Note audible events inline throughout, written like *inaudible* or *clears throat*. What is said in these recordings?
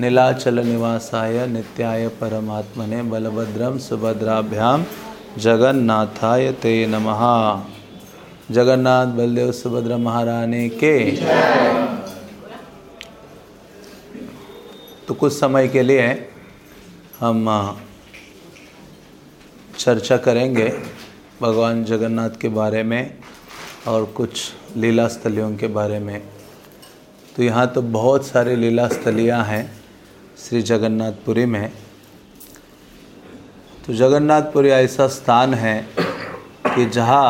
नीलाचल निवासाय नित्याय परमात्मने बलभद्रम सुभद्राभ्याम जगन्नाथाय ते नमः। जगन्नाथ, बलदेव, सुभद्रा महारानी के। तो कुछ समय के लिए हम चर्चा करेंगे भगवान जगन्नाथ के बारे में और कुछ लीला स्थलियों के बारे में। तो यहाँ तो बहुत सारे लीला स्थलियाँ हैं। श्री जगन्नाथपुरी में तो जगन्नाथपुरी ऐसा स्थान है कि जहाँ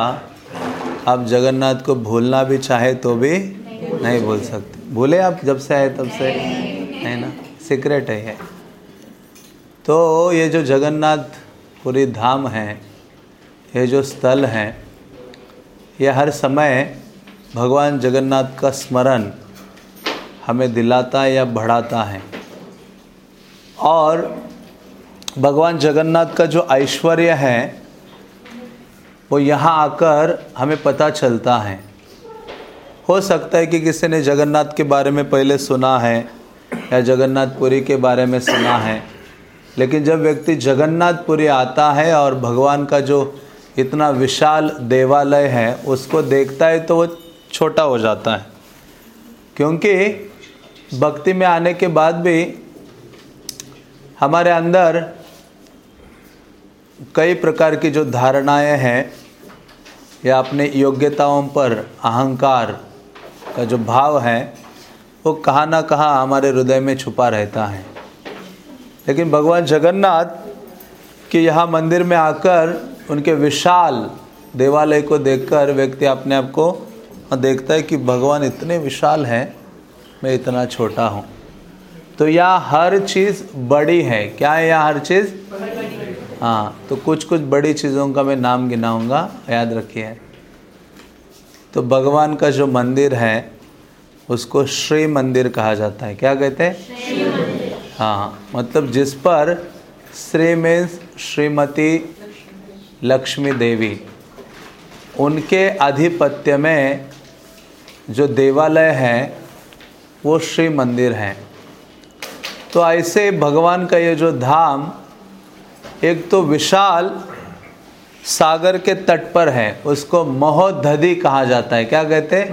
आप जगन्नाथ को भूलना भी चाहे तो भी नहीं नहीं भूल सकते। भूले आप जब से आए तब से, है ना? सीक्रेट है तो ये जो जगन्नाथपुरी धाम है, ये जो स्थल है, ये हर समय भगवान जगन्नाथ का स्मरण हमें दिलाता है या बढ़ाता है। और भगवान जगन्नाथ का जो ऐश्वर्य है, वो यहाँ आकर हमें पता चलता है। हो सकता है कि किसी ने जगन्नाथ के बारे में पहले सुना है, या जगन्नाथपुरी के बारे में सुना है, लेकिन जब व्यक्ति जगन्नाथपुरी आता है और भगवान का जो इतना विशाल देवालय है, उसको देखता है तो वो छोटा हो जाता है। क्योंकि भक्ति में आने के बाद भी हमारे अंदर कई प्रकार की जो धारणाएँ हैं या अपने योग्यताओं पर अहंकार का जो भाव है, वो कहाँ ना कहाँ हमारे हृदय में छुपा रहता है। लेकिन भगवान जगन्नाथ के यहाँ मंदिर में आकर उनके विशाल देवालय को देखकर व्यक्ति अपने आप को देखता है कि भगवान इतने विशाल हैं, मैं इतना छोटा हूँ। तो यह हर चीज़ बड़ी है। क्या है यह हर चीज़? हाँ तो कुछ कुछ बड़ी चीज़ों का मैं नाम गिनाऊँगा याद रखिए। तो भगवान का जो मंदिर है उसको श्री मंदिर कहा जाता है। क्या कहते हैं? हाँ मतलब जिस पर श्री मीन्स श्रीमती लक्ष्मी देवी उनके आधिपत्य में जो देवालय है वो श्री मंदिर है। तो ऐसे भगवान का ये जो धाम एक तो विशाल सागर के तट पर है उसको महोदधि कहा जाता है। क्या कहते हैं?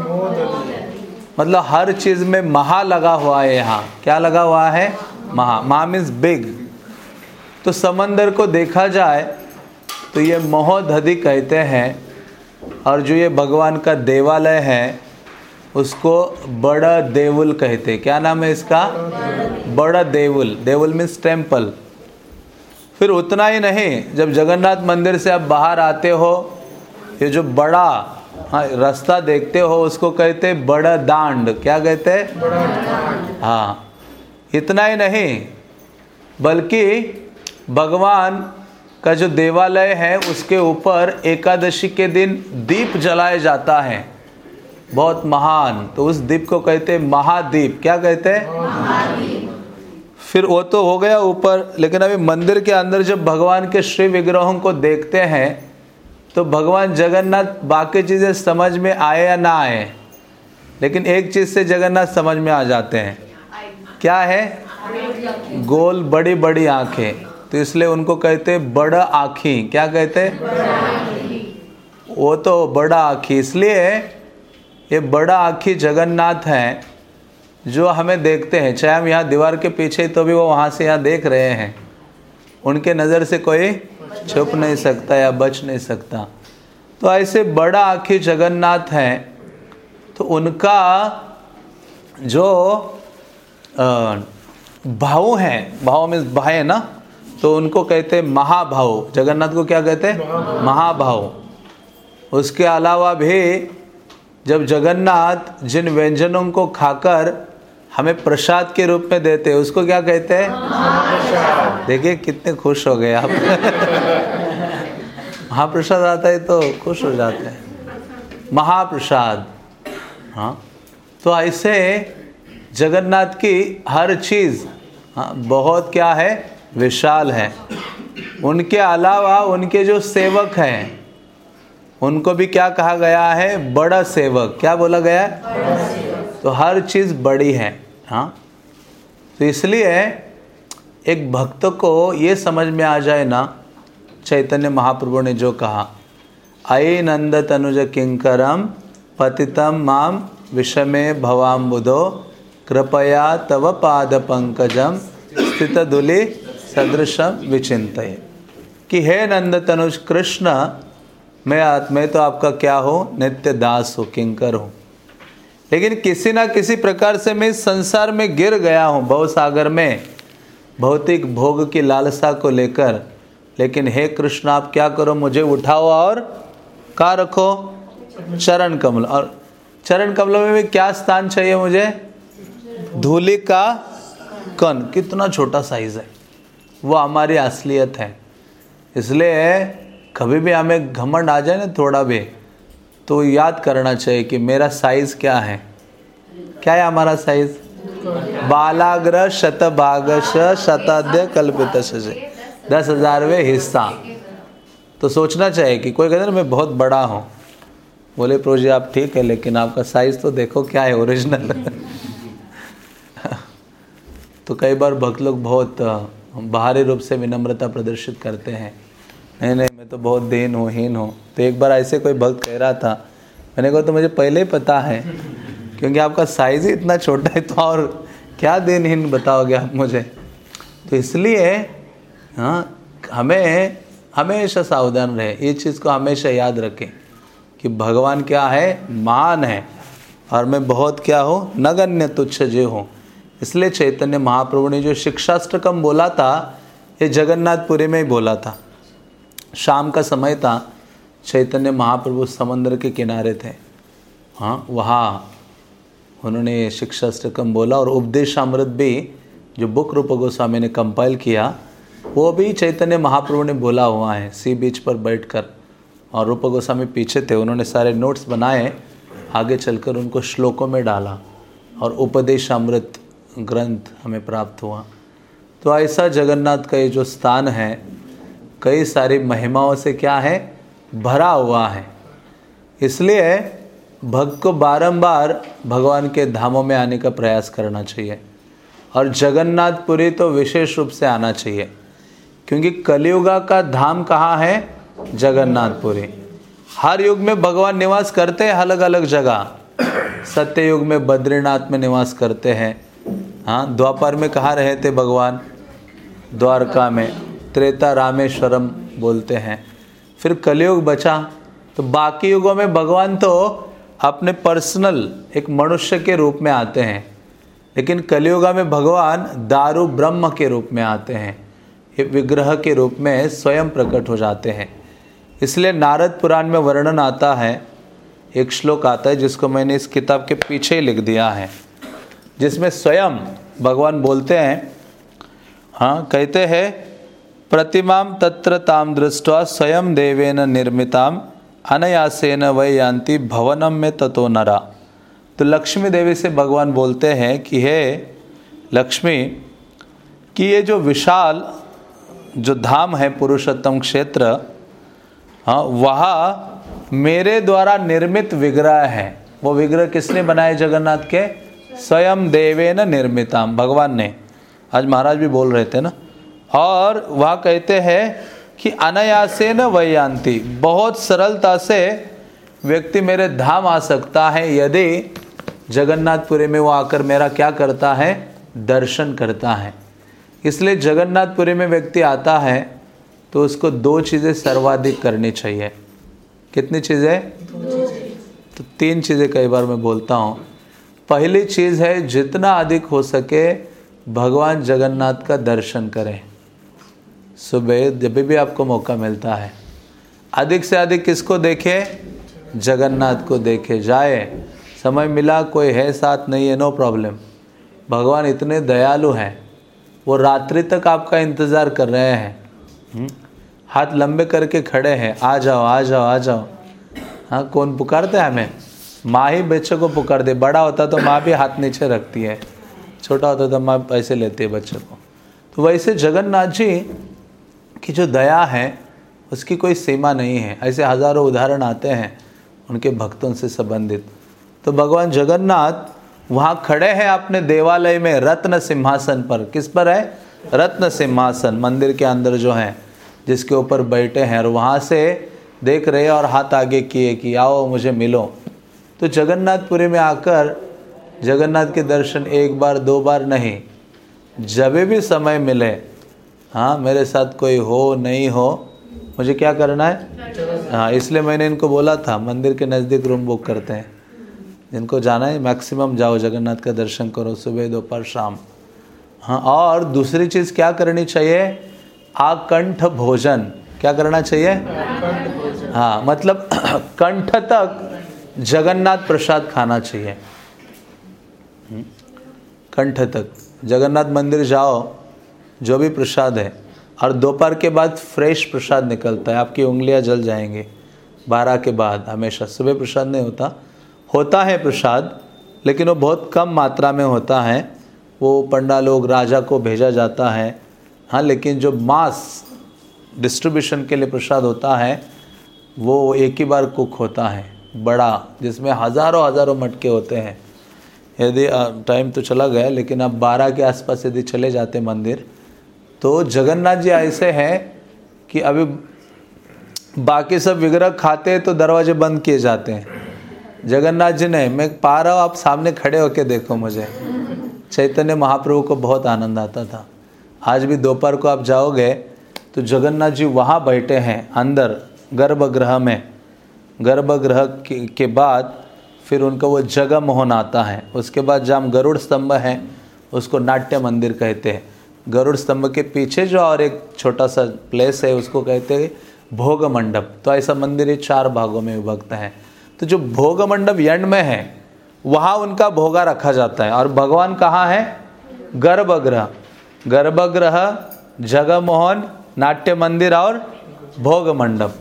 मतलब हर चीज़ में महा लगा हुआ है यहाँ। क्या लगा हुआ है? महा। महा मीन्स बिग तो समंदर को देखा जाए तो ये महोदधि कहते हैं और जो ये भगवान का देवालय है उसको बड़ा देवल कहते क्या नाम है इसका? बड़ा देवल। देवल मीन्स टेंपल फिर उतना ही नहीं जब जगन्नाथ मंदिर से आप बाहर आते हो ये जो बड़ा हाँ रास्ता देखते हो उसको कहते बड़ा दांड। क्या कहते हाँ इतना ही नहीं बल्कि भगवान का जो देवालय है उसके ऊपर एकादशी के दिन दीप जलाया जाता है। बहुत महान। तो उस दीप को कहते महादीप। क्या कहते हैं? फिर वो तो हो गया ऊपर लेकिन अभी मंदिर के अंदर जब भगवान के श्री विग्रहों को देखते हैं तो भगवान जगन्नाथ बाकी चीज़ें समझ में आए या ना आए? लेकिन एक चीज़ से जगन्नाथ समझ में आ जाते हैं। क्या है? गोल बड़ी बड़ी आँखें। तो इसलिए उनको कहते बड़ा आँखी। क्या कहते वो तो बड़ा आँखी। इसलिए ये बड़ा आँखी जगन्नाथ हैं जो हमें देखते हैं। चाहे हम यहाँ दीवार के पीछे तो भी वो वहाँ से यहाँ देख रहे हैं। उनके नज़र से कोई छुप नहीं सकता या बच नहीं सकता। तो ऐसे बड़ा आखिर जगन्नाथ हैं तो उनका जो भाव है भाव में भाई है ना तो उनको कहते हैं महाभाव जगन्नाथ को क्या कहते हैं? महाभाव उसके अलावा भी जब जगन्नाथ जिन व्यंजनों को खाकर हमें प्रसाद के रूप में देते हैं उसको क्या कहते हैं? देखिए कितने खुश हो गए आप। महाप्रसाद आता है तो खुश हो जाते हैं। महाप्रसाद। हाँ। तो ऐसे जगन्नाथ की हर चीज़ हाँ बहुत क्या है? विशाल है। उनके अलावा उनके जो सेवक हैं उनको भी क्या कहा गया है? बड़ा सेवक। क्या बोला गया है? तो हर चीज़ बड़ी है हाँ? तो इसलिए एक भक्त को ये समझ में आ जाए ना चैतन्य महाप्रभु ने जो कहा अय नंद तनुज किंकरम पतितम माम विषमे भवाम बुधो कृपया तव पाद पंकजम स्थित दुली सदृशम विचिंत कि हे नंद तनुज कृष्ण मैं मैं तो आपका क्या हो? नित्य दास हो, किंकर हूँ। लेकिन किसी ना किसी प्रकार से मैं संसार में गिर गया हूँ बहु सागर में। भौतिक भोग की लालसा को लेकर। लेकिन हे कृष्ण, आप क्या करो? मुझे उठाओ और कहा रखो? चरण कमल। और चरण कमलों में भी क्या स्थान चाहिए मुझे? धूली का कन कितना छोटा साइज़ है। वो हमारी असलियत है। इसलिए कभी भी हमें घमंड आ जाए ना थोड़ा भी तो याद करना चाहिए कि मेरा साइज़ क्या है। क्या है हमारा साइज़ बालाग्र शतभागश शताध्य कल्पित दस हजारवे हिस्सा। तो सोचना चाहिए कि कोई कहते ना, मैं बहुत बड़ा हूँ। बोले प्रो जी आप ठीक है, लेकिन आपका साइज़ तो देखो क्या है ओरिजिनल *laughs* तो कई बार भक्त लोग बहुत बाहरी रूप से विनम्रता प्रदर्शित करते हैं। नहीं नहीं, मैं तो बहुत दीन हूँ, हीन हूँ। तो एक बार ऐसे कोई भक्त कह रहा था, मैंने कहा तो मुझे पहले ही पता है, क्योंकि आपका साइज़ ही इतना छोटा है तो और क्या दिनहीन बताओगे आप मुझे? तो इसलिए हाँ हमें, हमेशा सावधान रहे। ये चीज़ को हमेशा याद रखें कि भगवान क्या है? महान है। और मैं बहुत क्या हूँ? नगण्य तुच्छ जो हूँ। इसलिए चैतन्य महाप्रभु ने जो शिक्षाष्टकम बोला था, ये जगन्नाथपुरी में ही बोला था। शाम का समय था, चैतन्य महाप्रभु समंदर के किनारे थे। हाँ वहाँ उन्होंने शिक्षा शिक्षाष्टकम बोला और उपदेश अमृत भी जो बुक रूप गोस्वामी ने कंपाइल किया, वो भी चैतन्य महाप्रभु ने बोला हुआ है, सी बीच पर बैठकर। और रूप गोस्वामी पीछे थे, उन्होंने सारे नोट्स बनाए, आगे चलकर उनको श्लोकों में डाला और उपदेश अमृत ग्रंथ हमें प्राप्त हुआ। तो ऐसा जगन्नाथ का ये जो स्थान है कई सारी महिमाओं से क्या है? भरा हुआ है। इसलिए भक्त को बारंबार भगवान के धामों में आने का प्रयास करना चाहिए। और जगन्नाथपुरी तो विशेष रूप से आना चाहिए, क्योंकि कलयुगा का धाम कहाँ है? जगन्नाथपुरी। हर युग में भगवान निवास करते हैं अलग अलग जगह। सत्य युग में बद्रीनाथ में निवास करते हैं। हाँ द्वापर में कहाँ रहे थे भगवान? द्वारका में। त्रेता रामेश्वरम बोलते हैं। फिर कलयुग बचा तो बाकी युगों में भगवान तो अपने पर्सनल एक मनुष्य के रूप में आते हैं। लेकिन कलयुगा में भगवान दारू ब्रह्म के रूप में आते हैं विग्रह के रूप में स्वयं प्रकट हो जाते हैं। इसलिए नारद पुराण में वर्णन आता है, एक श्लोक आता है जिसको मैंने इस किताब के पीछे ही लिख दिया है, जिसमें स्वयं भगवान बोलते हैं हाँ कहते हैं प्रतिमाम तत्र ताम दृष्टवा स्वयं देवेन निर्मिताम, अनयासेन वै यान्ति भवनम में ततो नरा। तो लक्ष्मी देवी से भगवान बोलते हैं कि हे लक्ष्मी, कि ये जो विशाल, जो धाम है पुरुषोत्तम क्षेत्र हाँ वहाँ मेरे द्वारा निर्मित विग्रह है। वो विग्रह किसने बनाए जगन्नाथ के? स्वयं देवे न निर्मिताम, भगवान ने। आज महाराज भी बोल रहे थे ना? और वह कहते हैं कि अनायासे न वैयांति, बहुत सरलता से व्यक्ति मेरे धाम आ सकता है, यदि जगन्नाथपुरी में वो आकर मेरा क्या करता है? दर्शन करता है। इसलिए जगन्नाथपुरी में व्यक्ति आता है तो उसको दो चीज़ें सर्वाधिक करनी चाहिए। कितनी चीज़ें? तो तीन चीज़ें कई बार मैं बोलता हूँ। पहली चीज़ है, जितना अधिक हो सके भगवान जगन्नाथ का दर्शन करें। सुबह जब भी आपको मौका मिलता है, अधिक से अधिक किसको देखे? जगन्नाथ को देखे। जाए। समय मिला, कोई है साथ नहीं है नो प्रॉब्लम भगवान इतने दयालु हैं। वो रात्रि तक आपका इंतज़ार कर रहे हैं। हम्म? हाथ लंबे करके खड़े हैं। आ जाओ आ जाओ आ जाओ। हाँ कौन पुकारते हैं हमें? माँ ही बच्चे को पुकार दे। बड़ा होता तो माँ भी हाथ नीचे रखती है। छोटा होता तो माँ पैसे लेती है बच्चे को। तो वैसे जगन्नाथ जी की जो दया है, उसकी कोई सीमा नहीं है। ऐसे हज़ारों उदाहरण आते हैं, उनके भक्तों से संबंधित। तो भगवान जगन्नाथ वहाँ खड़े हैं अपने देवालय में रत्न सिंहासन पर। किस पर है? रत्न सिंहासन, मंदिर के अंदर जो है, जिसके ऊपर बैठे हैं और वहाँ से देख रहे और हाथ आगे किए कि आओ, मुझे मिलो। तो जगन्नाथपुरी में आकर जगन्नाथ के दर्शन एक बार, दो बार नहीं, जब भी समय मिले हाँ मेरे साथ कोई हो नहीं हो मुझे क्या करना है? हाँ इसलिए मैंने इनको बोला था मंदिर के नज़दीक रूम बुक करते हैं। जिनको जाना है मैक्सिमम जाओ जगन्नाथ का दर्शन करो सुबह दोपहर शाम। हाँ और दूसरी चीज़ क्या करनी चाहिए? आकंठ भोजन। क्या करना चाहिए? हाँ मतलब *clears throat* कंठ तक जगन्नाथ प्रसाद खाना चाहिए। हम्म, कंठ तक। जगन्नाथ मंदिर जाओ जो भी प्रसाद है, और दोपहर के बाद फ्रेश प्रसाद निकलता है, आपकी उंगलियाँ जल जाएँगी। बारह के बाद हमेशा, सुबह प्रसाद नहीं होता। होता है प्रसाद, लेकिन वो बहुत कम मात्रा में होता है। वो पंडा लोग, राजा को भेजा जाता है। हाँ लेकिन जो मास डिस्ट्रीब्यूशन के लिए प्रसाद होता है, वो एक ही बार कुक होता है। बड़ा, जिसमें हज़ारों हज़ारों मटके होते हैं। यदि टाइम तो चला गया, लेकिन अब बारह के आसपास यदि चले जाते मंदिर तो जगन्नाथ जी ऐसे हैं कि अभी बाकी सब विग्रह खाते हैं तो दरवाजे बंद किए जाते हैं। जगन्नाथ जी ने, मैं पा रहा हूँ, आप सामने खड़े होके देखो मुझे। चैतन्य महाप्रभु को बहुत आनंद आता था। आज भी दोपहर को आप जाओगे तो जगन्नाथ जी वहाँ बैठे हैं, अंदर, गर्भगृह में। गर्भगृह के बाद फिर उनका वो जगह मोहन आता है। उसके बाद जहाँ गरुड़ स्तंभ है, उसको नाट्य मंदिर कहते हैं। गरुड़ स्तंभ के पीछे जो और एक छोटा सा प्लेस है, उसको कहते हैं भोग मंडप। तो ऐसा मंदिर चार भागों में विभक्त है। तो जो भोग मंडप यंड में है, वहाँ उनका भोगा रखा जाता है। और भगवान कहाँ है? गर्भगृह। गर्भगृह, जगमोहन, नाट्य मंदिर और भोग मंडप।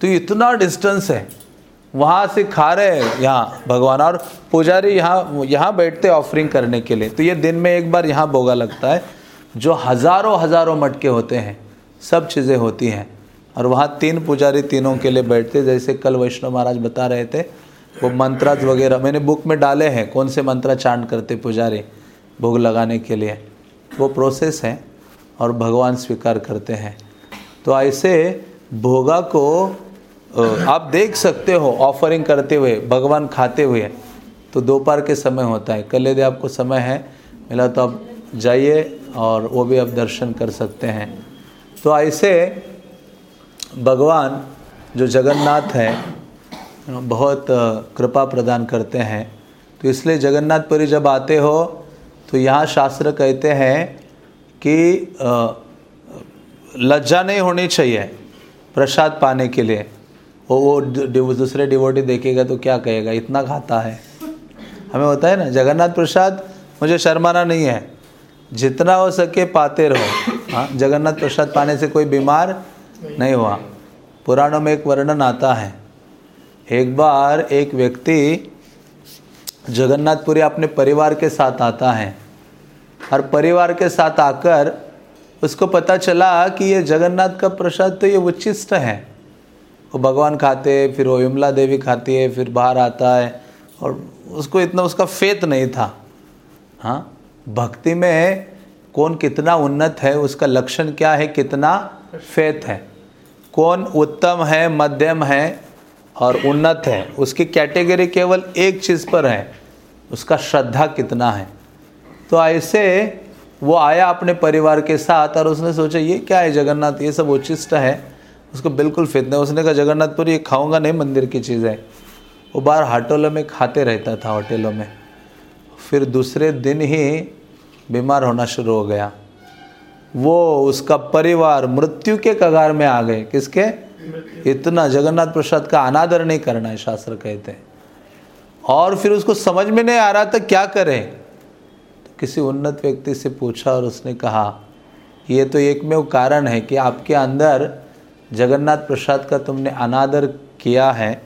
तो इतना डिस्टेंस है। वहाँ से खा रहे हैं यहाँ भगवान। और पुजारी यहाँ यहाँ बैठते ऑफरिंग करने के लिए। तो ये दिन में एक बार यहाँ भोगा लगता है। जो हज़ारों हज़ारों मटके होते हैं, सब चीज़ें होती हैं। और वहाँ तीन पुजारी तीनों के लिए बैठते, जैसे कल वैष्णव महाराज बता रहे थे, वो मंत्राज वगैरह मैंने बुक में डाले हैं, कौन से मंत्रा चांट करते पुजारी भोग लगाने के लिए। वो प्रोसेस है और भगवान स्वीकार करते हैं। तो ऐसे भोगा को आप देख सकते हो ऑफरिंग करते हुए, भगवान खाते हुए। तो दोपहर के समय होता है। कल यदि आपको समय है, मिला तो आप जाइए और वो भी आप दर्शन कर सकते हैं। तो ऐसे भगवान जो जगन्नाथ है, बहुत कृपा प्रदान करते हैं। तो इसलिए जगन्नाथपुरी जब आते हो तो यहाँ शास्त्र कहते हैं कि लज्जा नहीं होनी चाहिए प्रसाद पाने के लिए। वो वो दूसरे डिवोटी देखेगा तो क्या कहेगा? इतना खाता है। हमें होता है ना, जगन्नाथ प्रसाद मुझे शर्माना नहीं है। जितना हो सके पाते रहो। हाँ जगन्नाथ प्रसाद पाने से कोई बीमार नहीं हुआ। पुराणों में एक वर्णन आता है, एक बार एक व्यक्ति जगन्नाथपुरी अपने परिवार के साथ आता है और परिवार के साथ आकर उसको पता चला कि ये जगन्नाथ का प्रसाद तो ये उच्चिष्ट है। वो भगवान खाते फिर वो विमला देवी खाती है, फिर बाहर आता है और उसको इतना उसका फेत नहीं था। हाँ भक्ति में कौन कितना उन्नत है, उसका लक्षण क्या है, कितना फेत है। कौन उत्तम है, मध्यम है और उन्नत है, उसकी कैटेगरी केवल एक चीज़ पर है, उसका श्रद्धा कितना है। तो ऐसे वो आया अपने परिवार के साथ और उसने सोचा, ये क्या है जगन्नाथ? ये सब उचिष्ट है। उसको बिल्कुल फित नहीं। उसने कहा, जगन्नाथपुर, ये खाऊँगा नहीं, मंदिर की चीज़ है। वो बाहर होटलों में खाते रहता था, होटलों में। फिर दूसरे दिन ही बीमार होना शुरू हो गया। वो उसका परिवार मृत्यु के कगार में आ गए। किसके? इतना जगन्नाथ प्रसाद का अनादर नहीं करना है शास्त्र कहते हैं। और फिर उसको समझ में नहीं आ रहा था क्या करें? तो किसी उन्नत व्यक्ति से पूछा और उसने कहा ये तो एक में वो कारण है कि आपके अंदर जगन्नाथ प्रसाद का तुमने अनादर किया है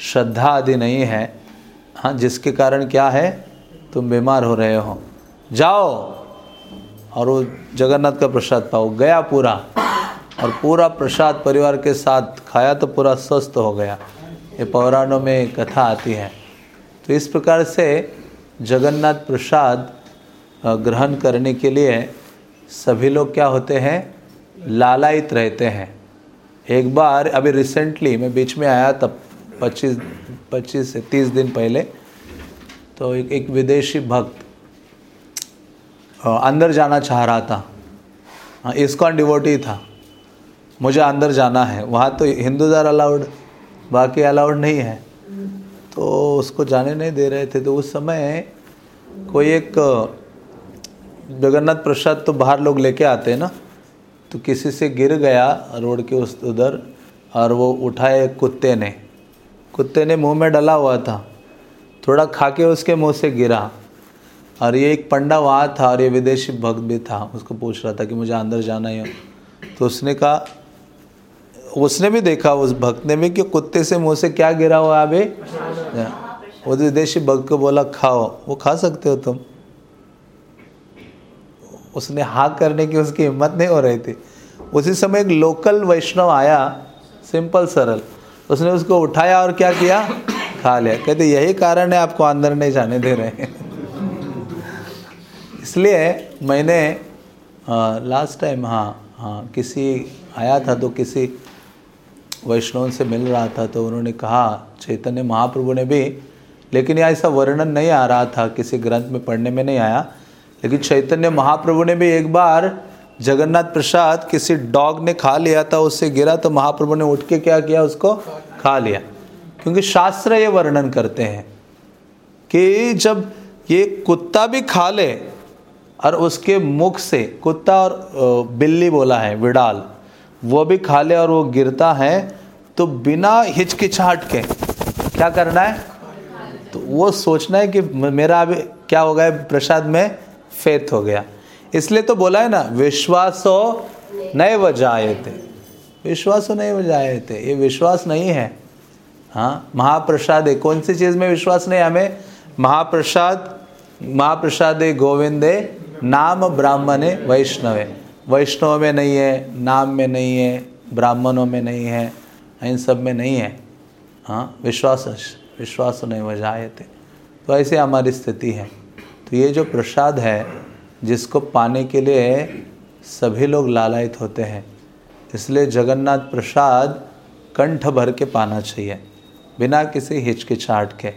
श्रद्धा आदि नहीं है। हाँ जिसके कारण क्या है? तुम बीमार हो रहे हो। जाओ। और वो जगन्नाथ का प्रसाद पाओ। गया पूरा। और पूरा प्रसाद परिवार के साथ खाया तो पूरा स्वस्थ हो गया। ये पौराणों में कथा आती है। तो इस प्रकार से जगन्नाथ प्रसाद ग्रहण करने के लिए सभी लोग क्या होते हैं? लालायित रहते हैं। एक बार, अभी रिसेंटली मैं बीच में आया तब 25 25 से 30 दिन पहले तो एक एक विदेशी भक्त अंदर जाना चाह रहा था। इसकॉन डिवोटी था। मुझे अंदर जाना है। वहाँ तो हिंदूदार अलाउड, बाकी अलाउड नहीं है। तो उसको जाने नहीं दे रहे थे। तो उस समय कोई एक जगन्नाथ प्रसाद तो बाहर लोग लेके आते हैं ना तो किसी से गिर गया रोड के उस, उधर, और वो उठाए कुत्ते ने। कुत्ते ने मुँह में डला हुआ था। थोड़ा खा के उसके मुँह से गिरा। और ये एक पंडा वहाँ था और ये विदेशी भक्त भी था। उसको पूछ रहा था कि मुझे अंदर जाना है। तो उसने कहा उसने भी देखा उस भक्त ने भी कि कुत्ते से मुँह से क्या गिरा हुआ अभी? वो विदेशी भक्त को बोला खाओ। वो खा सकते हो तुम। उसने हाँ करने की उसकी हिम्मत नहीं हो रही थी। उसी समय एक लोकल वैष्णव आया सिंपल सरल। उसने उसको उठाया और क्या किया? खा लिया। कहते यही कारण है आपको अंदर नहीं जाने दे रहे हैं। इसलिए मैंने लास्ट टाइम हाँ हाँ किसी, आया था तो किसी वैष्णव से मिल रहा था तो उन्होंने कहा, चैतन्य महाप्रभु ने भी, लेकिन यह ऐसा वर्णन नहीं आ रहा था, किसी ग्रंथ में पढ़ने में नहीं आया। लेकिन चैतन्य महाप्रभु ने भी एक बार जगन्नाथ प्रसाद किसी डॉग ने खा लिया था, उससे गिरा तो महाप्रभु ने उठ के क्या किया उसको? खा लिया। क्योंकि शास्त्र ये वर्णन करते हैं कि जब ये कुत्ता भी खा ले और उसके मुख से कुत्ता और बिल्ली बोला है, विडाल। वो भी खा ले और वो गिरता है तो बिना हिचकिचाहट के, क्या करना है? तो वो सोचना है कि मेरा अभी क्या होगा प्रसाद में फेथ हो गया। इसलिए तो बोला है ना, विश्वासो नए वजाए थे विश्वासो नए वजाए थे ये विश्वास नहीं है। हाँ महाप्रसाद है, कौन सी चीज़ में विश्वास नहीं हमें? महाप्रसाद महाप्रसाद गोविंदे नाम ब्राह्मणे वैष्णवे। वैष्णव में नहीं है, नाम में नहीं है, ब्राह्मणों में नहीं है, इन सब में नहीं है। हाँ विश्वास विश्वास नहीं वजाए थे तो ऐसे हमारी स्थिति है। तो ये जो प्रसाद है, जिसको पाने के लिए सभी लोग लालायित होते हैं, इसलिए जगन्नाथ प्रसाद कंठ भर के पाना चाहिए, बिना किसी हिचकिचाहट के।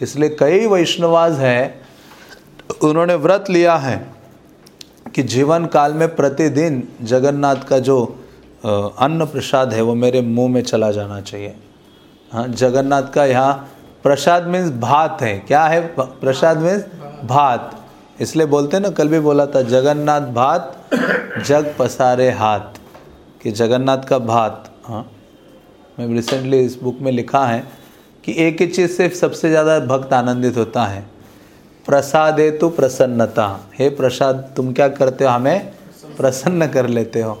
इसलिए कई वैष्णवाज हैं उन्होंने व्रत लिया है कि जीवन काल में प्रतिदिन जगन्नाथ का जो अन्न प्रसाद है, वो मेरे मुँह में चला जाना चाहिए। हाँ जगन्नाथ का यहाँ प्रसाद मीन्स भात है। क्या है प्रसाद मीन्स भात? इसलिए बोलते हैं ना, कल भी बोला था, जगन्नाथ भात, जग पसारे हाथ, कि जगन्नाथ का भात। हाँ मैं रिसेंटली इस बुक में लिखा है कि एक ही चीज़ से सबसे ज़्यादा भक्त आनंदित होता है। प्रसाद तो प्रसन्नता। हे प्रसाद, तुम क्या करते हो? हमें प्रसन्न कर लेते हो।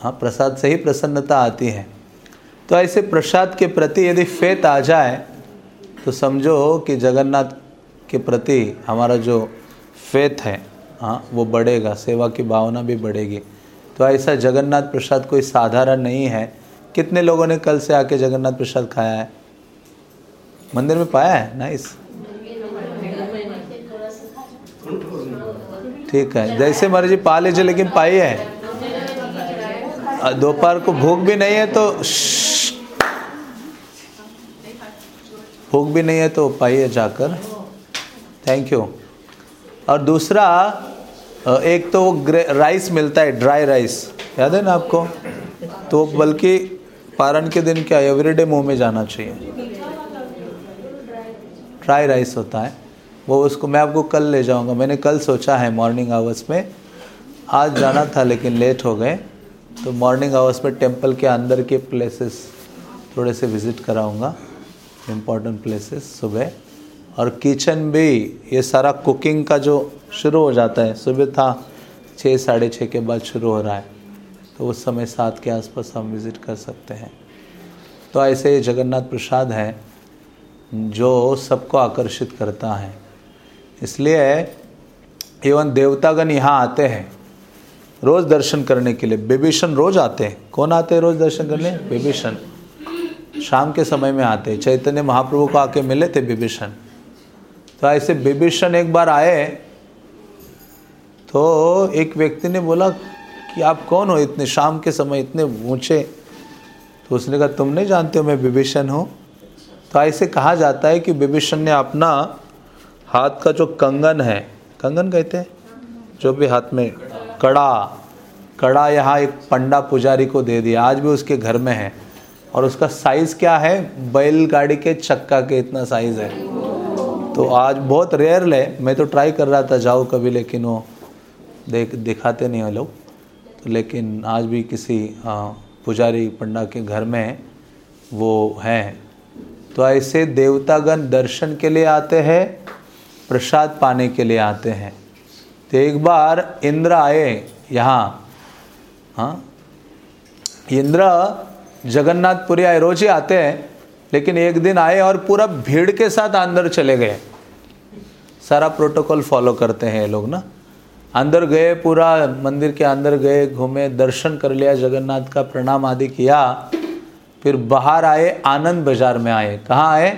हाँ प्रसाद से ही प्रसन्नता आती है। तो ऐसे प्रसाद के प्रति यदि फेत आ जाए तो समझो कि जगन्नाथ के प्रति हमारा जो फेथ है हाँ वो बढ़ेगा, सेवा की भावना भी बढ़ेगी। तो ऐसा जगन्नाथ प्रसाद कोई साधारण नहीं है। कितने लोगों ने कल से आके जगन्नाथ प्रसाद खाया है? मंदिर में पाया है? नाइस ठीक है। जैसे मर्ज़ी पा लीजिए, लेकिन पाई है। दोपहर को भूख भी नहीं है तो भूख भी नहीं है तो पाइए जाकर। थैंक यू और दूसरा एक तो राइस मिलता है ड्राई राइस याद है ना आपको? तो बल्कि पारण के दिन क्या एवरीडे मुँह में जाना चाहिए। ड्राई राइस होता है। वो उसको मैं आपको कल ले जाऊँगा। मैंने कल सोचा है मॉर्निंग आवर्स में। आज जाना था, लेकिन लेट हो गए। तो मॉर्निंग आवर्स में टेंपल के अंदर के प्लेसेस थोड़े से विज़िट कराऊँगा। इम्पोर्टेंट प्लेसेस सुबह। और किचन भी, ये सारा कुकिंग का जो शुरू हो जाता है, सुबह था छः, साढ़े छः के बाद शुरू हो रहा है। तो उस समय सात के आसपास हम विज़िट कर सकते हैं। तो ऐसे जगन्नाथ प्रसाद है, जो सबको आकर्षित करता है। इसलिए एवं देवतागण यहाँ आते हैं रोज़ दर्शन करने के लिए। बेबीशन रोज़ आते हैं। कौन आते हैं रोज़ दर्शन करने? बेबीशन शाम के समय में आते हैं। चैतन्य महाप्रभु को आके मिले थे विभीषण। तो ऐसे विभीषण एक बार आए तो एक व्यक्ति ने बोला कि आप कौन हो? इतने शाम के समय इतने ऊँचे। तो उसने कहा तुम नहीं जानते हो मैं विभीषण हूँ? तो ऐसे कहा जाता है कि विभीषण ने अपना हाथ का जो कंगन है, कंगन कहते हैं? जो भी हाथ में कड़ा कड़ा यहाँ एक पंडा पुजारी को दे दिया, आज भी उसके घर में है। और उसका साइज़ क्या है? बैलगाड़ी के चक्का के इतना साइज़ है। तो आज बहुत रेयर है मैं तो ट्राई कर रहा था, जाओ कभी, लेकिन वो देख, दिखाते नहीं वो लोग। तो लेकिन आज भी किसी पुजारी पंडा के घर में वो हैं। तो ऐसे देवतागण दर्शन के लिए आते हैं प्रसाद पाने के लिए आते हैं। तो एक बार इंद्र आए यहाँ। हाँ? इंद्र जगन्नाथपुरी आए, रोज ही आते हैं, लेकिन एक दिन आए और पूरा भीड़ के साथ अंदर चले गए। सारा प्रोटोकॉल फॉलो करते हैं ये लोग ना। अंदर गए, पूरा मंदिर के अंदर गए, घूमे, दर्शन कर लिया, जगन्नाथ का प्रणाम आदि किया। फिर बाहर आए, आनंद बाज़ार में आए। कहाँ आए?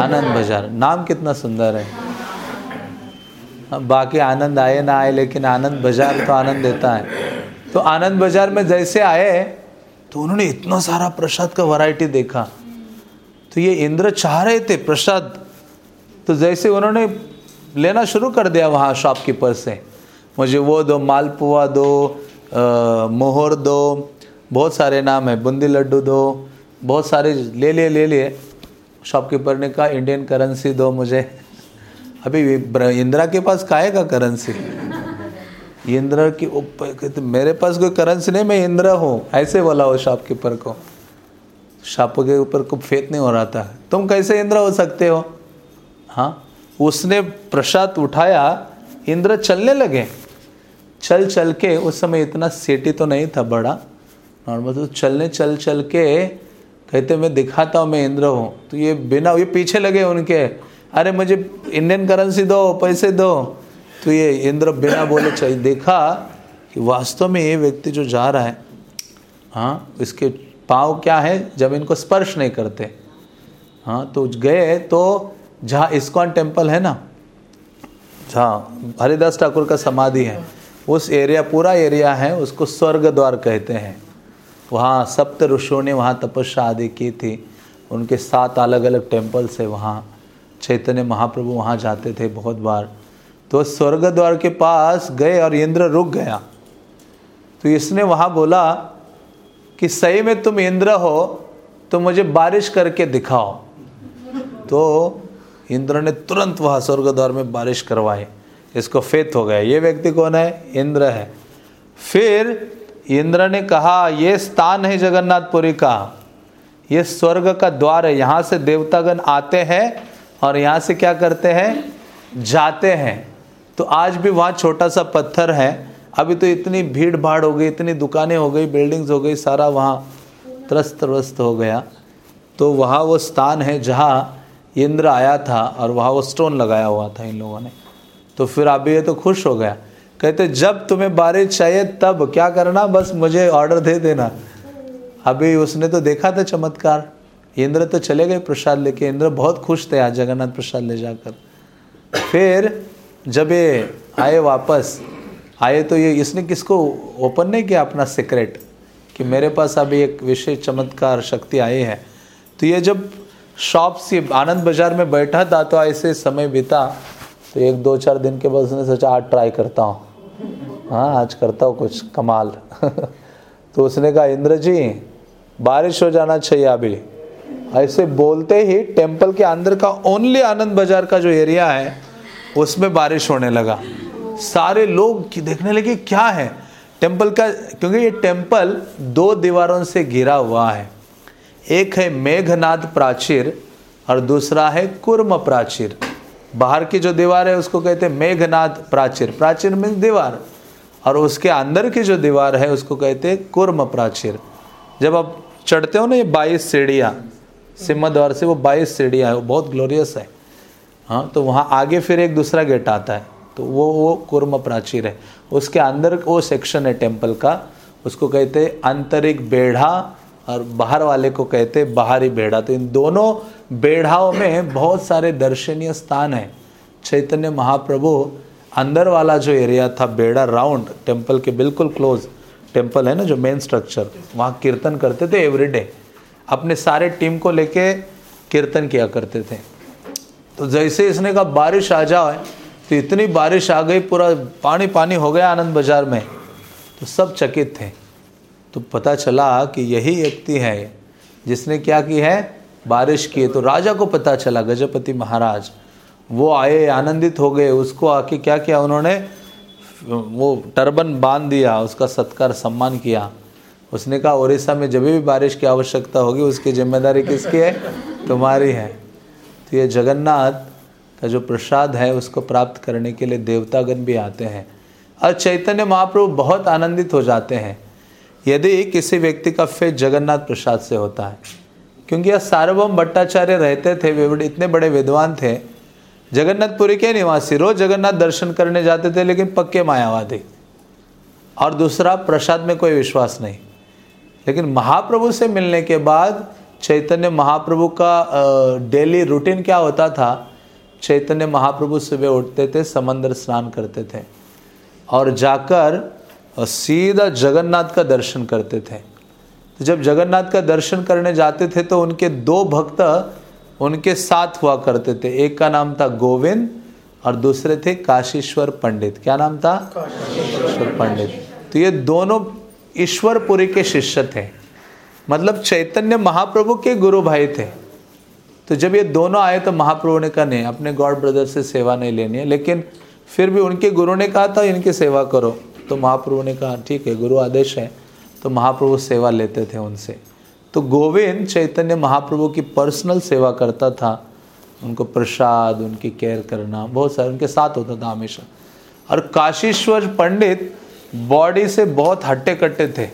आनंद बाज़ार। नाम कितना सुंदर है। बाकी आनंद आए ना आए लेकिन आनंद बाज़ार तो आनंद देता है। तो आनंद बाज़ार में जैसे आए तो उन्होंने इतना सारा प्रसाद का वैरायटी देखा। तो ये इंद्र चाह रहे थे प्रसाद। तो जैसे उन्होंने लेना शुरू कर दिया वहाँ शॉपकीपर से। मुझे वो दो मालपुआ दो आ, मोहर दो बहुत सारे नाम है बूंदी लड्डू दो बहुत सारे ले लिए ले लिए। शॉपकीपर ने कहा इंडियन करेंसी दो मुझे। अभी इंदिरा के पास काहे का करेंसी इंद्र की तो मेरे पास कोई करेंसी नहीं, मैं इंद्र हूँ। ऐसे बोला वो शॉपकीपर को। शॉप के ऊपर को फेत नहीं हो रहा था। तुम कैसे इंद्र हो सकते हो? हाँ? उसने प्रसाद उठाया, इंद्र चलने लगे। चल चल के, उस समय इतना सेटी तो नहीं था बड़ा। नॉर्मल तो चलने, चल चल के, कहते, मैं दिखाता हूँ, मैं इंद्र हूँ। तो ये बिना, ये पीछे लगे उनके। अरे मुझे इंडियन करेंसी दो, पैसे दो। तो ये इंद्र बिना बोले चाहिए देखा कि वास्तव में ये व्यक्ति जो जा रहा है हाँ इसके पाँव क्या है, जब इनको स्पर्श नहीं करते। हाँ तो गए तो जहाँ इस्कॉन टेंपल है ना, जहाँ हरिदास ठाकुर का समाधि है, उस एरिया, पूरा एरिया है, उसको स्वर्ग द्वार कहते हैं। वहाँ सप्त ऋषियों ने वहाँ तपस्या आदि की थी। उनके सात अलग अलग टेम्पल्स है वहाँ। चैतन्य महाप्रभु वहाँ जाते थे बहुत बार। तो स्वर्ग द्वार के पास गए और इंद्र रुक गया। तो इसने वहाँ बोला कि सही में तुम इंद्र हो तो मुझे बारिश करके दिखाओ। तो इंद्र ने तुरंत वहाँ स्वर्ग द्वार में बारिश करवाई। इसको फेत हो गया। ये व्यक्ति कौन है? इंद्र है। फिर इंद्र ने कहा, ये स्थान है जगन्नाथपुरी का। ये स्वर्ग का द्वार है। यहाँ से देवतागण आते हैं और यहाँ से क्या करते हैं? जाते हैं। तो आज भी वहाँ छोटा सा पत्थर है। अभी तो इतनी भीड़ भाड़ हो गई, इतनी दुकानें हो गई, बिल्डिंग्स हो गई, सारा वहाँ त्रस्त व्रस्त हो गया। तो वहाँ वो स्थान है जहाँ इंद्र आया था और वहाँ वो स्टोन लगाया हुआ था इन लोगों ने। तो फिर अभी ये तो खुश हो गया। कहते, जब तुम्हें बारिश चाहिए तब क्या करना? बस मुझे ऑर्डर दे देना। अभी उसने तो देखा था चमत्कार। इंद्र तो चले गए प्रसाद लेके। इंद्र बहुत खुश थे आज जगन्नाथ प्रसाद ले जाकर। फिर जब ये आए वापस, आए तो ये इसने किसको ओपन नहीं किया अपना सीक्रेट कि मेरे पास अभी एक विशेष चमत्कार शक्ति आई है। तो ये जब शॉप से आनंद बाज़ार में बैठा था तो ऐसे समय बीता। तो एक दो चार दिन के बाद उसने सोचा, आज ट्राई करता हूँ। हाँ आज करता हूँ कुछ कमाल। *laughs* तो उसने कहा, इंद्र जी, बारिश हो जाना चाहिए अभी। ऐसे बोलते ही टेंपल के अंदर का ओनली आनंद बाज़ार का जो एरिया है, उसमें बारिश होने लगा। सारे लोग देखने लगे, क्या है? टेंपल का, क्योंकि ये टेंपल दो दीवारों से घिरा हुआ है। एक है मेघनाद प्राचीर और दूसरा है कुर्म प्राचीर। बाहर की जो दीवार है, उसको कहते हैं मेघनाद प्राचीर। प्राचीर मीन्स दीवार। और उसके अंदर की जो दीवार है, उसको कहते हैं कुर्म प्राचीर। जब आप चढ़ते हो ना ये बाईस सीढ़ियाँ सिम्हा द्वार से वो बाईस सीढ़ियाँ हैं, वो बहुत ग्लोरियस है। हाँ तो वहाँ आगे फिर एक दूसरा गेट आता है तो वो वो कुर्म प्राचीर है। उसके अंदर वो सेक्शन है टेंपल का, उसको कहते आंतरिक बेढ़ा और बाहर वाले को कहते बाहरी बेड़ा तो इन दोनों बेढ़ाओं में बहुत सारे दर्शनीय स्थान हैं। चैतन्य महाप्रभु, अंदर वाला जो एरिया था बेड़ा राउंड टेंपल के बिल्कुल क्लोज टेंपल है ना, जो मेन स्ट्रक्चर वहाँ कीर्तन करते थे एवरीडे अपने सारे टीम को लेके कीर्तन किया करते थे। तो जैसे इसने कहा, बारिश आ जाए तो इतनी बारिश आ गई, पूरा पानी पानी हो गया आनंद बाज़ार में। तो सब चकित थे। तो पता चला कि यही व्यक्ति है जिसने क्या की है? बारिश की तो राजा को पता चला, गजपति महाराज। वो आए, आनंदित हो गए। उसको आके क्या किया उन्होंने? वो टर्बन बाँध दिया, उसका सत्कार सम्मान किया। उसने कहा उड़ीसा में जब भी बारिश की आवश्यकता होगी, उसकी ज़िम्मेदारी किसकी है? तुम्हारी है। तो ये जगन्नाथ का जो प्रसाद है, उसको प्राप्त करने के लिए देवतागण भी आते हैं। और चैतन्य महाप्रभु बहुत आनंदित हो जाते हैं, यदि किसी व्यक्ति का फ़ेज़ जगन्नाथ प्रसाद से होता है। क्योंकि यह सार्वभौम भट्टाचार्य रहते थे, वे इतने बड़े विद्वान थे। जगन्नाथपुरी के निवासी रोज जगन्नाथ दर्शन करने जाते थे, लेकिन पक्के मायावादी। और दूसरा, प्रसाद में कोई विश्वास नहीं। लेकिन महाप्रभु से मिलने के बाद चैतन्य महाप्रभु का डेली रूटीन क्या होता था? चैतन्य महाप्रभु सुबह उठते थे समंदर स्नान करते थे और जाकर सीधा जगन्नाथ का दर्शन करते थे। तो जब जगन्नाथ का दर्शन करने जाते थे तो उनके दो भक्त उनके साथ हुआ करते थे। एक का नाम था गोविंद और दूसरे थे काशीश्वर पंडित। क्या नाम था? काशीश्वर पंडित। तो ये दोनों ईश्वरपुरी के शिष्य थे। मतलब चैतन्य महाप्रभु के गुरु भाई थे। तो जब ये दोनों आए तो महाप्रभु ने कहा, नहीं, अपने गॉड ब्रदर से सेवा नहीं लेनी है। लेकिन फिर भी उनके गुरु ने कहा था, इनकी सेवा करो। तो महाप्रभु ने कहा, ठीक है, गुरु आदेश है। तो महाप्रभु सेवा लेते थे उनसे। तो गोविंद चैतन्य महाप्रभु की पर्सनल सेवा करता था। उनको प्रसाद, उनकी केयर करना, बहुत सारे, उनके साथ होता था हमेशा। और काशीश्वर पंडित बॉडी से बहुत हट्टे कट्टे थे,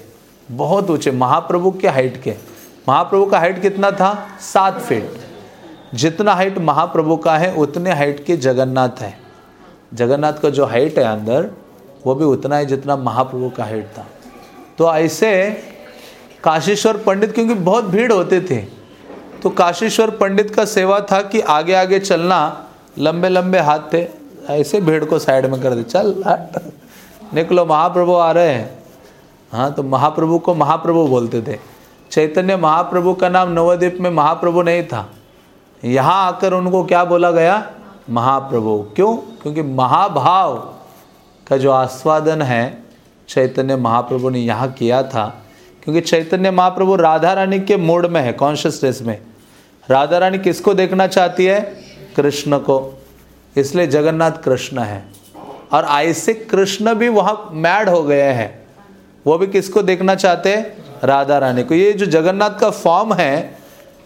बहुत ऊँचे, महाप्रभु के हाइट के। महाप्रभु का हाइट कितना था? सात फीट जितना हाइट महाप्रभु का है, उतने हाइट के जगन्नाथ है। जगन्नाथ का जो हाइट है अंदर, वो भी उतना है जितना महाप्रभु का हाइट था। तो ऐसे काशीश्वर पंडित, क्योंकि बहुत भीड़ होते थे तो काशीश्वर पंडित का सेवा था कि आगे आगे चलना लंबे लंबे हाथ थे ऐसे भीड़ को साइड में कर दे, चल निकलो, महाप्रभु आ रहे हैं। हाँ तो महाप्रभु को महाप्रभु बोलते थे। चैतन्य महाप्रभु का नाम नवद्वीप में महाप्रभु नहीं था। यहाँ आकर उनको क्या बोला गया? महाप्रभु। क्यों? क्योंकि महाभाव का जो आस्वादन है, चैतन्य महाप्रभु ने यहाँ किया था। क्योंकि चैतन्य महाप्रभु राधा रानी के मूड में है कॉन्शियसनेस में। राधा रानी किसको देखना चाहती है? कृष्ण को। इसलिए जगन्नाथ कृष्ण है। और ऐसे कृष्ण भी वहाँ मैड हो गए हैं। वो भी किसको देखना चाहते हैं? राधा रानी को। ये जो जगन्नाथ का फॉर्म है,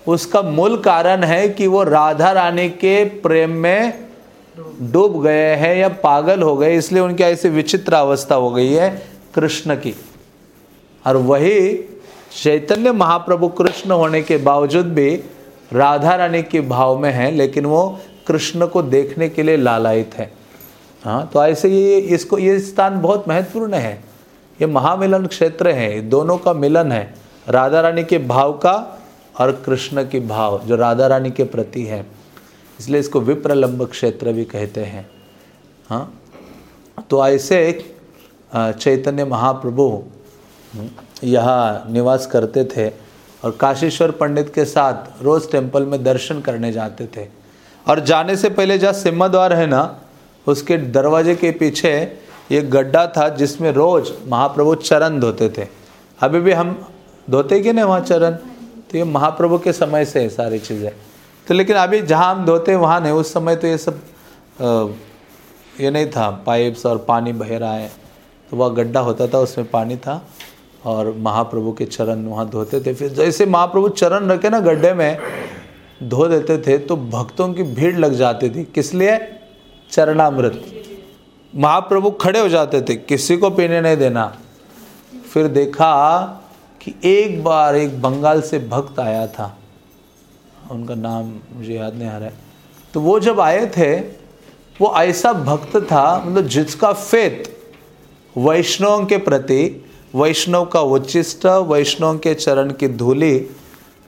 उसका मूल कारण है कि वो राधा रानी के प्रेम में डूब गए हैं या पागल हो गए, इसलिए उनकी ऐसी विचित्र अवस्था हो गई है कृष्ण की। और वही चैतन्य महाप्रभु कृष्ण होने के बावजूद भी राधा रानी के भाव में है, लेकिन वो कृष्ण को देखने के लिए लालायित है। हाँ तो ऐसे ये, इसको, ये स्थान बहुत महत्वपूर्ण है। ये महामिलन क्षेत्र है, दोनों का मिलन है। राधा रानी के भाव का और कृष्ण के भाव, जो राधा रानी के प्रति है। इसलिए इसको विप्रलंब क्षेत्र भी कहते हैं। हाँ तो ऐसे चैतन्य महाप्रभु यहाँ निवास करते थे और काशीश्वर पंडित के साथ रोज़ टेंपल में दर्शन करने जाते थे। और जाने से पहले जहाँ सिम्मा द्वार है ना उसके दरवाजे के पीछे एक गड्ढा था जिसमें रोज़ महाप्रभु चरण धोते थे। अभी भी हम धोते कि नहीं वहाँ चरण? तो ये महाप्रभु के समय से है सारी चीज़ें। तो लेकिन अभी जहाँ हम धोते, वहाँ नहीं। उस समय तो ये सब ये नहीं था। पाइप्स और पानी बह रहा है। तो वह गड्ढा होता था, उसमें पानी था और महाप्रभु के चरण वहाँ धोते थे। फिर जैसे महाप्रभु चरण रखे ना गड्ढे में, धो देते थे तो भक्तों की भीड़ लग जाती थी। किस लिए? चरणामृत। महाप्रभु खड़े हो जाते थे, किसी को पीने नहीं देना। फिर देखा कि एक बार एक बंगाल से भक्त आया था। उनका नाम मुझे याद नहीं आ रहा है। तो वो जब आए थे, वो ऐसा भक्त था मतलब जिसका फेत वैष्णव के प्रति, वैष्णव का उच्चिष्ट वैष्णव के चरण की धूली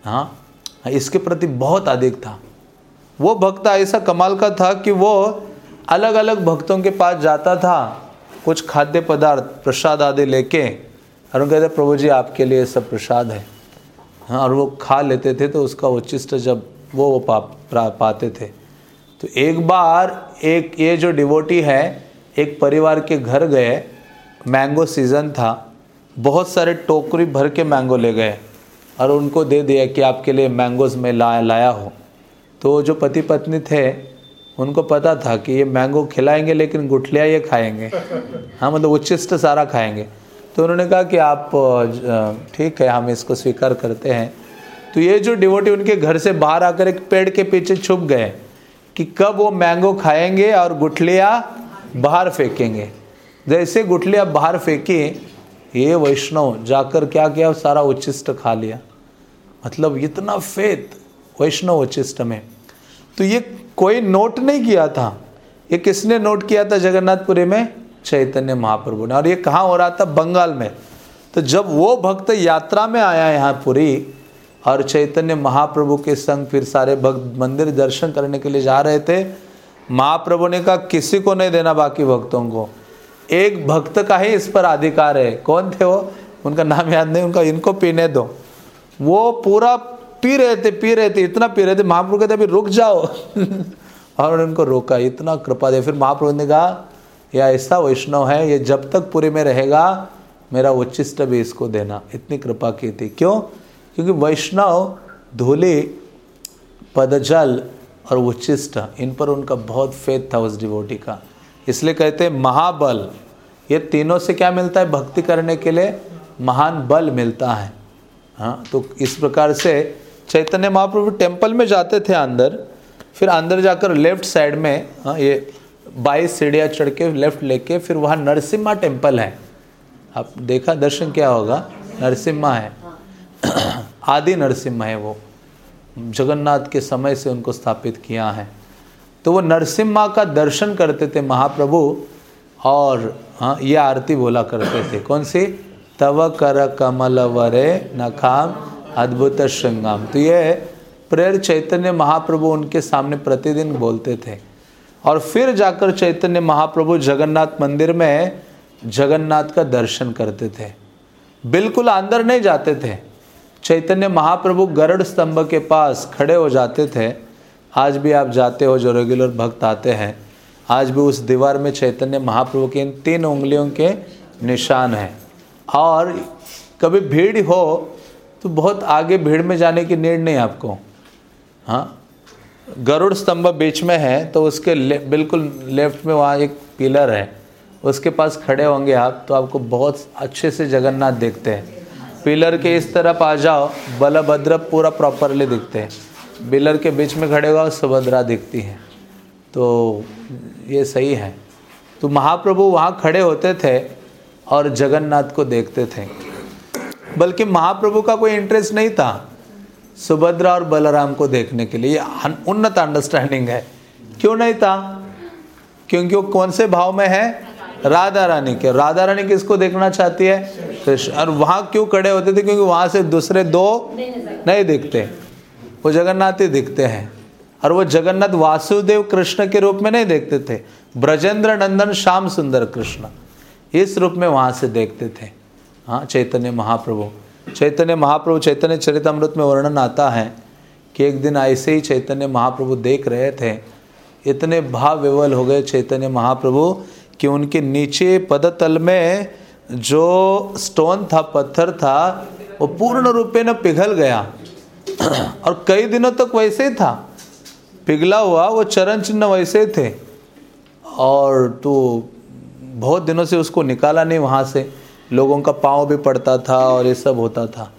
हाँ इसके प्रति बहुत अधिक था। वो भक्त ऐसा कमाल का था कि वो अलग अलग भक्तों के पास जाता था कुछ खाद्य पदार्थ प्रसाद आदि लेके और उनके कहते प्रभु जी आपके लिए सब प्रसाद है। हाँ और वो खा लेते थे तो उसका उच्चिष्ट जब वो वो पा, पा, पाते थे। तो एक बार एक ये जो डिवोटी है एक परिवार के घर गए मैंगो सीज़न था बहुत सारे टोकरी भर के मैंगो ले गए और उनको दे दिया कि आपके लिए मैंगोज में ला लाया हो। तो जो पति पत्नी थे उनको पता था कि ये मैंगो खिलाएँगे, लेकिन गुठलिया ये खाएँगे। हाँ मतलब उच्चिष्ट सारा खाएँगे। तो उन्होंने कहा कि आप ठीक है, हम इसको स्वीकार करते हैं। तो ये जो डिवोटी उनके घर से बाहर आकर एक पेड़ के पीछे छुप गए कि कब वो मैंगो खाएँगे और गुठलिया बाहर फेंकेंगे। जैसे गुठलिया बाहर फेंकी, ये वैष्णव जाकर क्या किया? सारा उच्चिष्ट खा लिया। मतलब इतना फेत वैष्णव उच्चिष्ट में। तो ये कोई नोट नहीं किया था। ये किसने नोट किया था जगन्नाथपुरी में? चैतन्य महाप्रभु ने। और ये कहाँ हो रहा था? बंगाल में। तो जब वो भक्त यात्रा में आया यहाँ पुरी, और चैतन्य महाप्रभु के संग फिर सारे भक्त मंदिर दर्शन करने के लिए जा रहे थे, महाप्रभु ने कहा, किसी को नहीं देना बाकी भक्तों को। एक भक्त का ही इस पर अधिकार है। कौन थे वो? उनका नाम याद नहीं, उनका इनको पीने दो। वो पूरा पी रहे थे, पी रहे थे, इतना पी रहे थे, महाप्रभु कहते अभी रुक जाओ। *laughs* और उन्होंने उनको रोका, इतना कृपा दे फिर महाप्रभु ने कहा यह ऐसा वैष्णव है, ये जब तक पूरे में रहेगा, मेरा उच्चिष्ट भी इसको देना। इतनी कृपा की थी। क्यों? क्योंकि वैष्णव, धूली, पदजल और उच्चिष्ट इन पर उनका बहुत फेथ था उस डिवोटी का। इसलिए कहते हैं, महाबल, ये तीनों से क्या मिलता है? भक्ति करने के लिए महान बल मिलता है। हाँ तो इस प्रकार से चैतन्य महाप्रभु टेंपल में जाते थे अंदर, फिर अंदर जाकर लेफ़्ट साइड में हाँ ये बाईस सीढ़ियाँ चढ़ के लेफ़्ट लेके फिर वहाँ नरसिम्हा टेंपल है। आप देखा दर्शन क्या होगा? नरसिम्हा है। *clears throat* आदि नरसिम्हा है वो। जगन्नाथ के समय से उनको स्थापित किया है। तो वो नरसिम्हा का दर्शन करते थे महाप्रभु और हाँ ये आरती बोला करते थे। कौन सी? तव कर कमल वरे नखाम अद्भुत श्रृंगाम तो ये प्रेर चैतन्य महाप्रभु उनके सामने प्रतिदिन बोलते थे। और फिर जाकर चैतन्य महाप्रभु जगन्नाथ मंदिर में जगन्नाथ का दर्शन करते थे। बिल्कुल अंदर नहीं जाते थे। चैतन्य महाप्रभु गरुड़ स्तंभ के पास खड़े हो जाते थे। आज भी आप जाते हो, जो रेगुलर भक्त आते हैं। आज भी उस दीवार में चैतन्य महाप्रभु के इन तीन उंगलियों के निशान हैं। और कभी भीड़ हो तो बहुत आगे भीड़ में जाने की नीड नहीं आपको। हाँ? गरुड़ स्तंभ बीच में है तो उसके ले, बिल्कुल लेफ़्ट में वहाँ एक पिलर है। उसके पास खड़े होंगे आप तो आपको बहुत अच्छे से जगन्नाथ देखते हैं। पिलर के इस तरफ़ आ जाओ बलभद्र पूरा प्रॉपरली दिखते हैं। बिलर के बीच में खड़े हुआ सुभद्रा दिखती है। तो ये सही है। तो महाप्रभु वहाँ खड़े होते थे और जगन्नाथ को देखते थे। बल्कि महाप्रभु का कोई इंटरेस्ट नहीं था। सुभद्रा और बलराम को देखने के लिए उन्नत अंडरस्टैंडिंग है। क्यों नहीं था? क्योंकि वो कौन से भाव में है? राधा रानी के। राधा रानी किसको देखना चाहती है? कृष्ण। और वहाँ क्यों खड़े होते थे? क्योंकि वहाँ से दूसरे दो नहीं दिखते। वो जगन्नाथ ही दिखते हैं। और वो जगन्नाथ वासुदेव कृष्ण के रूप में नहीं देखते थे। ब्रजेंद्र नंदन श्याम सुंदर कृष्ण। इस रूप में वहाँ से देखते थे। हाँ चैतन्य महाप्रभु। चैतन्य महाप्रभु, चैतन्य चरितमृत में वर्णन आता है कि एक दिन ऐसे ही चैतन्य महाप्रभु देख रहे थे। इतने भाव विवल हो गए चैतन्य महाप्रभु कि उनके नीचे पदतल में जो स्टोन था, पत्थर था, वो पूर्ण रूपे न पिघल गया। *clears throat* और कई दिनों तक वैसे ही था। पिघला हुआ, वो चरण चिन्ह वैसे थे। और तो बहुत दिनों से उसको निकाला नहीं वहाँ से। लोगों का पाँव भी पड़ता था और ये सब होता था।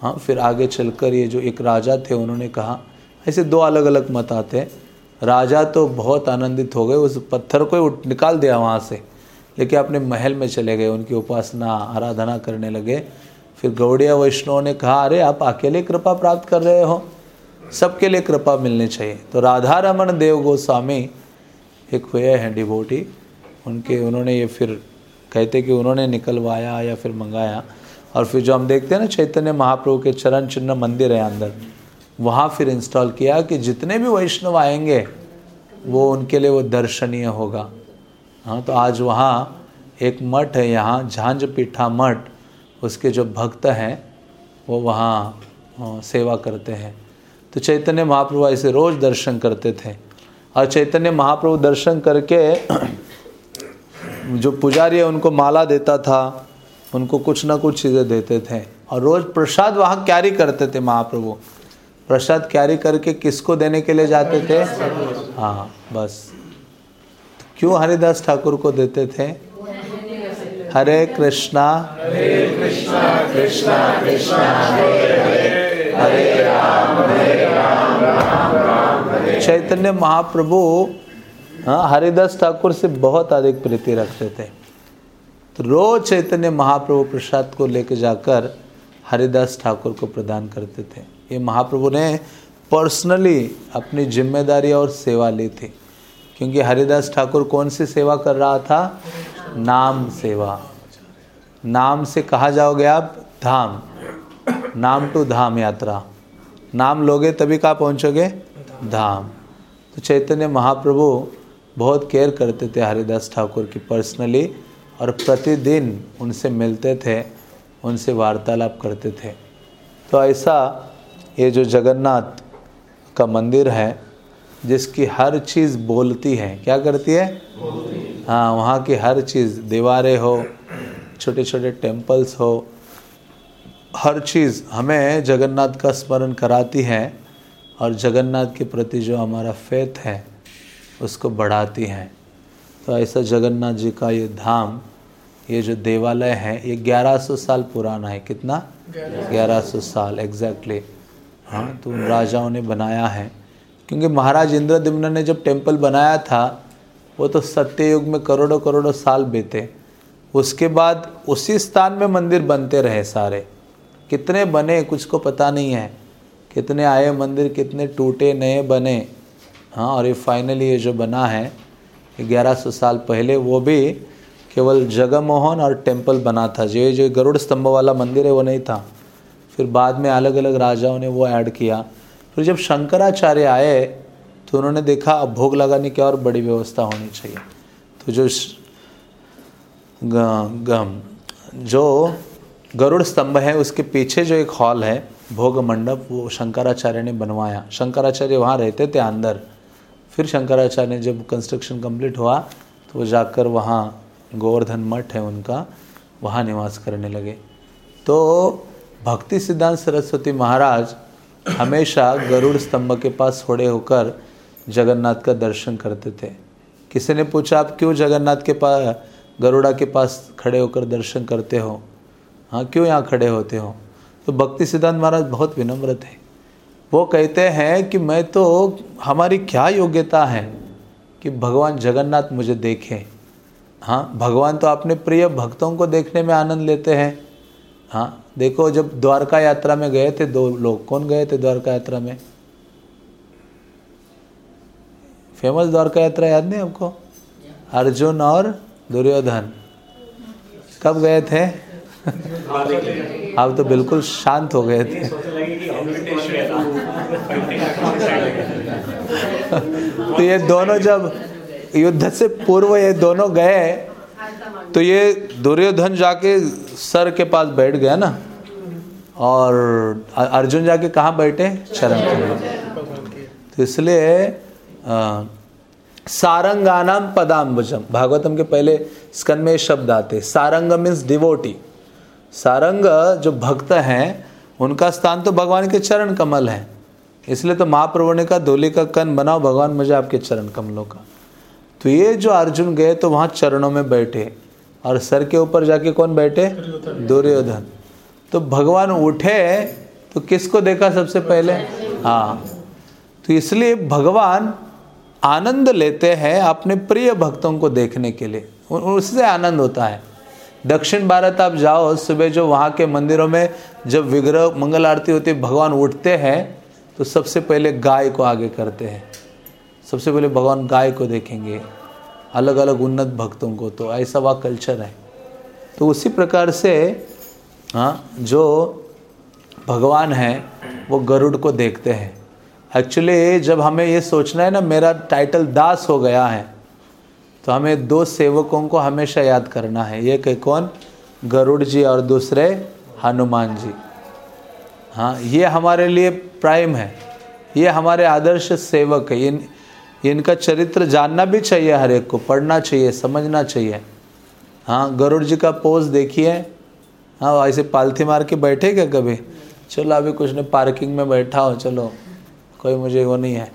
हाँ फिर आगे चलकर ये जो एक राजा थे, उन्होंने कहा, ऐसे दो अलग अलग मत आते राजा तो बहुत आनंदित हो गए, उस पत्थर को निकाल दिया वहाँ से। लेकिन अपने महल में चले गए, उनकी उपासना, आराधना करने लगे। फिर गौड़िया वैष्णव ने कहा, अरे, आप अकेले कृपा प्राप्त कर रहे हो? सबके लिए कृपा मिलनी चाहिए। तो राधा रमन देव गोस्वामी, एक हुए हैं डिबोटी उनके, उन्होंने ये फिर कहते कि उन्होंने निकलवाया या फिर मंगाया। और फिर जो हम देखते हैं ना, चैतन्य महाप्रभु के चरण चिन्ह मंदिर है अंदर। वहाँ फिर इंस्टॉल किया कि जितने भी वैष्णव आएँगे, वो उनके लिए वो दर्शनीय होगा। हाँ तो आज वहाँ एक मठ है, यहाँ झांझ पीठा मठ, उसके जो भक्त हैं, वो वहाँ सेवा करते हैं। तो चैतन्य महाप्रभु ऐसे रोज़ दर्शन करते थे। और चैतन्य महाप्रभु दर्शन करके जो पुजारी है, उनको माला देता था, उनको कुछ ना कुछ चीज़ें देते थे। और रोज़ प्रसाद वहाँ कैरी करते थे महाप्रभु। प्रसाद कैरी करके किसको देने के लिए जाते थे? हाँ बस। तो क्यों हरिदास ठाकुर को देते थे? हरे कृष्णा कृष्णा कृष्णा। चैतन्य महाप्रभु हाँ हरिदास ठाकुर से बहुत अधिक प्रीति रखते थे। तो रोज चैतन्य महाप्रभु प्रसाद को लेकर जाकर हरिदास ठाकुर को प्रदान करते थे। ये महाप्रभु ने पर्सनली अपनी ज़िम्मेदारी और सेवा ली थी। क्योंकि हरिदास ठाकुर कौन सी सेवा कर रहा था? नाम सेवा। नाम से कहा जाओगे आप? धाम। नाम टू धाम यात्रा। नाम लोगे तभी कहाँ पहुँचोगे? धाम। तो चैतन्य महाप्रभु बहुत केयर करते थे हरिदास ठाकुर की पर्सनली और प्रतिदिन उनसे मिलते थे उनसे वार्तालाप करते थे। तो ऐसा ये जो जगन्नाथ का मंदिर है जिसकी हर चीज़ बोलती है क्या करती है? हाँ। वहाँ की हर चीज़ दीवारें हो छोटे छोटे टेम्पल्स हो हर चीज़ हमें जगन्नाथ का स्मरण कराती है और जगन्नाथ के प्रति जो हमारा फेथ है उसको बढ़ाती हैं। तो ऐसा जगन्नाथ जी का ये धाम, ये जो देवालय है, ये 1100 साल पुराना है। कितना? 1100 साल एग्जैक्टली हाँ तो उन राजाओं ने बनाया है। क्योंकि महाराज इंद्रदिम्न ने जब टेंपल बनाया था, वो तो सत्य युग में करोड़ों करोड़ों साल बीते। उसके बाद उसी स्थान में मंदिर बनते रहे सारे। कितने बने कुछ को पता नहीं है। कितने आए मंदिर, कितने टूटे, नए बने। हाँ और ये फाइनली ये जो बना है ग्यारह सौ साल पहले, वो भी केवल जगमोहन और टेंपल बना था। जो जो गरुड़ स्तंभ वाला मंदिर है, वो नहीं था। फिर बाद में अलग अलग राजाओं ने वो ऐड किया। फिर जब शंकराचार्य आए तो उन्होंने देखा, अब भोग लगाने की और बड़ी व्यवस्था होनी चाहिए। तो जो गम, जो गरुड़ स्तंभ है, उसके पीछे जो एक हॉल है, भोग मंडप, वो शंकराचार्य ने बनवाया। शंकराचार्य वहाँ रहते थे अंदर। फिर शंकराचार्य ने जब कंस्ट्रक्शन कंप्लीट हुआ तो वो जाकर वहाँ गोवर्धन मठ है उनका, वहाँ निवास करने लगे। तो भक्ति सिद्धांत सरस्वती महाराज हमेशा गरुड़ स्तंभ के पास खड़े होकर जगन्नाथ का दर्शन करते थे। किसी ने पूछा, आप क्यों जगन्नाथ के पास गरुड़ा के पास खड़े होकर दर्शन करते हो? हाँ क्यों यहाँ खड़े होते हो? तो भक्ति सिद्धांत महाराज बहुत विनम्र थे। वो कहते हैं कि मैं तो हमारी क्या योग्यता है कि भगवान जगन्नाथ मुझे देखें? हाँ भगवान तो अपने प्रिय भक्तों को देखने में आनंद लेते हैं। हाँ देखो जब द्वारका यात्रा में गए थे दो लोग कौन गए थे द्वारका यात्रा में? फ़ेमस द्वारका यात्रा याद नहीं आपको? अर्जुन और दुर्योधन। कब गए थे? *laughs* आप तो बिल्कुल शांत हो गए थे। तो ये दोनों जब युद्ध से पूर्व ये दोनों गए तो ये दुर्योधन जाके सर के पास बैठ गया ना? और अर्जुन जाके कहाँ बैठे? चरण तो इसलिए सारंगानाम पदाम्बुजम, भागवतम के पहले स्कन में शब्द आते सारंग मीन्स डिवोटी सारंग जो भक्त हैं उनका स्थान तो भगवान के चरण कमल है। इसलिए तो महाप्रभु ने कहा धोली का कन बनाओ भगवान मुझे आपके चरण कमलों का। तो ये जो अर्जुन गए तो वहाँ चरणों में बैठे। और सर के ऊपर जाके कौन बैठे? दुर्योधन। तो भगवान उठे तो किसको देखा सबसे पहले? हाँ। तो इसलिए भगवान आनंद लेते हैं अपने प्रिय भक्तों को देखने के लिए। उससे आनंद होता है। दक्षिण भारत आप जाओ, सुबह जो वहाँ के मंदिरों में जब विग्रह, मंगल आरती होती है, भगवान उठते हैं तो सबसे पहले गाय को आगे करते हैं। सबसे पहले भगवान गाय को देखेंगे अलग अलग उन्नत भक्तों को तो ऐसा वह कल्चर है। तो उसी प्रकार से हाँ जो भगवान है, वो गरुड़ को देखते हैं। एक्चुअली जब हमें ये सोचना है ना, मेरा टाइटल दास हो गया है तो हमें दो सेवकों को हमेशा याद करना है। एक है कौन? गरुड़ जी और दूसरे हनुमान जी हाँ ये हमारे लिए प्राइम है। ये हमारे आदर्श सेवक है। इन, इनका चरित्र जानना भी चाहिए हर एक को, पढ़ना चाहिए, समझना चाहिए। हाँ गरुड़ जी का पोज देखिए। हाँ ऐसे पालथी मार के बैठे क्या कभी? चलो, अभी कुछ नहीं, पार्किंग में बैठा हो, चलो। कोई मुझे वो नहीं है।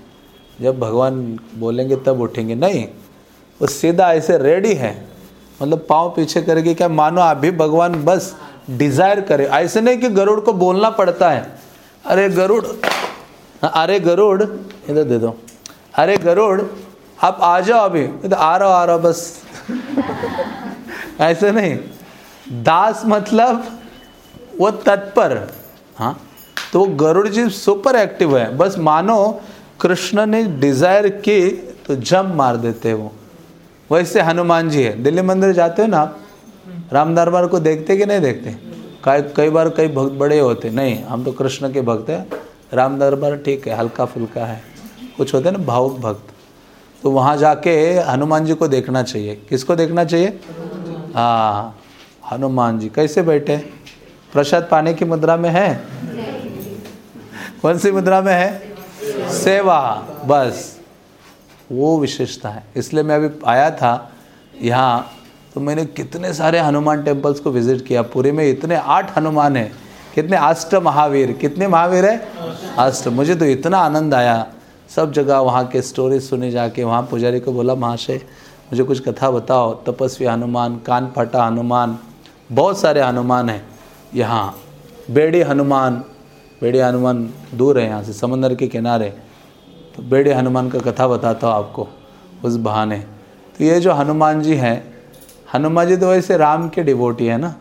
जब भगवान बोलेंगे तब उठेंगे। नहीं वो सीधा ऐसे रेडी है। मतलब पाँव पीछे करके क्या मानो अभी भगवान बस डिज़ायर करे। ऐसे नहीं कि गरुड़ को बोलना पड़ता है। अरे गरुड़ अरे गरुड़, इधर दे दो। अरे गरुड़, आप आ जाओ अभी। तो आ रहा आ रहा बस। *laughs* ऐसे नहीं। दास मतलब वो तत्पर। हाँ? तो गरुड़ जी सुपर एक्टिव है। बस मानो कृष्ण ने डिज़ायर की तो जम मार देते वो। वैसे हनुमान जी है। दिल्ली मंदिर जाते हो ना आप राम दरबार को देखते कि नहीं देखते? कई कई बार कई भक्त बड़े होते। नहीं, हम तो कृष्ण के भक्त हैं। राम दरबार ठीक है, हल्का फुल्का है। कुछ होते हैं ना, भावुक भक्त। तो वहाँ जाके हनुमान जी को देखना चाहिए। किसको देखना चाहिए? हाँ हनुमान जी। कैसे बैठे? प्रसाद पाने की मुद्रा में है? कौन सी मुद्रा में है? सेवा, बस। वो विशेषता है। इसलिए मैं अभी आया था यहाँ तो मैंने कितने सारे हनुमान टेम्पल्स को विज़िट किया। पूरे में इतने आठ हनुमान हैं, कितने अष्ट महावीर, कितने महावीर है? अष्ट। मुझे तो इतना आनंद आया। सब जगह वहाँ के स्टोरी सुने जाके, वहाँ पुजारी को बोला, महाशय, मुझे कुछ कथा बताओ। तपस्वी हनुमान कान फटा हनुमान, बहुत सारे हनुमान हैं यहाँ। बेड़ी हनुमान बेड़ी हनुमान दूर है यहाँ से, समंदर के किनारे। तो बेड़ी हनुमान का कथा बताता हूँ आपको उस बहाने। तो ये जो हनुमान जी हैं हनुमान जी तो वैसे राम के डिवोटी है ना?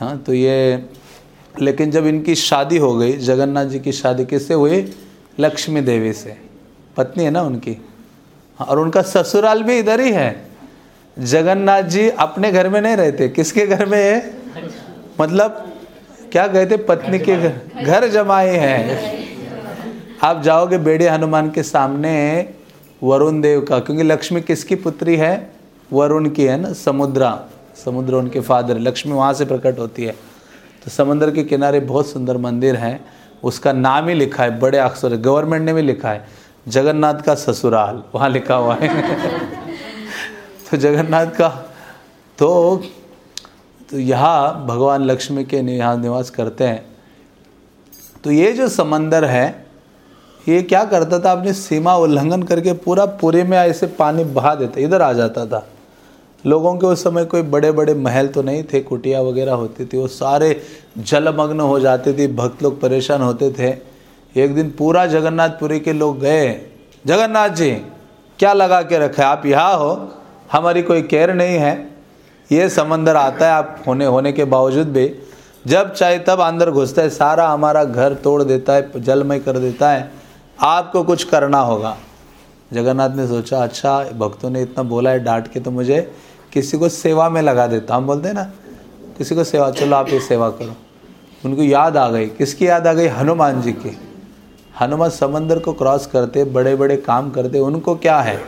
हाँ तो ये लेकिन जब इनकी शादी हो गई जगन्नाथ जी की शादी किससे हुई? लक्ष्मी देवी से। पत्नी है ना उनकी? हाँ, और उनका ससुराल भी इधर ही है। जगन्नाथ जी अपने घर में नहीं रहते। किसके घर में है मतलब क्या कहते? पत्नी के घर। घर जमाए हैं। आप जाओगे बेड़े हनुमान के सामने वरुण देव का, क्योंकि लक्ष्मी किसकी पुत्री है? वरुण की है ना, समुद्रा। समुद्र उनके फादर लक्ष्मी वहाँ से प्रकट होती है। तो समुद्र के किनारे बहुत सुंदर मंदिर है। उसका नाम ही लिखा है, बड़े अक्षर गवर्नमेंट ने भी लिखा है, जगन्नाथ का ससुराल। वहाँ लिखा हुआ है। *laughs* तो जगन्नाथ का तो तो यहाँ भगवान लक्ष्मी के यहाँ निवास करते हैं। तो ये जो समंदर है ये क्या करता था? अपनी सीमा उल्लंघन करके पूरा पूरे में ऐसे पानी बहा देता, इधर आ जाता था। लोगों के उस समय कोई बड़े बड़े महल तो नहीं थे, कुटिया वगैरह होती थी, वो सारे जलमग्न हो जाते थे, भक्त लोग परेशान होते थे। एक दिन पूरा जगन्नाथपुरी के लोग गए। जगन्नाथ जी, क्या लगा के रखा? आप यहाँ हो? हमारी कोई केयर नहीं है। ये समंदर आता है, आप होने होने के बावजूद भी। जब चाहे तब अंदर घुसता है, सारा हमारा घर तोड़ देता है, जलमय कर देता है। आपको कुछ करना होगा। जगन्नाथ ने सोचा अच्छा भक्तों ने इतना बोला है डांट के तो मुझे किसी को सेवा में लगा देता। हम बोलते हैं ना, किसी को सेवा, चलो आप ये सेवा करो। उनको याद आ गई। किसकी याद आ गई? हनुमान जी की। हनुमान समंदर को क्रॉस करते बड़े बड़े काम करते, उनको क्या है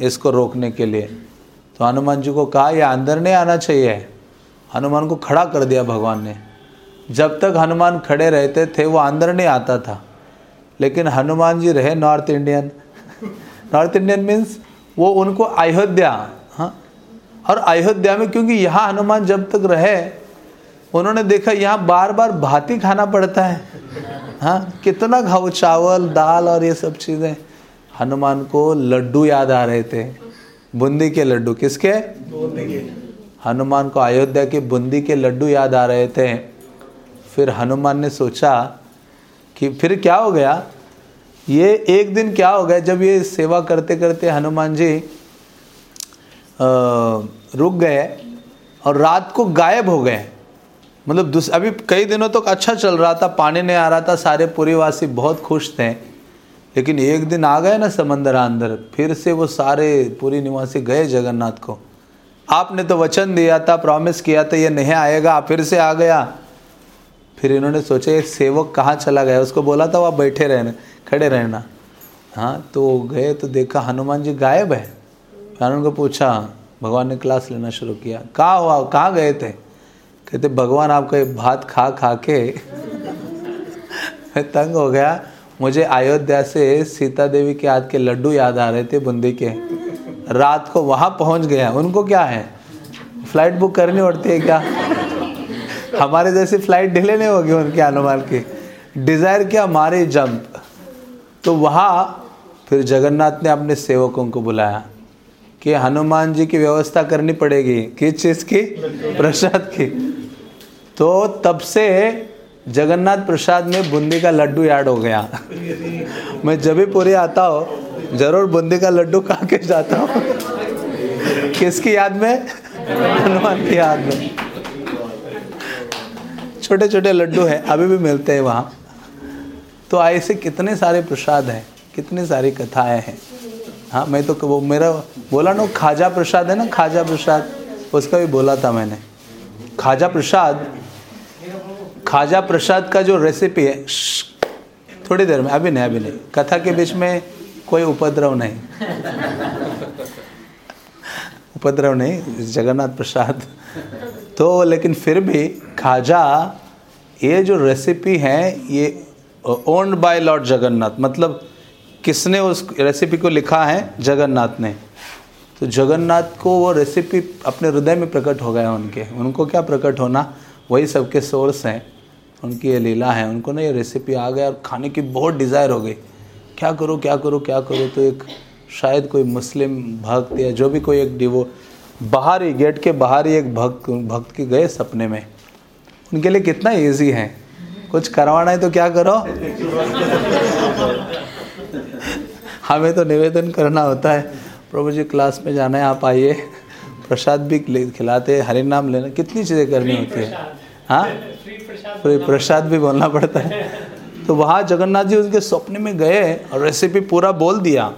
इसको रोकने के लिए? तो हनुमान जी को कहा यह अंदर नहीं आना चाहिए। हनुमान को खड़ा कर दिया भगवान ने। जब तक हनुमान खड़े रहते थे, वो अंदर नहीं आता था। लेकिन हनुमान जी रहे north Indian. North Indian means वो उनको अयोध्या हाँ और अयोध्या में क्योंकि यहाँ हनुमान जब तक रहे, उन्होंने देखा यहाँ बार बार भाती खाना पड़ता है हाँ कितना खाओ चावल, दाल और ये सब चीज़ें। हनुमान को लड्डू याद आ रहे थे, बूंदी के लड्डू, किसके? हनुमान को अयोध्या के बूंदी के लड्डू याद आ रहे थे। फिर हनुमान ने सोचा कि फिर क्या हो गया? ये एक दिन क्या हो गया जब ये सेवा करते करते हनुमान जी रुक गए और रात को गायब हो गए। मतलब अभी कई दिनों तक तो अच्छा चल रहा था, पानी नहीं आ रहा था, सारे पूरीवासी बहुत खुश थे। लेकिन एक दिन आ गए ना समंदर अंदर, फिर से वो सारे पूरी निवासी गए जगन्नाथ को। आपने तो वचन दिया था प्रॉमिस किया था, ये नहीं आएगा, फिर से आ गया। फिर इन्होंने सोचा, ये सेवक कहाँ चला गया? उसको बोला था, वह बैठे रहने, खड़े रहना। हाँ तो गए तो देखा, हनुमान जी गायब है? मैंने उनको पूछा, भगवान ने क्लास लेना शुरू किया। कहाँ हुआ? कहाँ गए थे? कहते, भगवान आपका भात खा खा के मैं *laughs* तंग हो गया। मुझे अयोध्या से सीता देवी के हाथ के लड्डू याद आ रहे थे, बूंदी के। रात को वहाँ पहुँच गया। उनको क्या है? फ़्लाइट बुक करनी पड़ती है क्या? हमारे जैसी फ़्लाइट डिले नहीं होगी उनके अनुमान की। डिज़ायर क्या मारे जंप तो वहाँ फिर जगन्नाथ ने अपने सेवकों को बुलाया कि हनुमान जी की व्यवस्था करनी पड़ेगी। किस चीज़ की? प्रसाद की। तो तब से जगन्नाथ प्रसाद में बूंदी का लड्डू याद हो गया। मैं जब भी पूरी आता हो, ज़रूर बूंदी का लड्डू खा के जाता हूँ। किसकी याद में? हनुमान की याद में। छोटे छोटे लड्डू हैं, अभी भी मिलते हैं वहाँ। तो ऐसे कितने सारे प्रसाद हैं, कितनी सारी कथाएँ हैं। हाँ मैं तो वो मेरा बोला ना खाजा प्रसाद है ना, खाजा प्रसाद, उसका भी बोला था मैंने। खाजा प्रसाद खाजा प्रसाद का जो रेसिपी है थोड़ी देर में, अभी नहीं अभी नहीं। कथा के बीच में कोई उपद्रव नहीं। *laughs* उपद्रव नहीं, जगन्नाथ प्रसाद। तो लेकिन फिर भी खाजा, ये जो रेसिपी है, ये ओन्ड बाय लॉर्ड जगन्नाथ मतलब किसने उस रेसिपी को लिखा है? जगन्नाथ ने। तो जगन्नाथ को वो रेसिपी अपने हृदय में प्रकट हो गया उनके। उनको क्या प्रकट होना? वही सबके सोर्स हैं। उनकी ये लीला है। उनको ना ये रेसिपी आ गया और खाने की बहुत डिज़ायर हो गई। क्या करो क्या करो क्या करो? तो एक शायद कोई मुस्लिम भक्त या जो भी कोई एक डिवो बाहर ही, गेट के बाहर ही एक भक्त भक्त के गए सपने में। उनके लिए कितना इजी है। कुछ करवाना है तो क्या करो? हमें तो निवेदन करना होता है, प्रभु जी क्लास में जाना है, आप आइए। प्रसाद भी खिलाते हरि नाम लेना, कितनी चीज़ें करनी होती है। हाँ? प्रसाद भी बोलना पड़ता है। तो वहाँ जगन्नाथ जी उनके सपने में गए और रेसिपी पूरा बोल दिया।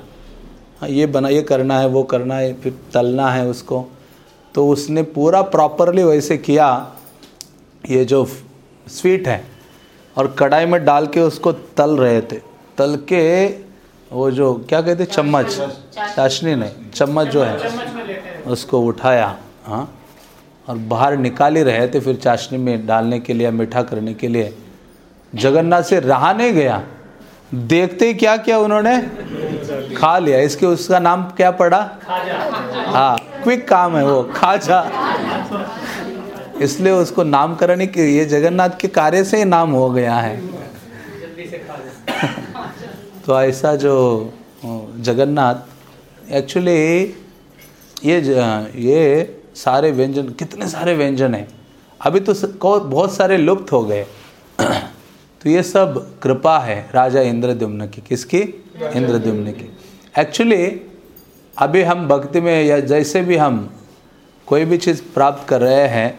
ये बना, ये करना है, वो करना है, फिर तलना है उसको। तो उसने पूरा प्रॉपरली वैसे किया, ये जो स्वीट है, और कढ़ाई में डाल के उसको तल रहे थे। तल के वो जो, क्या कहते चम्मच? चाशनी नहीं, चम्मच जो है, उसको उठाया हाँ और बाहर निकाल ही रहे थे फिर चाशनी में डालने के लिए, मीठा करने के लिए। जगन्नाथ से रहा नहीं गया। देखते ही क्या किया उन्होंने? खा लिया। इसके उसका नाम क्या पड़ा? हाँ क्विक काम है वो खाजा। इसलिए उसको नामकरण ही ये जगन्नाथ के कार्य से ही नाम हो गया है। तो ऐसा जो जगन्नाथ एक्चुअली ये ये सारे व्यंजन कितने सारे व्यंजन हैं। अभी तो बहुत सारे लुप्त हो गए। तो ये सब कृपा है राजा इंद्रद्युम्न की। किसकी? इंद्रद्युम्न की। एक्चुअली अभी हम भक्ति में या जैसे भी हम कोई भी चीज़ प्राप्त कर रहे हैं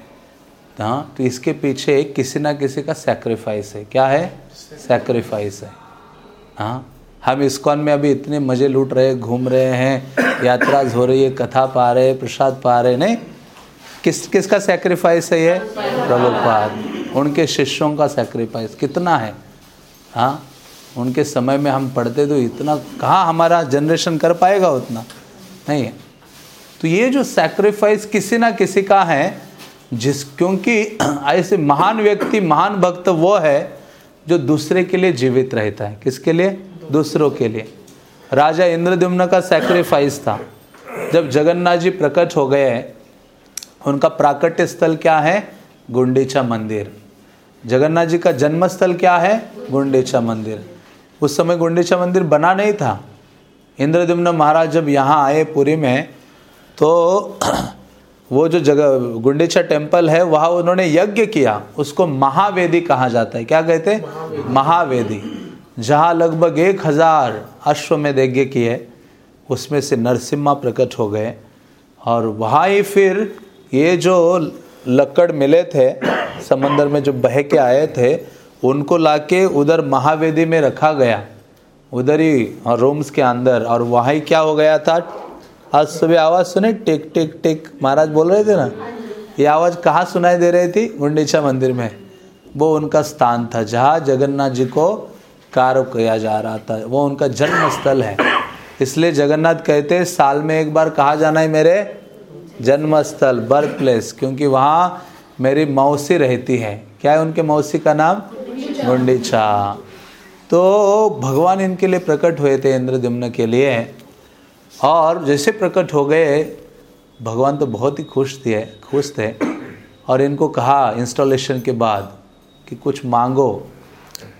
हाँ तो इसके पीछे किसी ना किसी का सेक्रीफाइस है। क्या है? सेक्रीफाइस है। हाँ हम इस्कॉन में अभी इतने मज़े लूट रहे, घूम रहे हैं, यात्रा हो रही है, कथा पा रहे, प्रसाद पा रहे, नहीं? किस, किसका सेक्रीफाइस है ये? प्रभुपाद। उनके शिष्यों का सेक्रीफाइस कितना है? हाँ? उनके समय में हम पढ़ते तो इतना, कहाँ हमारा जनरेशन कर पाएगा उतना? नहीं है। तो ये जो सेक्रीफाइस किसी ना किसी का है, जिस, क्योंकि *clears throat* ऐसे महान व्यक्ति, महान भक्त वो है, जो दूसरे के लिए जीवित रहता है। किसके लिए? दूसरों के लिए। राजा इंद्रद्युम्न का सेक्रीफाइस था। जब जगन्नाथ जी प्रकट हो गए उनका प्राकट्य स्थल क्या है? गुंडीचा मंदिर. जगन्नाथ जी का जन्म स्थल क्या है? गुंडीचा मंदिर. उस समय गुंडीचा मंदिर बना नहीं था. इंद्रद्युम्न महाराज जब यहाँ आए पुरी में तो *clears throat* वो जो जगह गुंडीचा टेंपल है वहाँ उन्होंने यज्ञ किया. उसको महावेदी कहा जाता है. क्या कहते हैं? महावेदी. जहाँ लगभग एक हज़ार अश्वमेध यज्ञ किए उसमें से नरसिम्हा प्रकट हो गए. और वहाँ ही फिर ये जो लकड़ मिले थे, समंदर में जो बह के आए थे, उनको लाके उधर महावेदी में रखा गया। उधर ही रूम्स के अंदर, और वहाँ ही क्या हो गया था? आज सुबह आवाज़ सुने, टिक टिक टिक, महाराज बोल रहे थे ना? ये आवाज़ कहाँ सुनाई दे रही थी? गुंडीचा मंदिर में। वो उनका स्थान था, जहाँ जगन्नाथ जी को कार्य किया जा रहा था। वो उनका जन्म स्थल है। इसलिए जगन्नाथ कहते साल में एक बार कहा जाना है मेरे? जन्म स्थल बर्थ प्लेस क्योंकि वहाँ मेरी मौसी रहती है। क्या है उनके मौसी का नाम? गुंडीचा तो भगवान इनके लिए प्रकट हुए थे इंद्रदम्न के लिए। और जैसे प्रकट हो गए, भगवान तो बहुत ही खुश थे खुश थे। और इनको कहा इंस्टॉलेशन के बाद कि कुछ मांगो।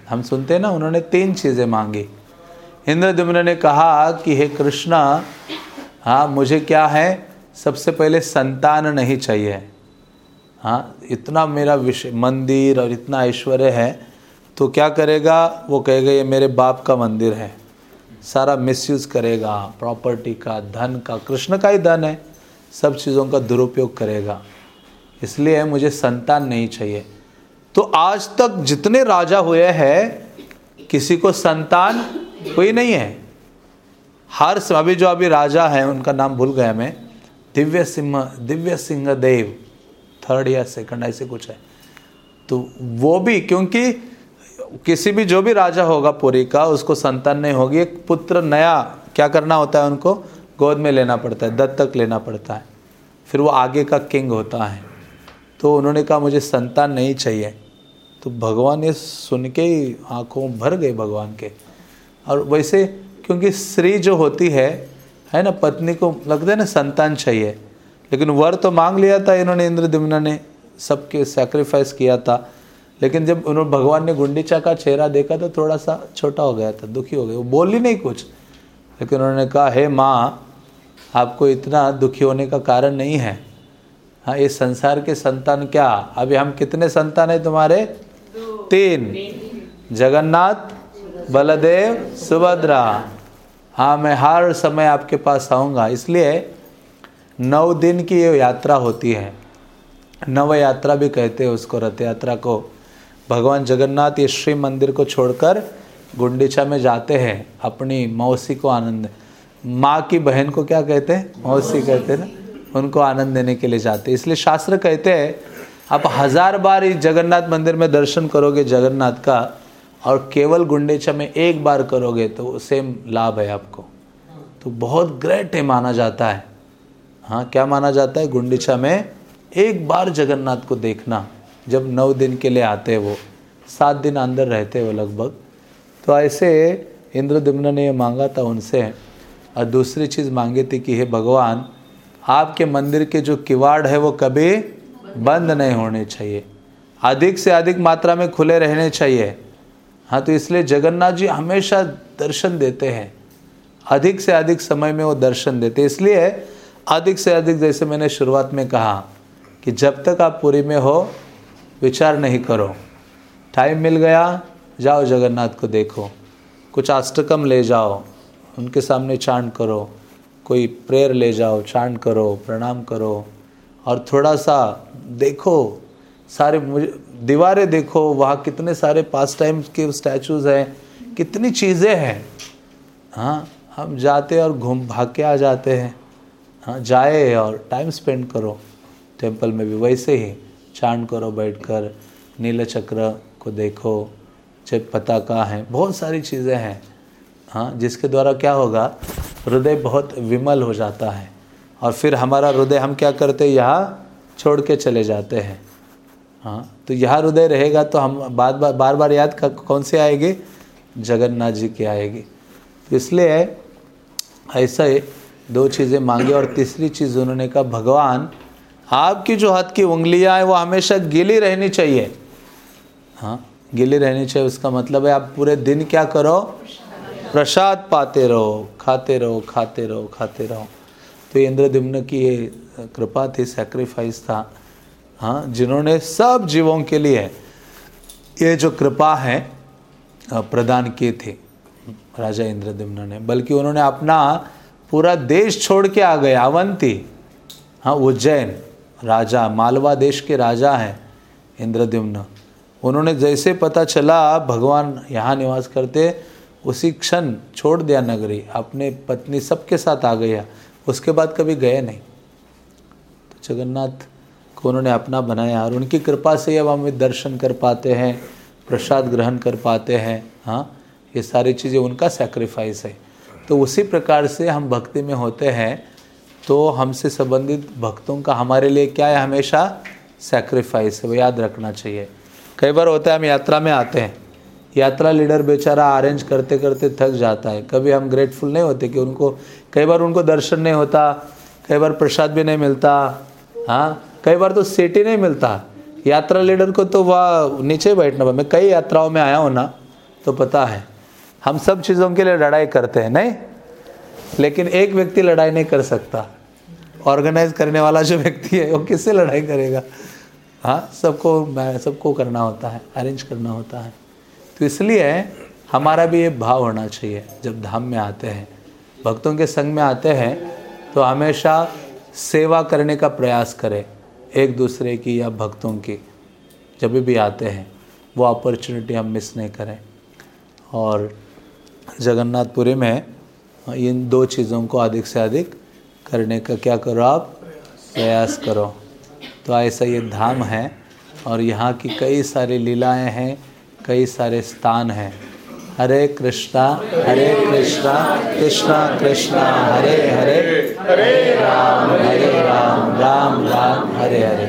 हम सुनते हैं ना, उन्होंने तीन चीज़ें मांगी। इंद्रदम्न ने कहा कि, हे कृष्णा हाँ मुझे क्या है? सबसे पहले संतान नहीं चाहिए। हाँ इतना मेरा विषय मंदिर और इतना ऐश्वर्य है तो क्या करेगा? वो कहेगा, ये मेरे बाप का मंदिर है। सारा मिसयूज करेगा, प्रॉपर्टी का, धन का, कृष्ण का ही धन है। सब चीज़ों का दुरुपयोग करेगा। इसलिए मुझे संतान नहीं चाहिए। तो आज तक जितने राजा हुए हैं, किसी को संतान कोई नहीं है। हर अभी जो अभी राजा है, उनका नाम भूल गया मैं। दिव्य सिंह दिव्य सिंह देव थर्ड या सेकंड ऐसे कुछ है। तो वो भी, क्योंकि किसी भी, जो भी राजा होगा पुरी का, उसको संतान नहीं होगी। एक पुत्र नया, क्या करना होता है उनको? गोद में लेना पड़ता है, दत्तक लेना पड़ता है। फिर वो आगे का किंग होता है। तो उन्होंने कहा, मुझे संतान नहीं चाहिए। तो भगवान ये सुन के ही आँखों भर गए भगवान के। और वैसे, क्योंकि स्त्री जो होती है है ना पत्नी को लगता है ना संतान चाहिए। लेकिन वर तो मांग लिया था इन्होंने इंद्रदिम्ना ने सबके सेक्रीफाइस किया था। लेकिन जब उन्होंने भगवान ने गुंडीचा का चेहरा देखा तो थोड़ा सा छोटा हो गया था दुखी हो गया। वो बोली नहीं कुछ। लेकिन उन्होंने कहा हे माँ आपको इतना दुखी होने का कारण नहीं है। हाँ ये संसार के संतान क्या? अभी हम कितने संतान है तुम्हारे? तीन। जगन्नाथ बलदेव सुभद्रा। हाँ मैं हर समय आपके पास आऊँगा। इसलिए नौ दिन की ये यात्रा होती है। नव यात्रा भी कहते हैं उसको, रथ यात्रा को। भगवान जगन्नाथ ये श्री मंदिर को छोड़कर गुंडीचा में जाते हैं अपनी मौसी को आनंद। माँ की बहन को क्या कहते हैं? मौसी कहते हैं ना? उनको आनंद देने के लिए जाते हैं। इसलिए शास्त्र कहते हैं, आप हज़ार बार इस जगन्नाथ मंदिर में दर्शन करोगे, जगन्नाथ का और केवल गुंडेचा में एक बार करोगे तो सेम लाभ है आपको। तो बहुत ग्रेट है माना जाता है। हाँ क्या माना जाता है? गुंडीचा में एक बार जगन्नाथ को देखना, जब नौ दिन के लिए आते हैं वो। सात दिन अंदर रहते वो लगभग। तो ऐसे इंद्रदम्न ने ये मांगा था उनसे। और दूसरी चीज़ मांगी थी कि, हे भगवान, आपके मंदिर के जो किवाड़ है वो कभी बंद नहीं होने चाहिए। अधिक से अधिक मात्रा में खुले रहने चाहिए। हाँ तो इसलिए जगन्नाथ जी हमेशा दर्शन देते हैं। अधिक से अधिक समय में वो दर्शन देते इसलिए अधिक से अधिक जैसे मैंने शुरुआत में कहा कि जब तक आप पूरी में हो, विचार नहीं करो। टाइम मिल गया, जाओ जगन्नाथ को देखो। कुछ अष्टकम ले जाओ, उनके सामने चाँद करो। कोई प्रेयर ले जाओ, चाँद करो, प्रणाम करो। और थोड़ा सा देखो सारे दीवारें देखो, वहाँ कितने सारे पास टाइम के स्टैचूज़ हैं, कितनी चीज़ें हैं। हाँ हम जाते और घूम, भाग के आ जाते हैं। हाँ जाए और टाइम स्पेंड करो। टेंपल में भी वैसे ही चाँद करो बैठकर, नील चक्र को देखो, जब पता कहाँ है, बहुत सारी चीज़ें हैं। हाँ जिसके द्वारा क्या होगा, हृदय बहुत विमल हो जाता है। और फिर हमारा हृदय, हम क्या करते यहाँ छोड़ के चले जाते हैं। हाँ तो यहाँ हृदय रहेगा तो हम बार बार बार बार याद कर, कौन से आएगी? जगन्नाथ जी की आएगी। तो इसलिए ऐसा ही दो चीज़ें मांगी और तीसरी चीज़ उन्होंने कहा भगवान आपकी जो हाथ की उंगलियाँ हैं वो हमेशा गीली रहनी चाहिए। हाँ गीली रहनी चाहिए उसका मतलब है आप पूरे दिन क्या करो? प्रसाद पाते रहो खाते रहो खाते रहो खाते रहो। तो इंद्रदिम्न की ये कृपा थी सेक्रीफाइस था। हाँ जिन्होंने सब जीवों के लिए ये जो कृपा है प्रदान किए थे, राजा इंद्रदिम्न ने। बल्कि उन्होंने अपना पूरा देश छोड़ के आ गए अवंती हाँ उज्जैन, राजा, मालवा देश के राजा हैं इंद्रद्युम्न। उन्होंने जैसे पता चला, भगवान यहाँ निवास करते, उसी क्षण छोड़ दिया नगरी, अपने पत्नी सबके साथ आ गया। उसके बाद कभी गए नहीं। तो जगन्नाथ को उन्होंने अपना बनाया और उनकी कृपा से अब हम दर्शन कर पाते हैं, प्रसाद ग्रहण कर पाते हैं हाँ ये सारी चीज़ें उनका सेक्रीफाइस है। तो उसी प्रकार से हम भक्ति में होते हैं तो हमसे संबंधित भक्तों का हमारे लिए क्या है हमेशा सेक्रीफाइस है, वो याद रखना चाहिए। कई बार होता है हम यात्रा में आते हैं, यात्रा लीडर बेचारा अरेंज करते करते थक जाता है। कभी हम ग्रेटफुल नहीं होते कि उनको, कई बार उनको दर्शन नहीं होता, कई बार प्रसाद भी नहीं मिलता हाँ कई बार तो सीट ही नहीं मिलता। यात्रा लीडर को तो वह नीचे बैठना मैं कई यात्राओं में आया हूँ ना तो पता है, हम सब चीज़ों के लिए लड़ाई करते हैं, नहीं? लेकिन एक व्यक्ति लड़ाई नहीं कर सकता। ऑर्गेनाइज करने वाला जो व्यक्ति है, वो किससे लड़ाई करेगा? हाँ सबको सबको करना होता है अरेंज करना होता है। तो इसलिए हमारा भी ये भाव होना चाहिए, जब धाम में आते हैं, भक्तों के संग में आते हैं तो हमेशा सेवा करने का प्रयास करें। एक दूसरे की या भक्तों की जब भी आते हैं, वो अपॉर्चुनिटी हम मिस नहीं करें। और जगन्नाथपुरी में इन दो चीज़ों को अधिक से अधिक करने का क्या करो आप? प्रयास करो। तो ऐसा ये धाम है और यहाँ की कई सारी लीलाएँ हैं, कई सारे स्थान हैं। हरे कृष्णा हरे कृष्णा कृष्णा कृष्णा हरे हरे। हरे राम हरे राम राम राम हरे हरे।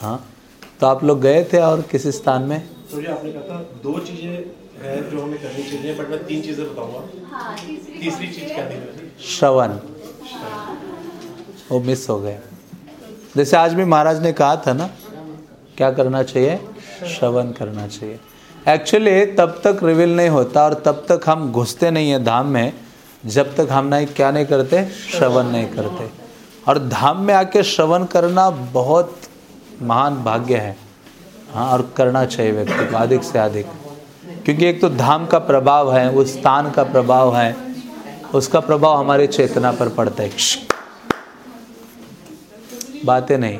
हाँ तो आप लोग गए थे और किस स्थान में? तो जो आपने कहा था दो चीज़ें हैं जो हमें करनी चाहिए बट मैं तीन चीज़ें बताऊँगा। हाँ, तीसरी चीज़ क्या थी? श्रवण। वो मिस हो गए। जैसे आज भी महाराज ने कहा था ना क्या करना चाहिए? श्रवण करना चाहिए। एक्चुअली तब तक रिवील नहीं होता और तब तक हम घुसते नहीं हैं धाम में, जब तक हम नहीं, क्या नहीं करते? श्रवण नहीं करते। और धाम में आके श्रवण करना बहुत महान भाग्य है। हाँ और करना चाहिए व्यक्ति को, अधिक से अधिक। क्योंकि एक तो धाम का प्रभाव है, उस स्थान का प्रभाव है, उसका प्रभाव हमारी चेतना पर पड़ता है। बातें नहीं।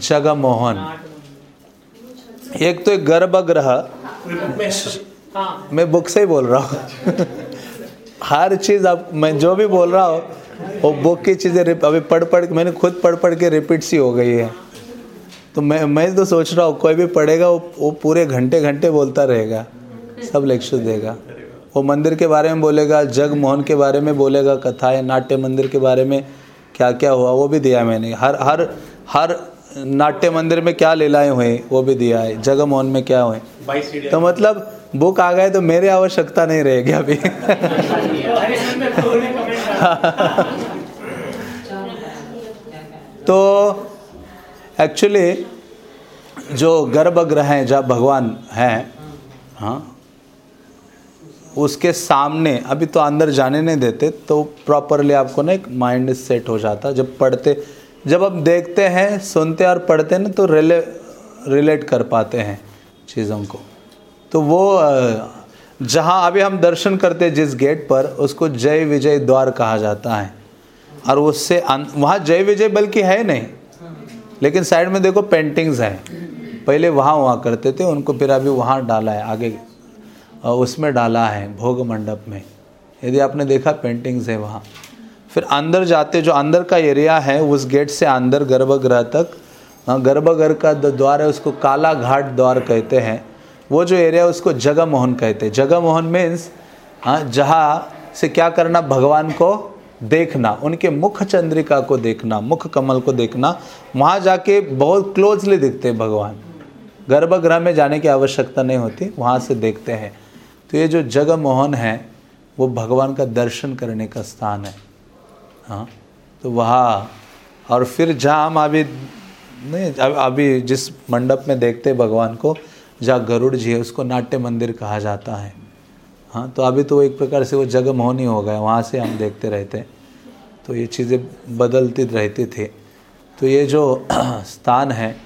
जगमोहन। एक तो एक गर्भगृह। मैं बुक से ही बोल रहा हूँ। हर चीज़ अब मैं जो भी बोल रहा हूँ, वो बुक की चीज़ें अभी पढ़ पढ़ मैंने खुद पढ़ पढ़ के रिपीट सी हो गई है। तो मैं मैं तो सोच रहा हूँ, कोई भी पढ़ेगा, वो वो पूरे घंटे घंटे बोलता रहेगा, सब लेक्चर देगा। वो मंदिर के बारे में बोलेगा जग मोहन के बारे में बोलेगा, कथाएँ, नाट्य मंदिर के बारे में क्या क्या हुआ, वो भी दिया मैंने। हर हर हर नाट्य मंदिर में क्या लीलाएँ हुई वो भी दिया है। जगह मोहन में क्या हुए तो मतलब बुक आ गए तो मेरी आवश्यकता नहीं रहेगी अभी। *laughs* तो एक्चुअली जो गर्भगृह हैं जहाँ भगवान हैं हाँ उसके सामने अभी तो अंदर जाने नहीं देते तो प्रॉपरली आपको ना एक माइंड सेट हो जाता जब पढ़ते जब हम देखते हैं, सुनते और पढ़ते हैं ना तो रिले रिलेट कर पाते हैं चीज़ों को। तो वो जहाँ अभी हम दर्शन करते हैं, जिस गेट पर, उसको जय विजय द्वार कहा जाता है। और उससे वहाँ जय विजय बल्कि है नहीं। लेकिन साइड में देखो पेंटिंग्स हैं। पहले वहाँ हुआ करते थे, उनको फिर अभी वहाँ डाला है, आगे उसमें डाला है, भोग मंडप में। यदि आपने देखा पेंटिंग्स है वहाँ। फिर अंदर जाते जो अंदर का एरिया है उस गेट से अंदर गर्भगृह तक हाँ, गर्भगृह का द्वार है उसको काला घाट द्वार कहते हैं। वो जो एरिया है उसको जगह मोहन कहते हैं। जगह मोहन मीन्स हाँ जहाँ से क्या करना भगवान को देखना उनके मुख चंद्रिका को देखना मुख कमल को देखना वहाँ जाके बहुत क्लोजली दिखते हैं भगवान। गर्भगृह में जाने की आवश्यकता नहीं होती वहाँ से देखते हैं। तो ये जो जगह मोहन है वो भगवान का दर्शन करने का स्थान है। हाँ तो वहाँ, और फिर जहाँ हम अभी, नहीं अभी जिस मंडप में देखते भगवान को, जहाँ गरुड़ जी है, उसको नाट्य मंदिर कहा जाता है। हाँ तो अभी तो एक प्रकार से वो जगह मोहन ही गया, वहाँ से हम देखते रहते तो ये चीज़ें बदलती रहती थी। तो ये जो *clears throat* स्थान है,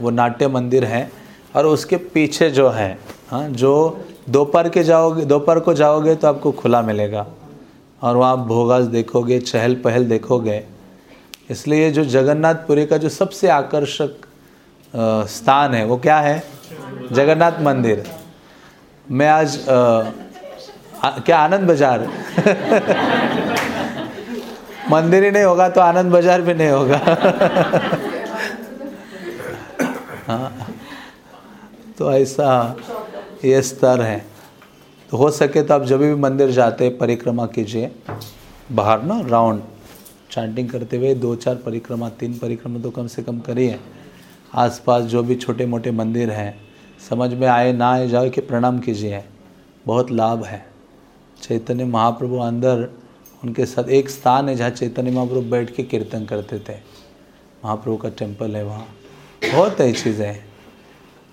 वो नाट्य मंदिर है, और उसके पीछे जो है हाँ जो दोपहर के जाओगे, दोपहर को जाओगे तो आपको खुला मिलेगा। और वहाँ भोगास देखोगे चहल पहल देखोगे। इसलिए जो जगन्नाथपुरी का जो सबसे आकर्षक स्थान है वो क्या है? जगन्नाथ मंदिर। मैं आज आ, आ, क्या आनंद बाज़ार? *laughs* मंदिर ही नहीं होगा तो आनंद बाज़ार भी नहीं होगा। *laughs* हाँ तो ऐसा ये स्तर है। तो हो सके तो आप जब भी मंदिर जाते परिक्रमा कीजिए। बाहर ना राउंड चैंटिंग करते हुए दो, चार परिक्रमा, तीन परिक्रमा तो कम से कम करिए। आसपास जो भी छोटे मोटे मंदिर हैं, समझ में आए ना आए, जाओ कि प्रणाम कीजिए। बहुत लाभ है। चैतन्य महाप्रभु अंदर, उनके साथ एक स्थान है जहाँ चैतन्य महाप्रभु बैठ के कीर्तन करते थे। महाप्रभु का टेंपल है वहाँ। बहुत है चीज़ें।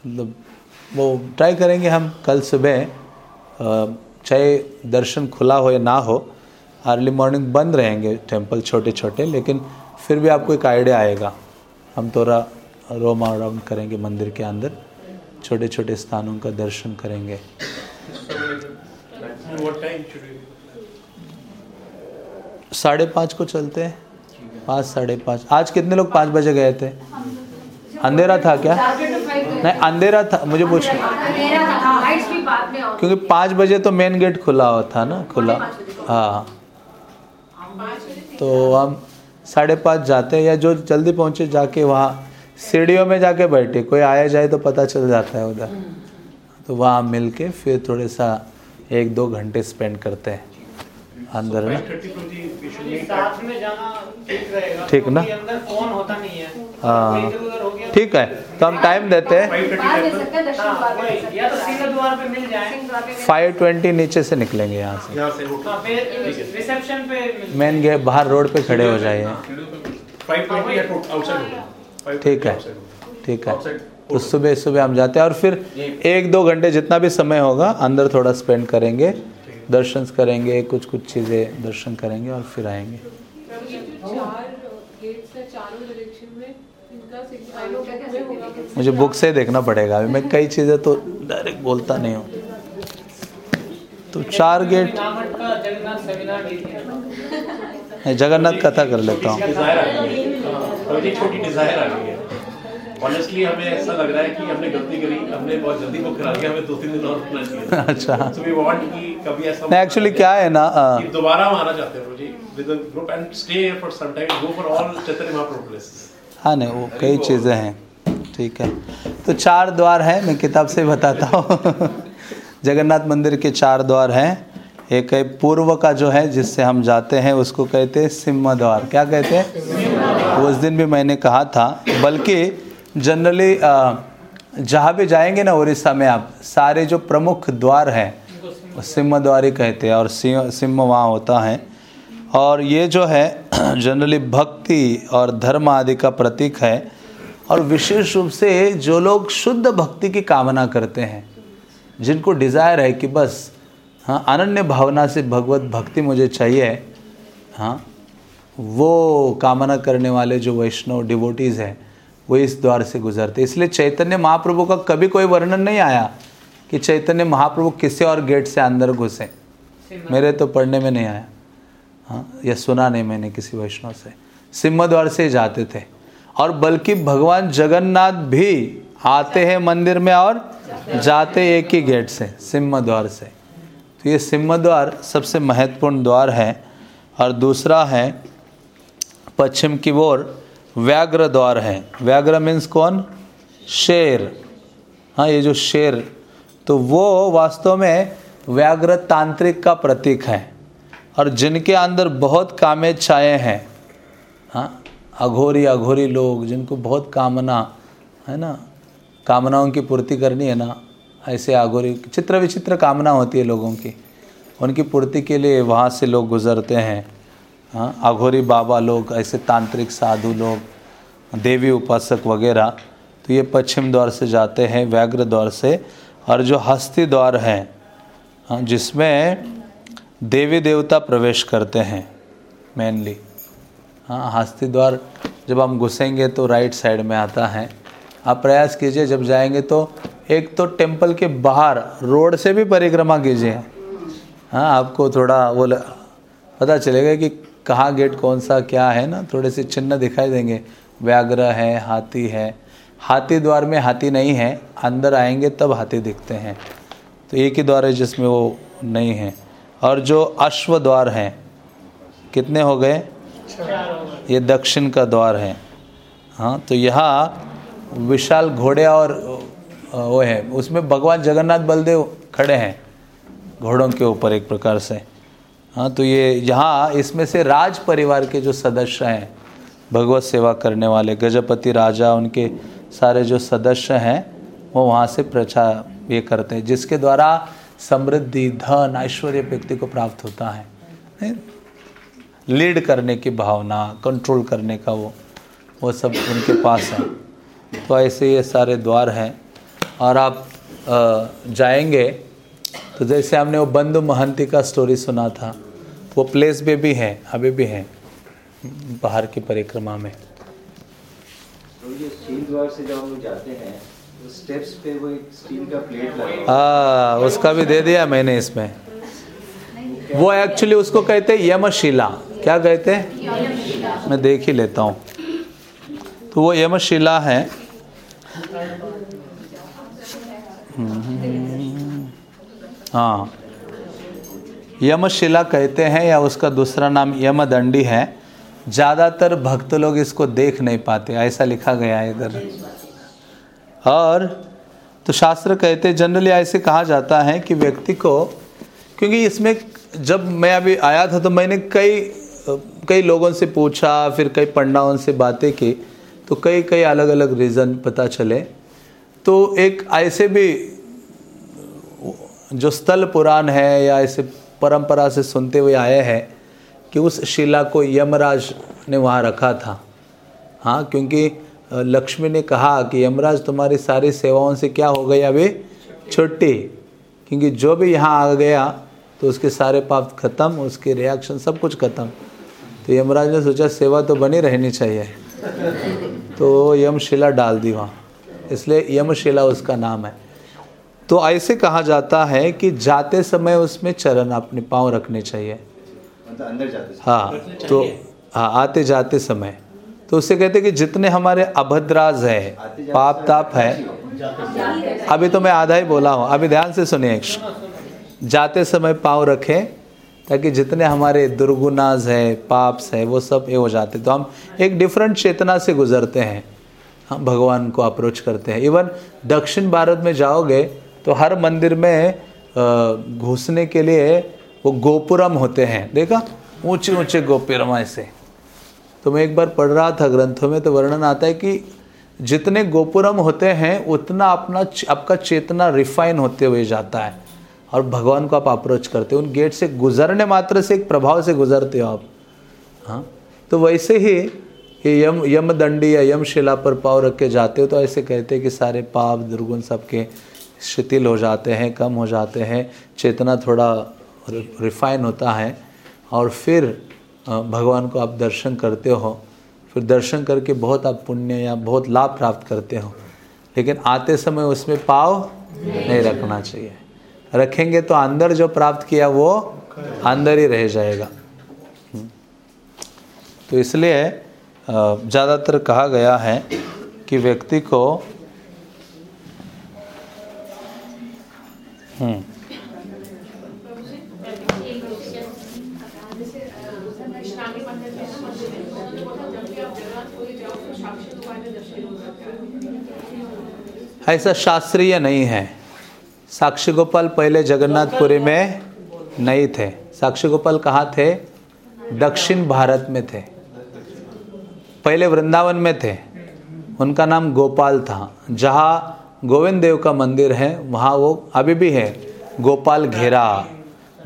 मतलब वो ट्राई करेंगे हम कल सुबह। चाहे दर्शन खुला हो या ना हो, अर्ली मॉर्निंग बंद रहेंगे टेंपल छोटे छोटे लेकिन फिर भी आपको एक आइडिया आएगा। हम थोड़ा रोम अराउंड करेंगे मंदिर के अंदर छोटे छोटे स्थानों का दर्शन करेंगे। साढ़े पाँच को चलते हैं? पाँच, साढ़े पाँच। आज कितने लोग पाँच बजे गए थे? अंधेरा था क्या? नहीं अंधेरा था मुझे पूछ क्योंकि पाँच बजे तो मेन गेट खुला हुआ था ना खुला। हाँ। तो हम साढ़े पाँच जाते हैं या जो जल्दी पहुँचे जाके वहाँ सीढ़ियों में जाके बैठे। कोई आया जाए तो पता चल जाता है उधर। तो वहाँ मिल के फिर थोड़े सा एक दो घंटे स्पेंड करते हैं। अंदर ना ठीक ना? हाँ। ठीक है तो हम टाइम देते हैं। फाइव ट्वेंटी नीचे से निकलेंगे यहाँ से। रिसेप्शन पे मेन गेट बाहर रोड पे खड़े हो जाइए। ठीक है ठीक है। तो सुबह सुबह हम जाते हैं और फिर एक दो घंटे जितना भी समय होगा अंदर थोड़ा स्पेंड करेंगे। दर्शन करेंगे कुछ कुछ चीज़ें दर्शन करेंगे और फिर आएँगे। मुझे बुक से देखना पड़ेगा अभी, मैं कई चीज़ें तो डायरेक्ट बोलता नहीं हूँ। तो चार गेट जगन्नाथ कथा कर लेता हूँ। ऑनेस्टली हमें ऐसा लग रहा है कि हमने गलती करी हमने बहुत जल्दी बुक करा दिया हमें दो तीन दिन और रुकना चाहिए। *laughs* अच्छा। So we want कि कभी ऐसा नहीं एक्चुअली क्या है ना कि दोबारा हम आना चाहते हैं जी with the group and stay for some time go for all Chaitanya Mahaprabhu places हाँ नहीं वो कई चीज़ें हैं ठीक है। तो चार द्वार हैं मैं किताब से बताता हूँ। *laughs* जगन्नाथ मंदिर के चार द्वार हैं एक है पूर्व का जो है जिससे हम जाते हैं उसको कहते हैं सिम्ह द्वार। क्या कहते हैं? उस दिन भी मैंने कहा था बल्कि जनरली जहाँ भी जाएँगे ना उड़ीसा में आप, सारे जो प्रमुख द्वार हैं सिम्ह द्वार ही कहते हैं और सिम्ह वहाँ होता है। और ये जो है *clears throat* जनरली भक्ति और धर्म आदि का प्रतीक है। और विशेष रूप से जो लोग शुद्ध भक्ति की कामना करते हैं, जिनको डिज़ायर है कि बस हाँ अनन्य भावना से भगवत भक्ति मुझे चाहिए हाँ वो कामना करने वाले जो वैष्णव डिवोटीज़ हैं वो इस द्वार से गुजरते। इसलिए चैतन्य महाप्रभु का कभी कोई वर्णन नहीं आया कि चैतन्य महाप्रभु किसी और गेट से अंदर घुसे। मेरे तो पढ़ने में नहीं आया। हाँ या सुना नहीं मैंने किसी वैष्णव से। सिम्ह द्वार से जाते थे। और बल्कि भगवान जगन्नाथ भी आते हैं मंदिर में और जाते एक ही गेट से सिम्ह द्वार से। तो ये सिम्ह द्वार सबसे महत्वपूर्ण द्वार है। और दूसरा है पश्चिम की ओर व्याघ्र द्वार है। व्याघ्र मीन्स कौन? शेर। हाँ ये जो शेर तो वो वास्तव में व्याघ्र तांत्रिक का प्रतीक है। और जिनके अंदर बहुत कामे छाए हैं हाँ अघोरी अघोरी लोग, जिनको बहुत कामना, है ना? कामनाओं की पूर्ति करनी है ना, ऐसे अघोरी, चित्र विचित्र कामना होती है लोगों की। उनकी पूर्ति के लिए वहाँ से लोग गुजरते हैं। अघोरी बाबा लोग, ऐसे तांत्रिक साधु लोग, देवी उपासक वगैरह तो ये पश्चिम द्वार से जाते हैं, व्याघ्र द्वार से, और जो हस्ती द्वार है हाँ जिसमें देवी देवता प्रवेश करते हैं मेनली हाँ हस्ती द्वार जब हम घुसेंगे तो राइट साइड में आता है। आप प्रयास कीजिए, जब जाएँगे तो एक तो टेंपल के बाहर रोड से भी परिक्रमा कीजिए। हाँ आपको थोड़ा वो पता चलेगा कि कहाँ गेट कौन सा क्या है ना, थोड़े से चिन्ह दिखाई देंगे। व्याघ्र है, हाथी है। हाथी द्वार में हाथी नहीं है, अंदर आएँगे तब हाथी दिखते हैं। तो एक ही द्वार है जिसमें वो नहीं है। और जो अश्व द्वार हैं, कितने हो गए? ये दक्षिण का द्वार है। हाँ तो यहाँ विशाल घोड़े और वो है। उसमें भगवान जगन्नाथ बलदेव खड़े हैं, घोड़ों के ऊपर एक प्रकार से। हाँ तो ये यहाँ इसमें से राज परिवार के जो सदस्य हैं, भगवत सेवा करने वाले, गजपति राजा, उनके सारे जो सदस्य हैं, वो वहाँ से प्रचार ये करते हैं, जिसके द्वारा समृद्धि, धन, ऐश्वर्य व्यक्ति को प्राप्त होता है। लीड करने की भावना कंट्रोल करने का वो वो सब उनके पास है। तो ऐसे ये सारे द्वार हैं। और आप जाएँगे तो जैसे हमने वो बंधु महंती का स्टोरी सुना था वो प्लेस पे भी है अभी भी हैं बाहर की परिक्रमा में। तो ये स्टील द्वार से जब हम जाते हैं तो स्टेप्स पे वो एक स्टील का प्लेट लगा हाँ। उसका भी दे दिया मैंने इसमें। वो एक्चुअली उसको कहते हैं यमशिला। क्या कहते हैं? मैं देख ही लेता हूँ। तो वो यमशिला है। हाँ। यमशिला कहते हैं या उसका दूसरा नाम यमदंडी है। ज़्यादातर भक्त लोग इसको देख नहीं पाते, ऐसा लिखा गया है इधर। और तो शास्त्र कहते जनरली ऐसे कहा जाता है कि व्यक्ति को, क्योंकि इसमें जब मैं अभी आया था तो मैंने कई कई लोगों से पूछा, फिर कई पंडाओं से बातें की तो कई कई अलग अलग रीज़न पता चले। तो एक ऐसे भी, जो स्थल पुराण है या ऐसे परंपरा से सुनते हुए आए हैं कि उस शिला को यमराज ने वहाँ रखा था। हाँ क्योंकि लक्ष्मी ने कहा कि यमराज, तुम्हारी सारी सेवाओं से क्या हो गई अभी? छुट्टी। क्योंकि जो भी यहाँ आ गया तो उसके सारे पाप खत्म, उसके रिएक्शन सब कुछ खत्म। तो यमराज ने सोचा, सेवा तो बनी रहनी चाहिए। तो यमशिला डाल दी वहाँ। इसलिए यमशिला उसका नाम है। तो ऐसे कहा जाता है कि जाते समय उसमें चरण अपने पाँव रखने चाहिए। मतलब अंदर जाते हाँ तो हाँ आते जाते समय। तो उससे कहते हैं कि जितने हमारे अभद्राज है पाप ताप है। अभी तो मैं आधा ही बोला हूँ अभी ध्यान से सुनिए जाते समय पाँव रखें ताकि जितने हमारे दुर्गुनाज है पाप्स है वो सब ये हो जाते। तो हम एक डिफरेंट चेतना से गुजरते हैं। हम भगवान को अप्रोच करते हैं। इवन दक्षिण भारत में जाओगे तो हर मंदिर में घुसने के लिए वो गोपुरम होते हैं। देखा? ऊँचे ऊँचे गोपुरम ऐसे। तो मैं एक बार पढ़ रहा था ग्रंथों में तो वर्णन आता है कि जितने गोपुरम होते हैं, उतना अपना आपका चेतना रिफाइन होते हुए जाता है। और भगवान को आप अप्रोच करते हो। उन गेट से गुजरने मात्र से, एक प्रभाव से गुजरते हो आप। हाँ? तो वैसे ही, ये यम यम दंडी या यम शिला पर पाव रख के जाते हो तो ऐसे कहते हैं कि सारे पाप, दुर्गुण सबके शिथिल हो जाते हैं, कम हो जाते हैं, चेतना थोड़ा रिफाइन होता है और फिर भगवान को आप दर्शन करते हो। फिर दर्शन करके बहुत आप पुण्य या बहुत लाभ प्राप्त करते हो। लेकिन आते समय उसमें पाव नहीं रखना चाहिए। रखेंगे तो अंदर जो प्राप्त किया वो अंदर ही रह जाएगा। तो इसलिए ज़्यादातर कहा गया है कि व्यक्ति को ऐसा शास्त्रीय नहीं है। साक्षी गोपाल पहले जगन्नाथपुरी में नहीं थे। साक्षी गोपाल कहाँ थे? दक्षिण भारत में थे। पहले वृंदावन में थे। उनका नाम गोपाल था। जहाँ गोविंद देव का मंदिर है, वहाँ वो अभी भी है। गोपाल घेरा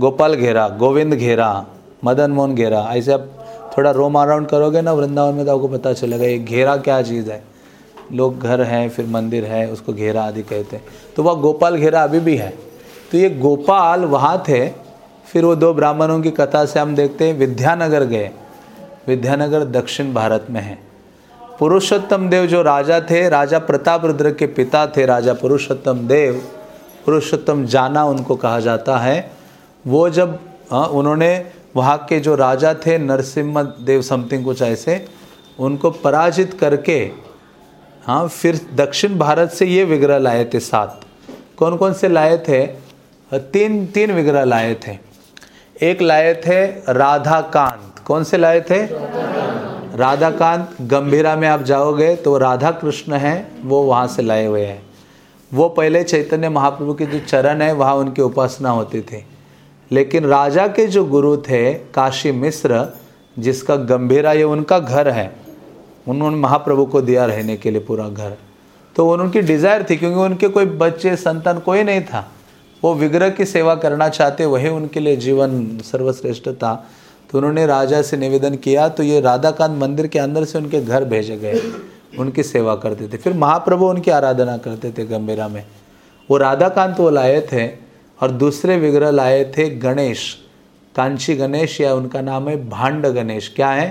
गोपाल घेरा, गोविंद घेरा, मदन मोहन घेरा, ऐसे आप थोड़ा रोम अराउंड करोगे ना, वृंदावन में तो आपको पता चलेगा, ये घेरा क्या चीज़ है। लोग घर हैं, फिर मंदिर है, उसको घेरा आदि कहते हैं। तो वह गोपाल घेरा अभी भी है। तो ये गोपाल वहाँ थे, फिर वो दो ब्राह्मणों की कथा से हम देखते हैं, विद्यानगर गए। विद्यानगर दक्षिण भारत में है। पुरुषोत्तम देव जो राजा थे राजा प्रताप रुद्र के पिता थे राजा पुरुषोत्तम देव पुरुषोत्तम जाना उनको कहा जाता है। वो जब आ, उन्होंने वहाँ के जो राजा थे नरसिम्हा देव समथिंग कुछ ऐसे उनको पराजित करके हाँ फिर दक्षिण भारत से ये विग्रह लाए थे सात। कौन कौन से लाए थे? तीन तीन विग्रह लाए थे। एक लाए थे राधा कांत कौन से लाए थे? राधा कांत गंभीरा में आप जाओगे तो राधा कृष्ण हैं, वो वहाँ से लाए हुए हैं। वो पहले चैतन्य महाप्रभु के जो चरण है, वहाँ उनकी उपासना होती थी। लेकिन राजा के जो गुरु थे, काशी मिश्र, जिसका गंभीरा ये उनका घर है, उन्होंने महाप्रभु को दिया रहने के लिए पूरा घर। तो उनकी डिज़ायर थी, क्योंकि उनके कोई बच्चे, संतान कोई नहीं था। वो विग्रह की सेवा करना चाहते, वही उनके लिए जीवन सर्वश्रेष्ठ था। तो उन्होंने राजा से निवेदन किया तो ये राधाकांत मंदिर के अंदर से उनके घर भेजे गए, उनकी सेवा करते थे। फिर महाप्रभु उनकी आराधना करते थे गंभीरा में। वो राधाकांत वो लाए थे और दूसरे विग्रह लाए थे गणेश, कांची गणेश या उनका नाम है भांड गणेश। क्या है?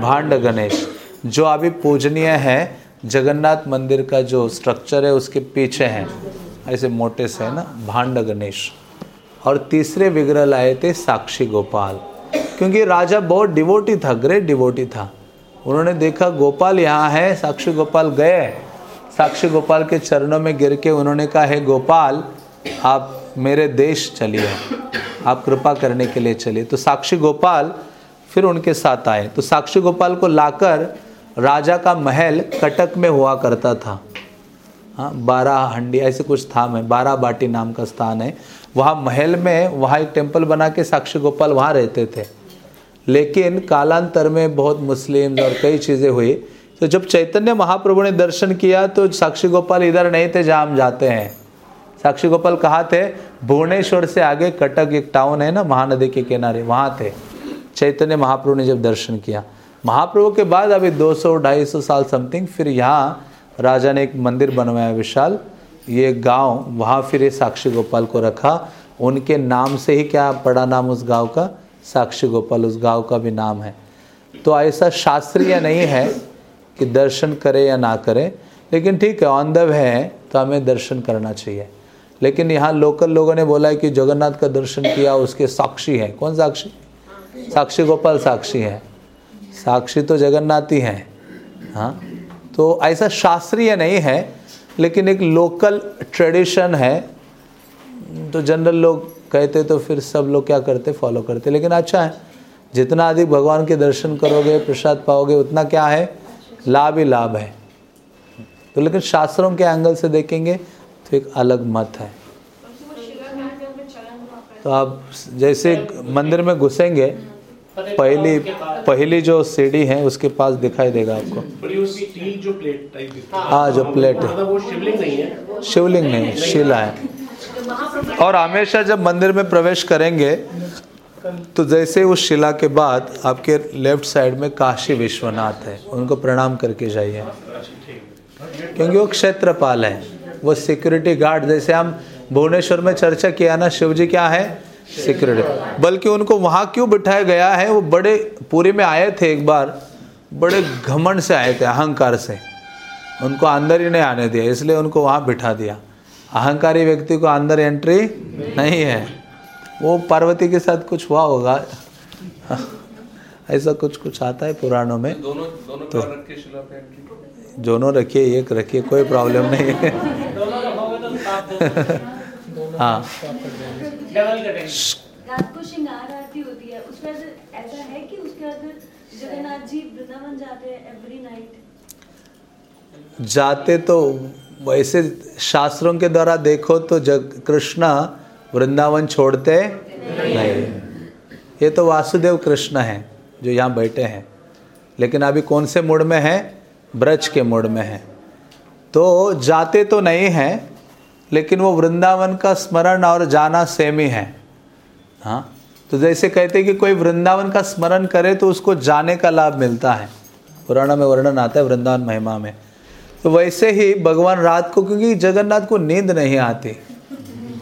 भांड गणेश। जो अभी पूजनीय है, जगन्नाथ मंदिर का जो स्ट्रक्चर है, उसके पीछे हैं। ऐसे मोटे से है ना, भांड गणेश। और तीसरे विग्रह लाए थे साक्षी गोपाल। क्योंकि राजा बहुत डिवोटी था ग्रेट डिवोटी था। उन्होंने देखा गोपाल यहाँ है, साक्षी गोपाल गए। साक्षी गोपाल के चरणों में गिर के उन्होंने कहा, है गोपाल, आप मेरे देश चलिए, आप कृपा करने के लिए चलिए। तो साक्षी गोपाल फिर उनके साथ आए। तो साक्षी गोपाल को लाकर राजा का महल कटक में हुआ करता था। हाँ बारह हंडी ऐसे कुछ स्थान है बारह बाटी नाम का स्थान है। वहाँ महल में, वहाँ एक टेंपल बना के साक्षी गोपाल वहाँ रहते थे। लेकिन कालांतर में बहुत मुस्लिम और कई चीज़ें हुई। तो जब चैतन्य महाप्रभु ने दर्शन किया तो साक्षी गोपाल इधर नहीं थे, जहाँ हम जाते हैं। साक्षी गोपाल कहाँ थे? भुवनेश्वर से आगे कटक एक टाउन है ना, महानदी के किनारे, वहाँ थे। चैतन्य महाप्रभु ने जब दर्शन किया। महाप्रभु के बाद अभी 200 250 साल समथिंग फिर यहाँ राजा ने एक मंदिर बनवाया विशाल। ये गाँव, वहाँ फिर ये साक्षी गोपाल को रखा। उनके नाम से ही क्या पड़ा नाम उस गाँव का? साक्षी गोपाल, उस गाँव का भी नाम है। तो ऐसा शास्त्रीय नहीं है कि दर्शन करें या ना करें, लेकिन ठीक है ऑन द वे है तो हमें दर्शन करना चाहिए। लेकिन यहाँ लोकल लोगों ने बोला है कि जगन्नाथ का दर्शन किया, उसके साक्षी है। कौन साक्षी? साक्षी गोपाल साक्षी है। साक्षी तो जगन्नाथ ही है। हाँ? तो ऐसा शास्त्रीय नहीं है, लेकिन एक लोकल ट्रेडिशन है। तो जनरल लोग कहते तो फिर सब लोग क्या करते? फॉलो करते। लेकिन अच्छा है जितना अधिक भगवान के दर्शन करोगे प्रसाद पाओगे उतना क्या है? लाभ ही लाभ है। तो लेकिन शास्त्रों के एंगल से देखेंगे तो एक अलग मत है। तो आप जैसे मंदिर में घुसेंगे पहली पहली जो सीढ़ी है उसके पास दिखाई देगा आपको। है। हाँ जो प्लेट है। मतलब वो शिवलिंग नहीं है। शिवलिंग शिला है। और हमेशा जब मंदिर में प्रवेश करेंगे तो जैसे उस शिला के बाद आपके लेफ़्ट साइड में काशी विश्वनाथ है। उनको प्रणाम करके जाइए। क्योंकि वो क्षेत्रपाल है। वो सिक्योरिटी गार्ड जैसे हम भुवनेश्वर में चर्चा किया ना शिव जी क्या है? सिक्योरिटी बल्कि उनको वहाँ क्यों बिठाया गया है? वो बड़े, पूरी में आए थे एक बार। बड़े घमंड से आए थे, अहंकार से। उनको अंदर ही नहीं आने दिया, इसलिए उनको वहाँ बिठा दिया। अहंकारी व्यक्ति को अंदर एंट्री नहीं है। वो पार्वती के साथ कुछ हुआ होगा। ऐसा कुछ कुछ आता है पुराणों में। दोनों दोनों तो- दोनों रखिए एक रखिए कोई प्रॉब्लम नहीं है। हाँ। रात को श्रृंगार आरती होती है। उसके बाद ऐसा है कि उसके बाद जगन्नाथ जी वृंदावन जाते हैं एवरी नाइट जाते तो वैसे शास्त्रों के द्वारा देखो तो जग कृष्ण वृंदावन छोड़ते नहीं। ये तो वासुदेव कृष्ण हैं जो यहाँ बैठे हैं। लेकिन अभी कौन से मूड में है? ब्रज के मूड में है। तो जाते तो नहीं हैं, लेकिन वो वृंदावन का स्मरण और जाना सेम ही। है हाँ तो जैसे कहते हैं कि कोई वृंदावन का स्मरण करे तो उसको जाने का लाभ मिलता है। पुराना में वर्णन आता है वृंदावन महिमा में। तो वैसे ही भगवान रात को, क्योंकि जगन्नाथ को नींद नहीं आती।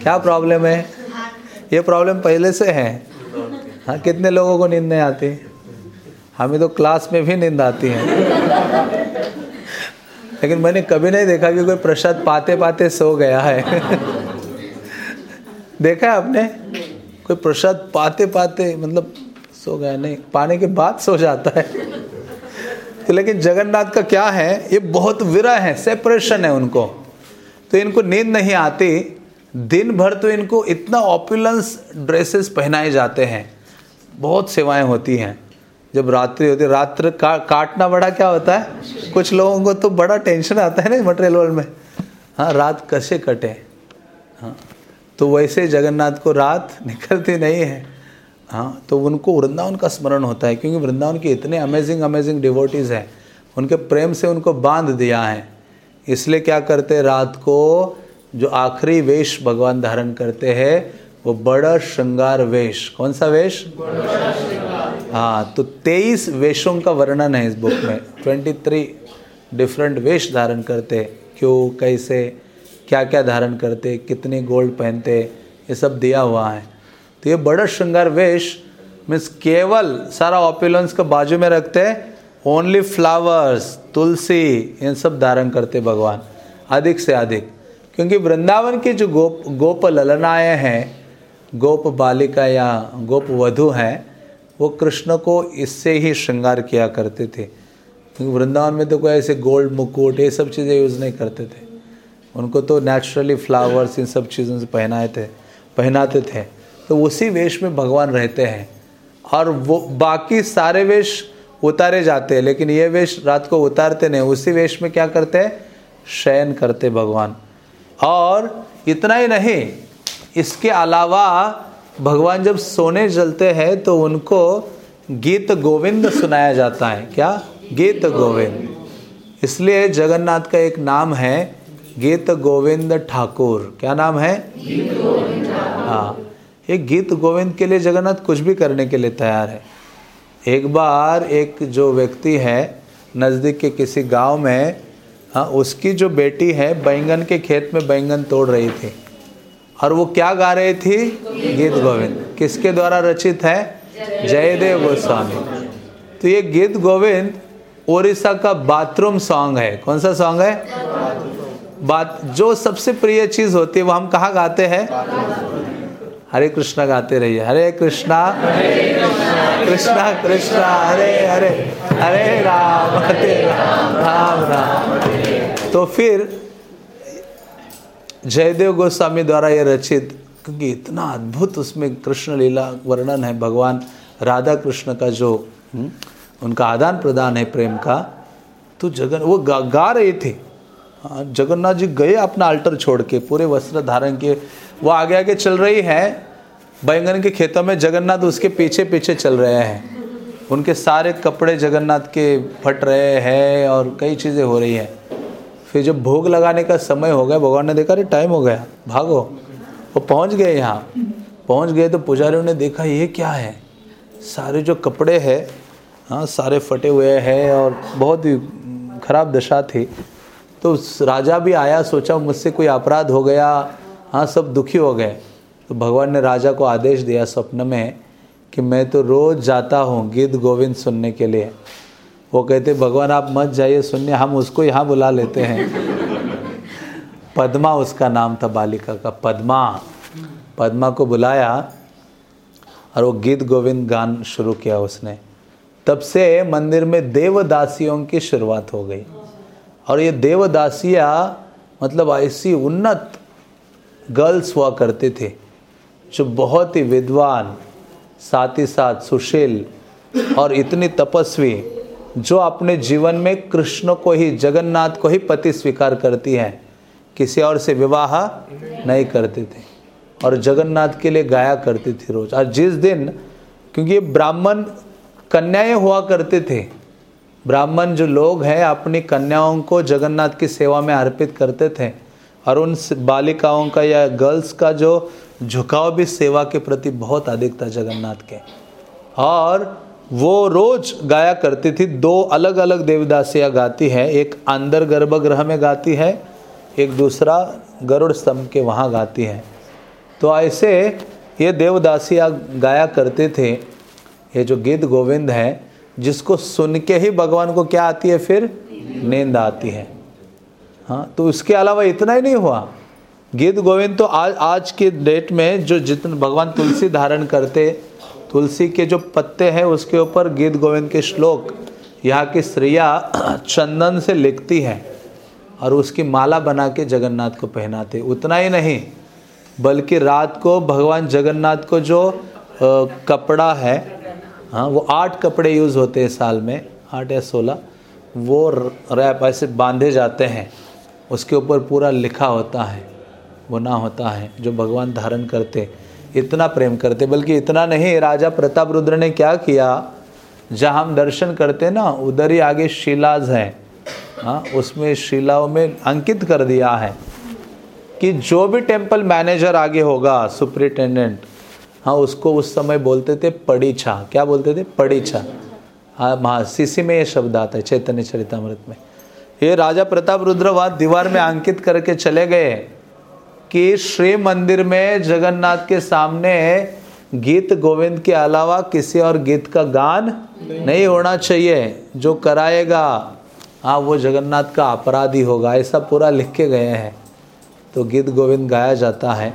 क्या प्रॉब्लम है? ये प्रॉब्लम पहले से है। हाँ कितने लोगों को नींद नहीं आती? हमें तो क्लास में भी नींद आती है। लेकिन मैंने कभी नहीं देखा कि कोई प्रसाद पाते पाते सो गया है। देखा है आपने? कोई प्रसाद पाते पाते मतलब सो गया? नहीं, पाने के बाद सो जाता है। तो लेकिन जगन्नाथ का क्या है? ये बहुत विरह है सेपरेशन है उनको. तो इनको नींद नहीं आती। दिन भर तो इनको इतना ऑपुलेंस ड्रेसेस पहनाए जाते हैं। बहुत सेवाएँ होती हैं। जब रात्रि होती है रात्र का, काटना बड़ा क्या होता है? कुछ लोगों को तो बड़ा टेंशन आता है ना मटेरियल वर्ल्ड में। हाँ रात कैसे कटे? हाँ तो वैसे जगन्नाथ को रात *laughs* निकलती नहीं है। हाँ तो उनको वृंदावन का स्मरण होता है, क्योंकि वृंदावन के इतने अमेजिंग अमेजिंग डिवोटीज़ हैं। उनके प्रेम से उनको बाँध दिया है। इसलिए क्या करते हैं, रात को जो आखिरी वेश भगवान धारण करते हैं, वो बड़ा श्रृंगार वेश। कौन सा वेश? हाँ तो तेईस वेशों का वर्णन है इस बुक में। ट्वेंटी थ्री डिफरेंट वेश धारण करते, क्यों, कैसे क्या क्या धारण करते, कितने गोल्ड पहनते, ये सब दिया हुआ है। तो ये बड़ा श्रृंगार वेश मीन्स केवल सारा ऑपुलेंस को बाजू में रखते ओनली फ्लावर्स तुलसी इन सब धारण करते भगवान, अधिक से अधिक। क्योंकि वृंदावन की जो गोप गोप ललनाएँ हैं, गोप बालिका या गोप वधु हैं, वो कृष्ण को इससे ही श्रृंगार किया करते थे। क्योंकि वृंदावन में तो कोई ऐसे गोल्ड मुकुट, ये सब चीज़ें यूज़ नहीं करते थे। उनको तो नेचुरली फ्लावर्स इन सब चीज़ों से पहनाए थे, पहनाते थे। तो उसी वेश में भगवान रहते हैं। और वो, बाकी सारे वेश उतारे जाते हैं, लेकिन ये वेश रात को उतारते नहीं। उसी वेश में क्या करते हैं? शयन करते भगवान। और इतना ही नहीं, इसके अलावा भगवान जब सोने जलते हैं तो उनको गीत गोविंद सुनाया जाता है। क्या? गीत गोविंद। इसलिए जगन्नाथ का एक नाम है, गीत गोविंद ठाकुर। क्या नाम है? हाँ। एक गीत गोविंद के लिए जगन्नाथ कुछ भी करने के लिए तैयार है। एक बार एक जो व्यक्ति है, नज़दीक के किसी गाँव में हाँ उसकी जो बेटी है, बैंगन के खेत में बैंगन तोड़ रही थी। और वो क्या गा रही थी? गीत गोविंद। किसके द्वारा रचित है? जयदेव गोस्वामी। तो ये गीत गोविंद ओडिशा का बाथरूम सॉन्ग है। कौन सा सॉन्ग है? बात, जो सबसे प्रिय चीज़ होती है, वो हम कहाँ गाते हैं? हरे कृष्णा गाते रहिए। हरे कृष्णा कृष्णा कृष्णा हरे हरे हरे राम हरे राम राम राम तो फिर जयदेव गोस्वामी द्वारा ये रचित क्योंकि इतना अद्भुत उसमें कृष्ण लीला वर्णन है भगवान राधा कृष्ण का जो उनका आदान प्रदान है प्रेम का तो जगन वो गा, गा रहे थे। हाँ, जगन्नाथ जी गए अपना अल्टर छोड़ के पूरे वस्त्र धारण के वो आगे आगे चल रही है। बैंगन के खेतों में जगन्नाथ उसके पीछे पीछे चल रहे हैं। उनके सारे कपड़े जगन्नाथ के फट रहे हैं और कई चीज़ें हो रही हैं। फिर जब भोग लगाने का समय हो गया, भगवान ने देखा, अरे टाइम हो गया। भागो। वो पहुँच गए यहाँ। पहुँच गए तो पुजारियों ने देखा, ये क्या है? सारे जो कपड़े हैं हाँ सारे फटे हुए हैं और बहुत ही खराब दशा थी। तो राजा भी आया, सोचा मुझसे कोई अपराध हो गया। हाँ सब दुखी हो गए। तो भगवान ने राजा को आदेश दिया स्वप्न में कि मैं तो रोज़ जाता हूँ गीत गोविंद सुनने के लिए। वो कहते, भगवान, आप मत जाइए सुनने, हम उसको यहाँ बुला लेते हैं। पद्मा उसका नाम था, बालिका का पद्मा। पद्मा को बुलाया और वो गीत गोविंद गान शुरू किया उसने। तब से मंदिर में देवदासियों की शुरुआत हो गई। और ये देवदासियाँ मतलब ऐसी उन्नत गर्ल्स हुआ करते थे, जो बहुत ही विद्वान, साथ ही साथ सुशील और इतनी तपस्वी, जो अपने जीवन में कृष्ण को ही, जगन्नाथ को ही पति स्वीकार करती हैं, किसी और से विवाह नहीं करते थे और जगन्नाथ के लिए गाया करती थी रोज। और जिस दिन, क्योंकि ब्राह्मण कन्याएँ हुआ करते थे, ब्राह्मण जो लोग हैं, अपनी कन्याओं को जगन्नाथ की सेवा में अर्पित करते थे और उन बालिकाओं का या गर्ल्स का जो झुकाव भी सेवा के प्रति बहुत अधिक था जगन्नाथ के। और वो रोज गाया करती थी, दो अलग अलग देवदासियाँ गाती हैं, एक अंदर गर्भगृह में गाती है, एक दूसरा गरुड़ स्तंभ के वहाँ गाती है। तो ऐसे ये देवदासियाँ गाया करते थे, ये जो गीत गोविंद है, जिसको सुन के ही भगवान को क्या आती है फिर? नींद आती है। हाँ तो उसके अलावा इतना ही नहीं हुआ। गीत गोविंद तो आज आज के डेट में जो जितने भगवान तुलसी धारण करते तुलसी के जो पत्ते हैं उसके ऊपर गीत गोविंद के श्लोक यहाँ की स्त्रियाँ *clears throat* चंदन से लिखती हैं और उसकी माला बना के जगन्नाथ को पहनाते उतना ही नहीं बल्कि रात को भगवान जगन्नाथ को जो आ, कपड़ा है हाँ वो आठ कपड़े यूज़ होते हैं साल में आठ या सोलह वो रैप ऐसे बांधे जाते हैं। उसके ऊपर पूरा लिखा होता है, वो ना होता है, जो भगवान धारण करते, इतना प्रेम करते, बल्कि इतना नहीं, राजा प्रताप रुद्र ने क्या किया, जहाँ हम दर्शन करते ना, उधर ही आगे शिलाज है हाँ उसमें शिलाओं में अंकित कर दिया है, कि जो भी टेंपल मैनेजर आगे होगा, सुप्रिटेंडेंट हाँ उसको उस समय बोलते थे पड़ीछा, क्या बोलते थे? पड़ीछा। हाँ हाँ सीसी में ये शब्द आता है, चैतन्य चरितमृत में। ये राजा प्रताप रुद्र वहाँ दीवार में अंकित करके चले गए कि श्री मंदिर में जगन्नाथ के सामने गीत गोविंद के अलावा किसी और गीत का गान नहीं। होना चाहिए। जो कराएगा हाँ वो जगन्नाथ का अपराधी होगा ऐसा पूरा लिख के गए हैं। तो गीत गोविंद गाया जाता है।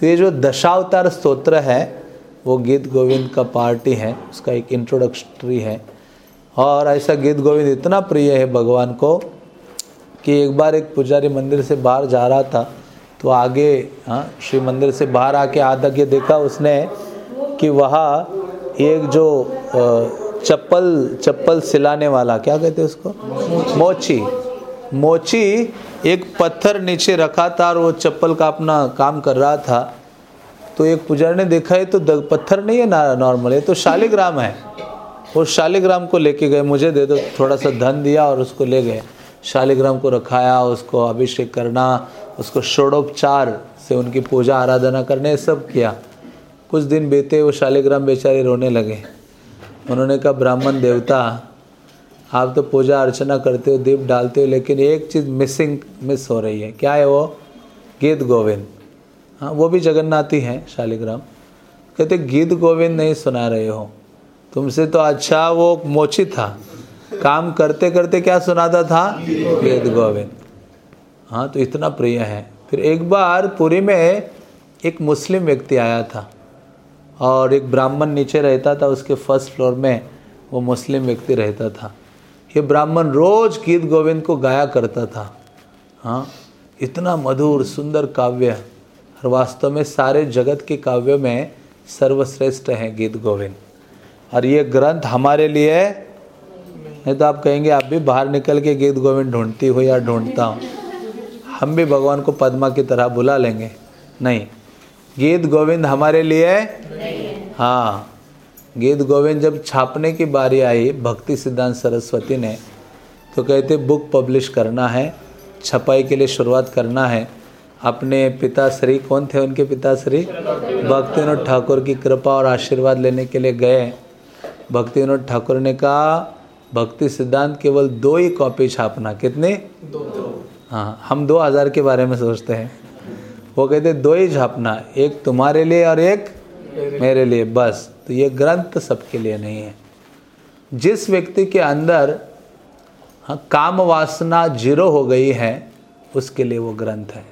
तो ये जो दशावतार स्तोत्र है वो गीत गोविंद का पार्टी है उसका एक इंट्रोडक्टरी है। और ऐसा गीत गोविंद इतना प्रिय है भगवान को कि एक बार एक पुजारी मंदिर से बाहर जा रहा था तो आगे हाँ श्री मंदिर से बाहर आके आधा के देखा उसने कि वहाँ एक जो चप्पल चप्पल सिलाने वाला, क्या कहते हैं उसको? मोची। मोची एक पत्थर नीचे रखा था और वो चप्पल का अपना काम कर रहा था। तो एक पुजारी ने देखा है तो पत्थर नहीं है ना, नॉर्मल है तो शालिग्राम है। वो शालिग्राम को लेके गए, मुझे दे दो, थोड़ा सा धन दिया और उसको ले गए। शालिग्राम को रखाया, उसको अभिषेक करना, उसको षोड़ोपचार से उनकी पूजा, आराधना करने सब किया। कुछ दिन बीते, वो शालिग्राम बेचारे रोने लगे। उन्होंने कहा, ब्राह्मण देवता, आप तो पूजा अर्चना करते हो, दीप डालते हो, लेकिन एक चीज़ मिसिंग, मिस हो रही है। क्या है वो? गीत गोविंद। हाँ वो भी जगन्नाथी हैं, शालिग्राम। कहते, गीत गोविंद नहीं सुना रहे हो। तुमसे तो अच्छा वो मोची था। काम करते करते क्या सुनाता था? गीत गोविंद। हाँ तो इतना प्रिय है। फिर एक बार पुरी में एक मुस्लिम व्यक्ति आया था और एक ब्राह्मण नीचे रहता था, उसके फ़र्स्ट फ्लोर में वो मुस्लिम व्यक्ति रहता था। ये ब्राह्मण रोज गीत गोविंद को गाया करता था। हाँ इतना मधुर, सुंदर काव्य। और वास्तव में सारे जगत के काव्यों में सर्वश्रेष्ठ है गीत गोविंद। और ये ग्रंथ हमारे लिए नहीं तो आप कहेंगे, आप भी बाहर निकल के गीत गोविंद ढूंढती हो या ढूंढता हूँ। हम भी भगवान को पद्मा की तरह बुला लेंगे। नहीं, गीत गोविंद हमारे लिए? हाँ गीत गोविंद जब छापने की बारी आई, भक्ति सिद्धांत सरस्वती ने तो कहते, बुक पब्लिश करना है, छपाई के लिए शुरुआत करना है। अपने पिताश्री, कौन थे उनके पिताश्री? भक्ति विनोद ठाकुर की कृपा और आशीर्वाद लेने के लिए गए। भक्ति विनोद ठाकुर ने कहा भक्ति सिद्धांत केवल दो ही कॉपी छापना कितने? दो। हाँ हम दो हज़ार के बारे में सोचते हैं। वो कहते दो ही छापना एक तुम्हारे लिए और एक मेरे लिए बस। तो ये ग्रंथ सबके लिए नहीं है। जिस व्यक्ति के अंदर हाँ काम वासना ज़ीरो हो गई है उसके लिए वो ग्रंथ है।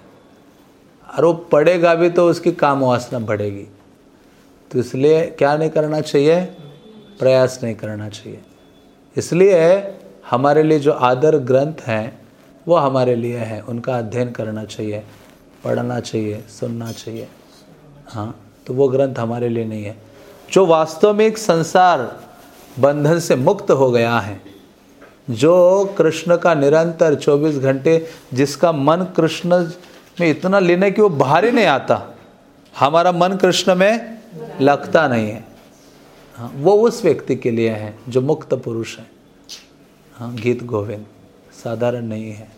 और वो पढ़ेगा भी तो उसकी काम वासना बढ़ेगी। तो इसलिए क्या नहीं करना चाहिए? प्रयास नहीं करना चाहिए। इसलिए हमारे लिए जो आदर ग्रंथ हैं, वो हमारे लिए हैं। उनका अध्ययन करना चाहिए, पढ़ना चाहिए, सुनना चाहिए। हाँ तो वो ग्रंथ हमारे लिए नहीं है। जो वास्तव में एक संसार बंधन से मुक्त हो गया है, जो कृष्ण का निरंतर 24 घंटे जिसका मन कृष्ण में इतना लेना कि वो बाहर ही नहीं आता, हमारा मन कृष्ण में लगता नहीं है। हाँ वो उस व्यक्ति के लिए है जो मुक्त पुरुष है। हाँ गीत गोविंद, साधारण नहीं है।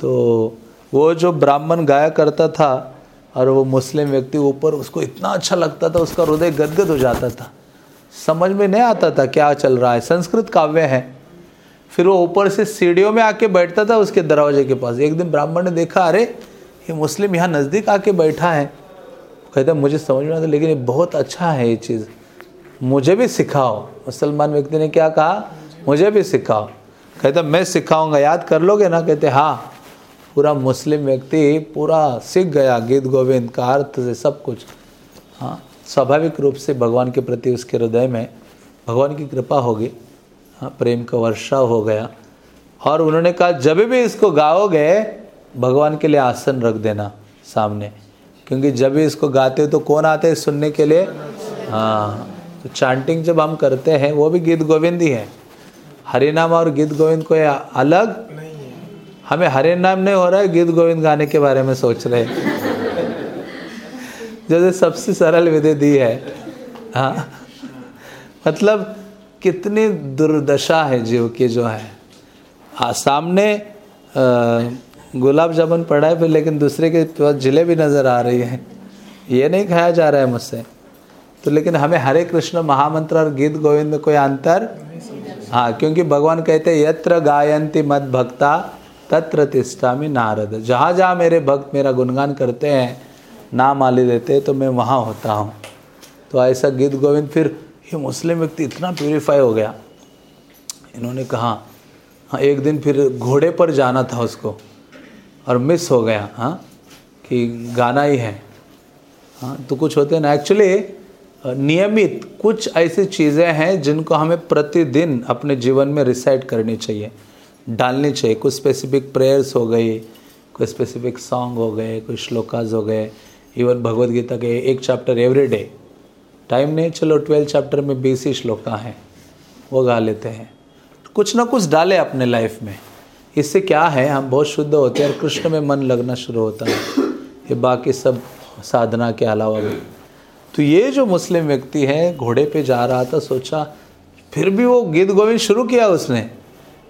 तो वो जो ब्राह्मण गाया करता था और वो मुस्लिम व्यक्ति ऊपर, उसको इतना अच्छा लगता था, उसका हृदय गदगद हो जाता था। समझ में नहीं आता था क्या चल रहा है। संस्कृत काव्य है। फिर वो ऊपर से सीढ़ियों में आके बैठता था उसके दरवाजे के पास। एक दिन ब्राह्मण ने देखा, अरे, ये मुस्लिम यहाँ नज़दीक आके बैठा है। कहता, मुझे समझ में आता, लेकिन ये बहुत अच्छा है ये चीज़। मुझे भी सिखाओ। मुसलमान व्यक्ति ने क्या कहा? मुझे भी सिखाओ। कहते, मैं सिखाऊँगा, याद कर लोगे ना? कहते हाँ। पूरा मुस्लिम व्यक्ति पूरा सीख गया, गीत गोविंद का अर्थ से सब कुछ। हाँ स्वाभाविक रूप से भगवान के प्रति उसके हृदय में भगवान की कृपा होगी। हाँ प्रेम का वर्षा हो गया। और उन्होंने कहा, जब भी इसको गाओगे, भगवान के लिए आसन रख देना सामने। क्योंकि जब भी इसको गाते हो तो कौन आते हैं सुनने के लिए? हाँ। तो चांटिंग जब हम करते हैं वो भी गीत गोविंद ही है। हरिनाम और गीत गोविंद कोई अलग? हमें हरे नाम नहीं हो रहा है गीत गोविंद गाने के बारे में सोच रहे जैसे सबसे सरल विधि दी है। हाँ। मतलब कितनी दुर्दशा है जीव की जो है। आ, सामने गुलाब जामुन पड़ा है फिर लेकिन दूसरे के पास जिलेबी नज़र आ रही है। ये नहीं खाया जा रहा है मुझसे। तो लेकिन हमें हरे कृष्ण, महामंत्र और गीत गोविंद में कोई अंतर? हाँ क्योंकि भगवान कहते हैं, यत्र गायंती मद भक्ता तत्र तिष्ठामि नारद। जहाँ जहाँ मेरे भक्त मेरा गुणगान करते हैं, नाम आली देते हैं तो मैं वहाँ होता हूँ। तो ऐसा गीत गोविंद फिर, ये मुस्लिम व्यक्ति इतना प्यूरिफाई हो गया। इन्होंने कहा हाँ एक दिन फिर घोड़े पर जाना था उसको, और मिस हो गया हाँ कि गाना ही है। हाँ तो कुछ होते ना एक्चुअली नियमित कुछ ऐसी चीज़ें हैं जिनको हमें प्रतिदिन अपने जीवन में रिसाइट करनी चाहिए। डालनी चाहिए। कुछ स्पेसिफिक प्रेयर्स हो गई कोई स्पेसिफिक सॉन्ग हो गए कोई श्लोकाज हो गए। इवन भगवत गीता के एक चैप्टर एवरी डे टाइम नहीं, चलो ट्वेल्थ चैप्टर में बीस ही श्लोका हैं। वो गा लेते हैं। कुछ ना कुछ डाले अपने लाइफ में। इससे क्या है, हम बहुत शुद्ध होते हैं और कृष्ण में मन लगना शुरू होता है। ये बाकी सब साधना के अलावा भी। तो ये जो मुस्लिम व्यक्ति है, घोड़े पे जा रहा था, सोचा, फिर भी वो गीत गोविंद शुरू किया उसने।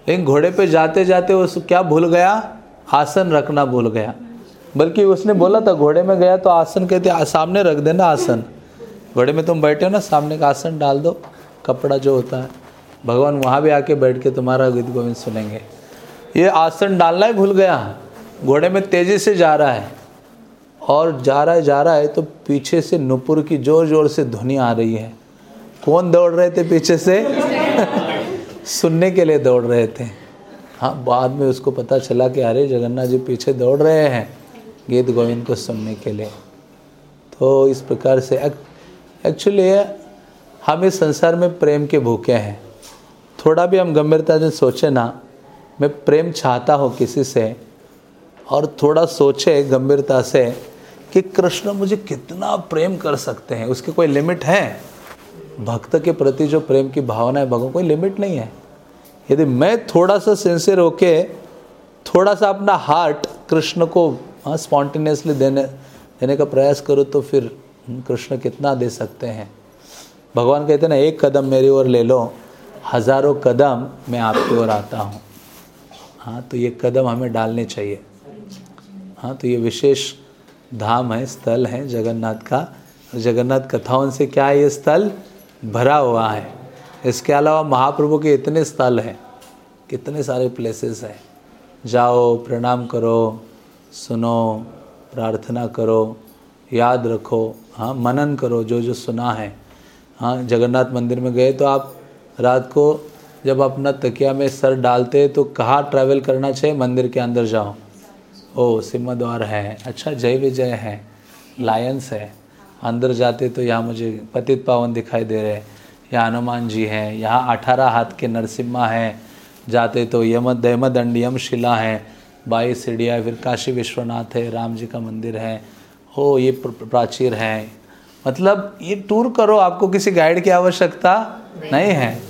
लेकिन घोड़े पे जाते जाते वो क्या भूल गया? आसन रखना भूल गया। बल्कि उसने बोला था, घोड़े में गया तो आसन कहते सामने रख देना आसन। घोड़े में तुम बैठे हो ना, सामने का आसन डाल दो, कपड़ा जो होता है। भगवान वहाँ भी आके बैठ के तुम्हारा गीत गोविंद सुनेंगे। ये आसन डालना ही भूल गया। घोड़े में तेज़ी से जा रहा है। और जा रहा है, जा रहा है तो पीछे से नुपुर की ज़ोर ज़ोर से ध्वनि आ रही है। कौन दौड़ रहे थे पीछे से? *laughs* सुनने के लिए दौड़ रहे थे। हाँ बाद में उसको पता चला कि अरे, जगन्नाथ जी पीछे दौड़ रहे हैं गीत गोविंद को सुनने के लिए। तो इस प्रकार से एक्चुअली हम इस संसार में प्रेम के भूखे हैं। थोड़ा भी हम गंभीरता से सोचे ना, मैं प्रेम चाहता हूँ किसी से, और थोड़ा सोचे गंभीरता से कि कृष्ण मुझे कितना प्रेम कर सकते हैं? उसके कोई लिमिट है? भक्त के प्रति जो प्रेम की भावना है, भगवान, कोई लिमिट नहीं है। यदि मैं थोड़ा सा सिंसियर होके, थोड़ा सा अपना हार्ट कृष्ण को हाँ स्पॉन्टेनियसली देने देने का प्रयास करूँ तो फिर कृष्ण कितना दे सकते हैं? भगवान कहते हैं ना, एक कदम मेरी ओर ले लो, हज़ारों कदम मैं आपकी ओर आता हूँ। हाँ तो ये कदम हमें डालने चाहिए। हाँ तो ये विशेष धाम है, स्थल है जगन्नाथ का। जगन्नाथ कथाओं से क्या है ये स्थल भरा हुआ है? इसके अलावा महाप्रभु के इतने स्थल हैं, कितने सारे प्लेसेस हैं। जाओ, प्रणाम करो, सुनो, प्रार्थना करो, याद रखो हाँ मनन करो, जो जो सुना है। हाँ जगन्नाथ मंदिर में गए तो आप रात को जब अपना तकिया में सर डालते तो कहाँ ट्रैवल करना चाहिए? मंदिर के अंदर जाओ। ओ सिम्हा द्वार है। अच्छा जय विजय है। लायंस है। अंदर जाते तो यहाँ मुझे पतित पावन दिखाई दे रहे हैं। यहाँ हनुमान जी हैं। यहाँ अठारह हाथ के नरसिम्हा हैं। जाते तो यम दैमदंड यम शिला है। बाई सीढ़िया फिर काशी विश्वनाथ है। राम जी का मंदिर है। हो ये प्र- प्राचीर है। मतलब ये टूर करो। आपको किसी गाइड की आवश्यकता नहीं। है।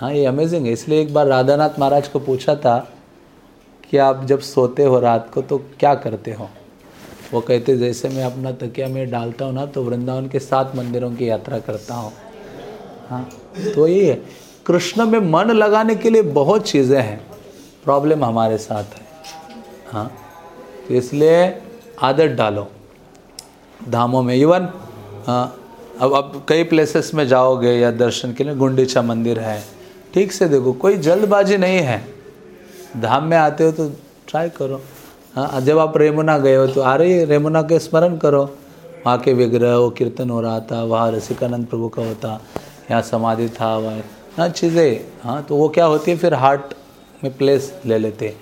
हाँ ये अमेजिंग है। इसलिए एक बार राधानाथ महाराज को पूछा था कि आप जब सोते हो रात को तो क्या करते हो? वो कहते जैसे मैं अपना तकिया में डालता हूँ ना तो वृंदावन के सात मंदिरों की यात्रा करता हूँ। हाँ तो यही है। कृष्ण में मन लगाने के लिए बहुत चीज़ें हैं। प्रॉब्लम हमारे साथ है। हाँ तो इसलिए आदत डालो। धामों में इवन हाँ, अब अब कई प्लेसेस में जाओगे या दर्शन के लिए गुंडीचा मंदिर है। ठीक से देखो कोई जल्दबाजी नहीं है। धाम में आते हो तो ट्राई करो। हाँ जब आप रेमुना गए हो तो आ रही रेमुना के स्मरण करो। वहाँ के विग्रह, वो कीर्तन हो रहा था, वहाँ रसिकानंद प्रभु का होता, यहाँ समाधि था, वह हाँ चीज़ें। हाँ तो वो क्या होती है, फिर हार्ट में प्लेस ले लेते।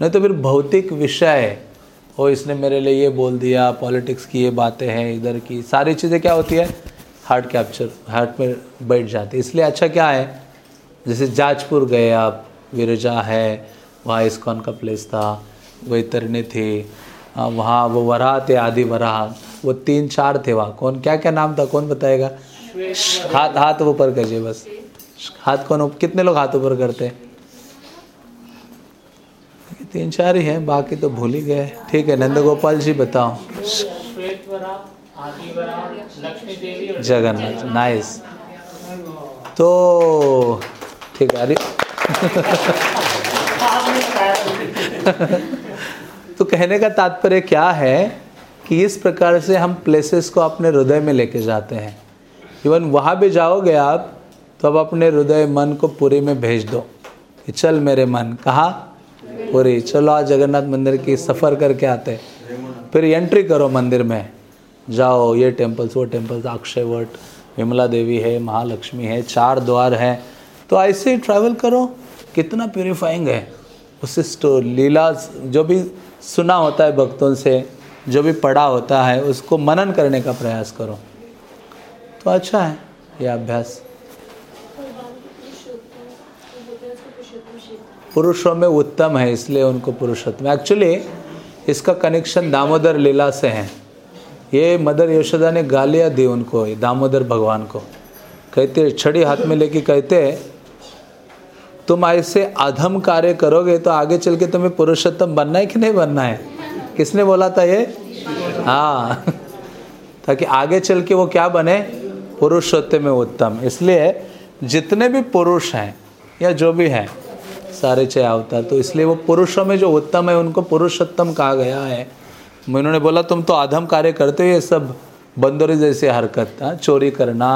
नहीं तो फिर भौतिक विषय ओ, इसने मेरे लिए ये बोल दिया पॉलिटिक्स की ये बातें हैं, इधर की। सारी चीज़ें क्या होती है? हार्ट कैप्चर हार्ट में बैठ जाती। इसलिए अच्छा क्या है? जैसे जाजपुर गए आप विरजा है वहाँ इस्कॉन का प्लेस था वैतरणी थी वहाँ वो वराह थे, आदि वराह। वो तीन चार थे वहाँ। कौन क्या क्या नाम था, कौन बताएगा? हाथ हाथ ऊपर करिए बस। हाथ कौन कितने लोग हाथ ऊपर करते? हैं तीन चार ही हैं, बाकी तो भूल ही गए। ठीक है नंद गोपाल जी बताओ। जगन्नाथ नाइस तो ठीक है, अरे। *laughs* तो कहने का तात्पर्य क्या है कि इस प्रकार से हम प्लेसेस को अपने हृदय में लेके जाते हैं। इवन वहाँ भी जाओगे आप तो अब अपने हृदय, मन को पुरी में भेज दो। कि चल मेरे मन। कहाँ? पुरी। चलो आज जगन्नाथ मंदिर की सफ़र करके आते फिर एंट्री करो मंदिर में। जाओ, ये टेम्पल्स वो टेम्पल्स अक्षय वट विमला देवी है महालक्ष्मी है, चार द्वार हैं। तो ऐसे ही ट्रैवल करो। कितना प्योरीफाइंग है। उस स्टो लीला जो भी सुना होता है भक्तों से, जो भी पढ़ा होता है, उसको मनन करने का प्रयास करो। तो अच्छा है यह अभ्यास। पुरुषों में उत्तम है, इसलिए उनको पुरुषोत्तम एक्चुअली इसका कनेक्शन दामोदर लीला से है। ये मदर यशोदा ने गालियाँ दी उनको दामोदर भगवान को। कहते, छड़ी हाथ में लेके कहते तुम ऐसे अधम कार्य करोगे तो आगे चल के तुम्हें पुरुषोत्तम बनना है कि नहीं बनना है? किसने बोला था ये? हाँ। *laughs* ताकि आगे चल के वो क्या बने? पुरुषोत्तम में उत्तम। इसलिए जितने भी पुरुष हैं या जो भी हैं, सारे चाहे अवतार तो इसलिए वो पुरुषों में जो उत्तम है, उनको पुरुषोत्तम कहा गया है। उन्होंने बोला, तुम तो आधम कार्य करते हो, ये सब बंदरी जैसी हरकत हाँ चोरी करना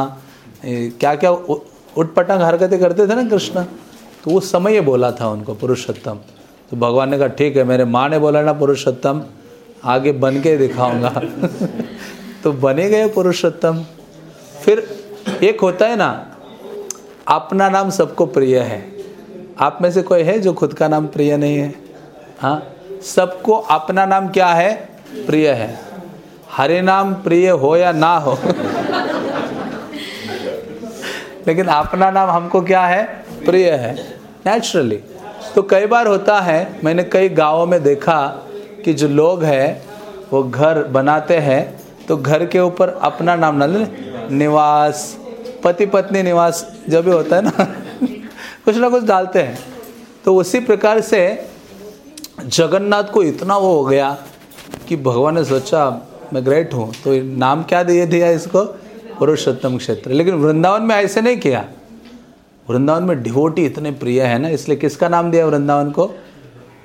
क्या क्या उठपटांग हरकतें करते थे ना कृष्ण? तो उस समय ये बोला था उनको, पुरुषोत्तम। तो भगवान ने कहा, ठीक है, मेरे माँ ने बोला ना पुरुषोत्तम, आगे बन के दिखाऊँगा। *laughs* तो बने गए पुरुषोत्तम। फिर एक होता है ना, अपना नाम सबको प्रिय है। आप में से कोई है जो खुद का नाम प्रिय नहीं है? हाँ? सबको अपना नाम क्या है? प्रिय है। हरे नाम प्रिय हो या ना हो? *laughs* लेकिन अपना नाम हमको क्या है? प्रिय है नेचुरली तो कई बार होता है, मैंने कई गाँवों में देखा कि जो लोग हैं, वो घर बनाते हैं तो घर के ऊपर अपना नाम न निवास पति पत्नी निवास जो भी होता है ना, *laughs* कुछ ना कुछ डालते हैं। तो उसी प्रकार से जगन्नाथ को इतना वो हो गया कि भगवान ने सोचा, मैं ग्रेट हूँ तो नाम क्या दिए दिया इसको? पुरुषोत्तम क्षेत्र। लेकिन वृंदावन में ऐसे नहीं किया। वृंदावन में डिवोटी इतने प्रिय है ना, इसलिए किसका नाम दिया वृंदावन को?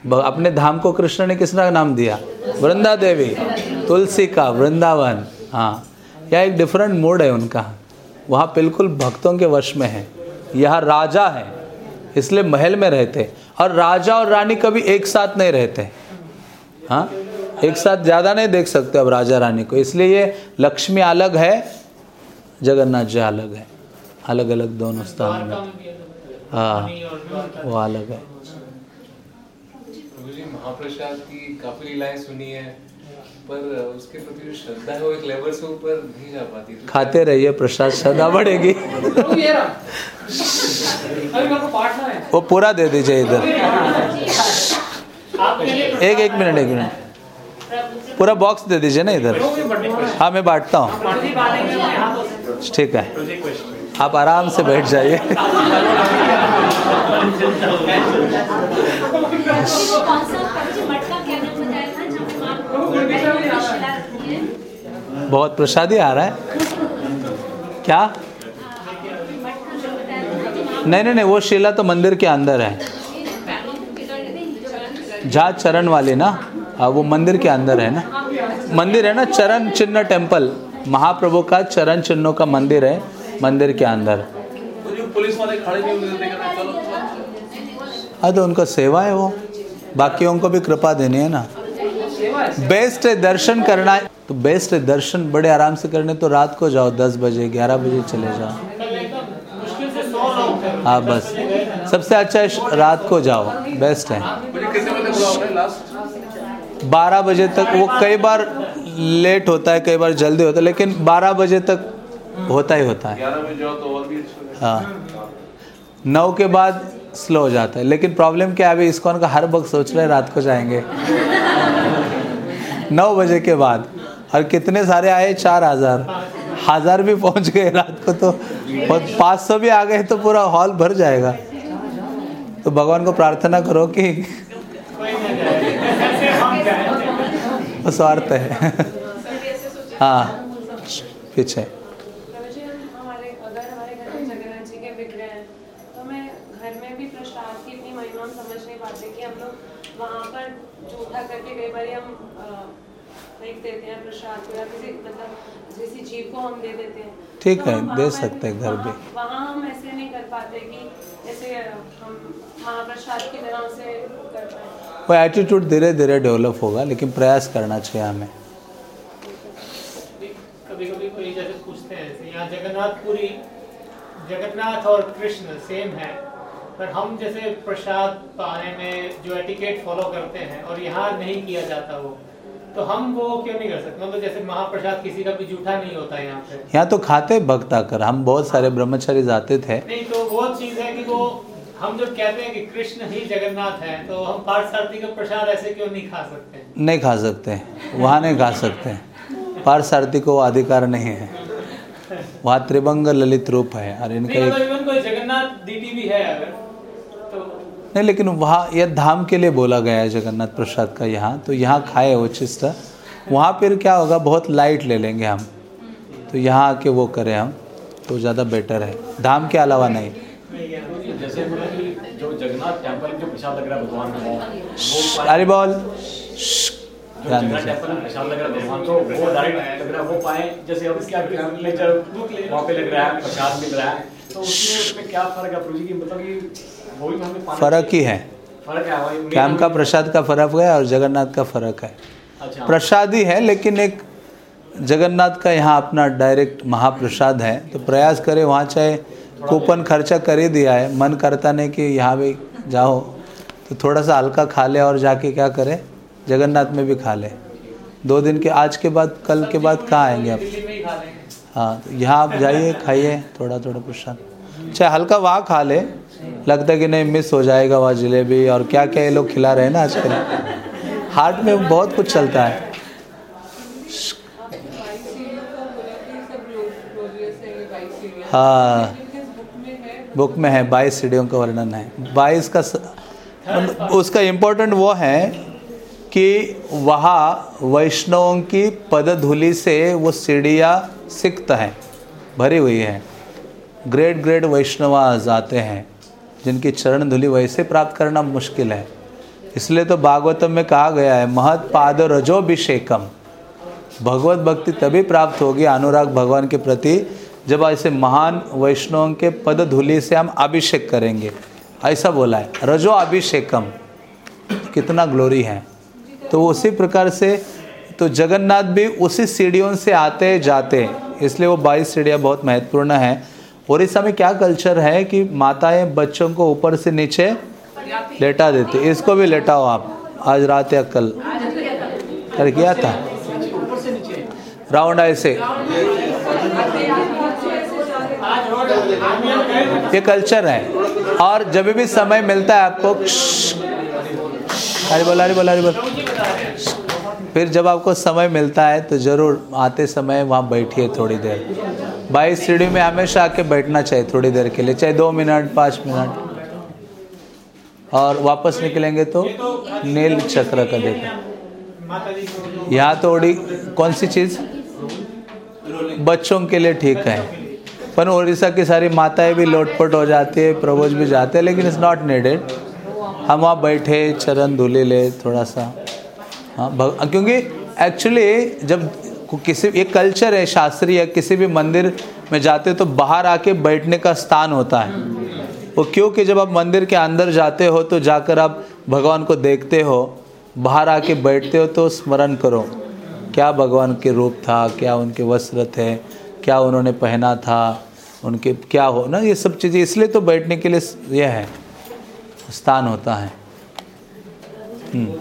अपने धाम को कृष्ण ने किसका नाम दिया? वृंदा देवी, तुलसी का, वृंदावन। हाँ यह एक डिफरेंट मूड है उनका। वहाँ बिल्कुल भक्तों के वश में है। यह राजा है, इसलिए महल में रहते। और राजा और रानी कभी एक साथ नहीं रहते। हाँ एक साथ ज़्यादा नहीं देख सकते अब राजा रानी को। इसलिए ये लक्ष्मी अलग है, जगन्नाथ जी अलग है। अलग अलग दोनों स्थान में। हाँ वो अलग है। महाप्रसाद की काफ़ी लीलाएँ सुनी है पर उसके प्रति जो श्रद्धा है वो एक लेवल से ऊपर नहीं जा पाती। तो खाते रहिए प्रसाद श्रद्धा बढ़ेगी। वो पूरा दे दीजिए इधर। एक एक मिनट एक मिनट। पूरा बॉक्स दे दीजिए ना इधर। हाँ। मैं बांटता हूँ। ठीक है। आप आराम से बैठ जाइए। बहुत प्रसादी आ रहा है। क्या? नहीं नहीं नहीं, वो शिला तो मंदिर के अंदर है। जहाँ चरण वाली ना? हाँ वो मंदिर के अंदर है ना? मंदिर है ना? चरण चिन्ह टेंपल। महाप्रभु का चरण चिन्हों का मंदिर है। मंदिर के अंदर। पुलिस वाले खड़े हाँ तो उनका सेवा है वो। बाकियों को भी कृपा देनी है ना। बेस्ट है दर्शन करना। है तो बेस्ट है दर्शन बड़े आराम से करने। तो रात को जाओ, दस बजे, ग्यारह बजे चले जाओ। हाँ बस। सबसे अच्छा है रात को जाओ। बेस्ट है। बारह बजे तक वो कई बार लेट होता है, कई बार जल्दी होता है, लेकिन बारह बजे तक होता ही होता है। ग्यारह बजे जाओ तो अच्छा हाँ। नौ के बाद स्लो हो जाता है लेकिन प्रॉब्लम क्या है अभी इसको का हर वक्त सोच रहे हैं रात को जाएँगे। *laughs* नौ बजे के बाद और कितने सारे आए? चार हज़ार। हज़ार भी पहुँच गए रात को तो और पाँच सौ भी आ गए तो पूरा हॉल भर जाएगा। तो भगवान को प्रार्थना करो कि स्वार्थ है। *laughs* हाँ पीछे प्रभु जी हम हमारे अगर हमारे घर में जगन्नाथ जी के विग्रह हैं तो हमें घर में भी प्रसाद की इतनी महिमा हम समझ नहीं पाते कि हम लोग वहाँ पर जूठा करके कई बार हम अ, फेंक देते हैं प्रसाद को या किसी मतलब किसी जीव को हम दे देते हैं। ठीक तो है, दे सकते हैं घर भी। वहाँ- हम ऐसे नहीं कर पाते कि जैसे हम महाप्रसाद की तरह से कर पाए। वो एटीट्यूड धीरे धीरे डेवलप होगा लेकिन प्रयास करना चाहिए हमें। कभी कभी कोई जैसे पूछते हैं यहाँ जगन्नाथपुरी जगन्नाथ और कृष्ण सेम है पर हम जैसे प्रसाद पाने में जो एटिकेट फॉलो करते हैं और यहाँ नहीं किया जाता वो तो हम वो क्यों नहीं कर सकते? मतलब जैसे महाप्रसाद किसी का भी जूठा नहीं होता यहाँ पे। यहाँ तो खाते भक्त आकर। हम बहुत सारे ब्रह्मचारी जाते थे। नहीं तो वो चीज़ है कि वो हम जब कहते हैं कि कृष्ण ही जगन्नाथ है तो हम पार्थ सारथी का प्रसाद ऐसे क्यों नहीं खा सकते? नहीं खा सकते। वहाँ नहीं खा सकते। पार्थ सारथी को अधिकार नहीं है। वहाँ त्रिभंग ललित रूप है। और इनका एक मतलब जगन्नाथ दीदी भी है अगर। नहीं लेकिन वहाँ यह धाम के लिए बोला गया है जगन्नाथ प्रसाद का यहाँ। तो यहाँ खाए वो चीज़ था वहाँ फिर क्या होगा बहुत लाइट ले लेंगे हम। तो यहाँ आके वो करें हम तो ज़्यादा बेटर है। धाम के अलावा नहीं। जैसे कि जो जगन्नाथ टेंपल में जो प्रसाद लग रहा है भगवान को वो अरे बोल। ध्यान तो उसमें उसमें क्या फ़र्क है प्रभु जी मतलब कि वो हमें फ़र्क ही है। फ़र्क है वही का प्रसाद का फ़र्क है और जगन्नाथ का फ़र्क है। अच्छा। प्रसाद ही है लेकिन एक जगन्नाथ का यहाँ अपना डायरेक्ट महाप्रसाद है। तो प्रयास करें वहाँ चाहे कूपन खर्चा कर ही दिया है। मन करता नहीं कि यहाँ भी जाओ। तो थोड़ा सा हल्का खा ले और जाके क्या करें? जगन्नाथ में भी खा ले। दो दिन के आज के बाद कल के बाद कहाँ आएँगे आप? ही तो यहाँ आप जाइए खाइए थोड़ा थोड़ा प्रसाद। चाहे हल्का वहाँ खा ले। लगता है कि नहीं मिस हो जाएगा वहाँ जलेबी और क्या क्या ये लोग खिला रहे हैं ना आजकल? हार्ट में बहुत कुछ चलता है। हाँ। बुक में है बाईस सीढ़ियों का वर्णन है। बाईस का स... मतलब उसका इम्पोर्टेंट वो है कि वहाँ वैष्णवों की पदधूलि से वो सीढ़ियाँ सिक्त हैं, भरी हुई है। ग्रेट ग्रेट वैष्णवाज आते हैं, जिनकी चरण धूलि वैसे प्राप्त करना मुश्किल है। इसलिए तो भागवतम में कहा गया है, महत पाद रजोभिषेकम। भगवत भक्ति तभी प्राप्त होगी अनुराग भगवान के प्रति, जब ऐसे महान वैष्णवों के पद धूलि से हम अभिषेक करेंगे। ऐसा बोला है रजो अभिषेकम कितना ग्लोरी है। तो उसी प्रकार से तो जगन्नाथ भी उसी सीढ़ियों से आते जाते हैं। इसलिए वो बाईस सीढ़ियाँ बहुत महत्वपूर्ण है। उड़ीसा में क्या कल्चर है कि माताएँ बच्चों को ऊपर से नीचे लेटा देती इसको भी लेटाओ आप। आज रात या कल। कर किया था? राउंड ऐसे। ये कल्चर है। और जब भी समय मिलता है आपको अरे बोला अरे बोला, अरे बोल। फिर जब आपको समय मिलता है तो ज़रूर आते समय वहाँ बैठिए थोड़ी देर। बाईस सीढ़ी में हमेशा आके बैठना चाहिए थोड़ी देर के लिए, चाहे दो मिनट, पाँच मिनट। और वापस निकलेंगे तो नील चक्र का देखा। यहाँ तो ओडी, कौन सी चीज़? बच्चों के लिए ठीक है। पर उड़ीसा की सारी माताएँ भी लोटपट हो जाती है, प्रभुज भी जाते हैं, लेकिन इट्स नॉट नीडेड हम वहाँ बैठे, चरण धुले ले थोड़ा सा हाँ क्योंकि एक्चुअली जब किसी एक कल्चर है शास्त्रीय किसी भी मंदिर में जाते हो तो बाहर आके बैठने का स्थान होता है। वो क्योंकि जब आप मंदिर के अंदर जाते हो तो जाकर आप भगवान को देखते हो, बाहर आके बैठते हो तो स्मरण करो, क्या भगवान के रूप था, क्या उनके वस्त्र थे, क्या उन्होंने पहना था, उनके क्या हो, ना ये सब चीज़ें, इसलिए तो बैठने के लिए यह है। स्थान होता है। हम्म, है।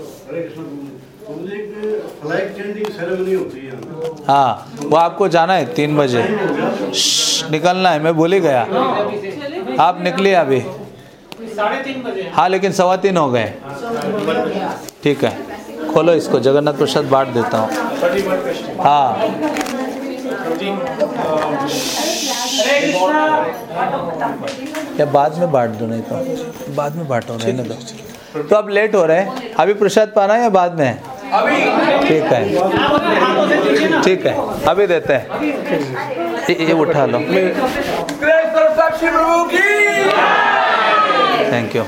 हाँ वो आपको जाना है तीन बजे। निकलना है मैं भूल ही गया। आप निकलिए अभी। हाँ लेकिन सवा तीन हो गए। ठीक है। खोलो इसको जगन्नाथ प्रसाद बांट देता हूँ। हाँ। या बाद में बांट दो नहीं तो। बाद में बांटो नहीं ना तो अब लेट हो रहे हैं। अभी प्रसाद पाना है या बाद में? ठीक है। ठीक है। अभी देते हैं। ये उठा लो। Thank you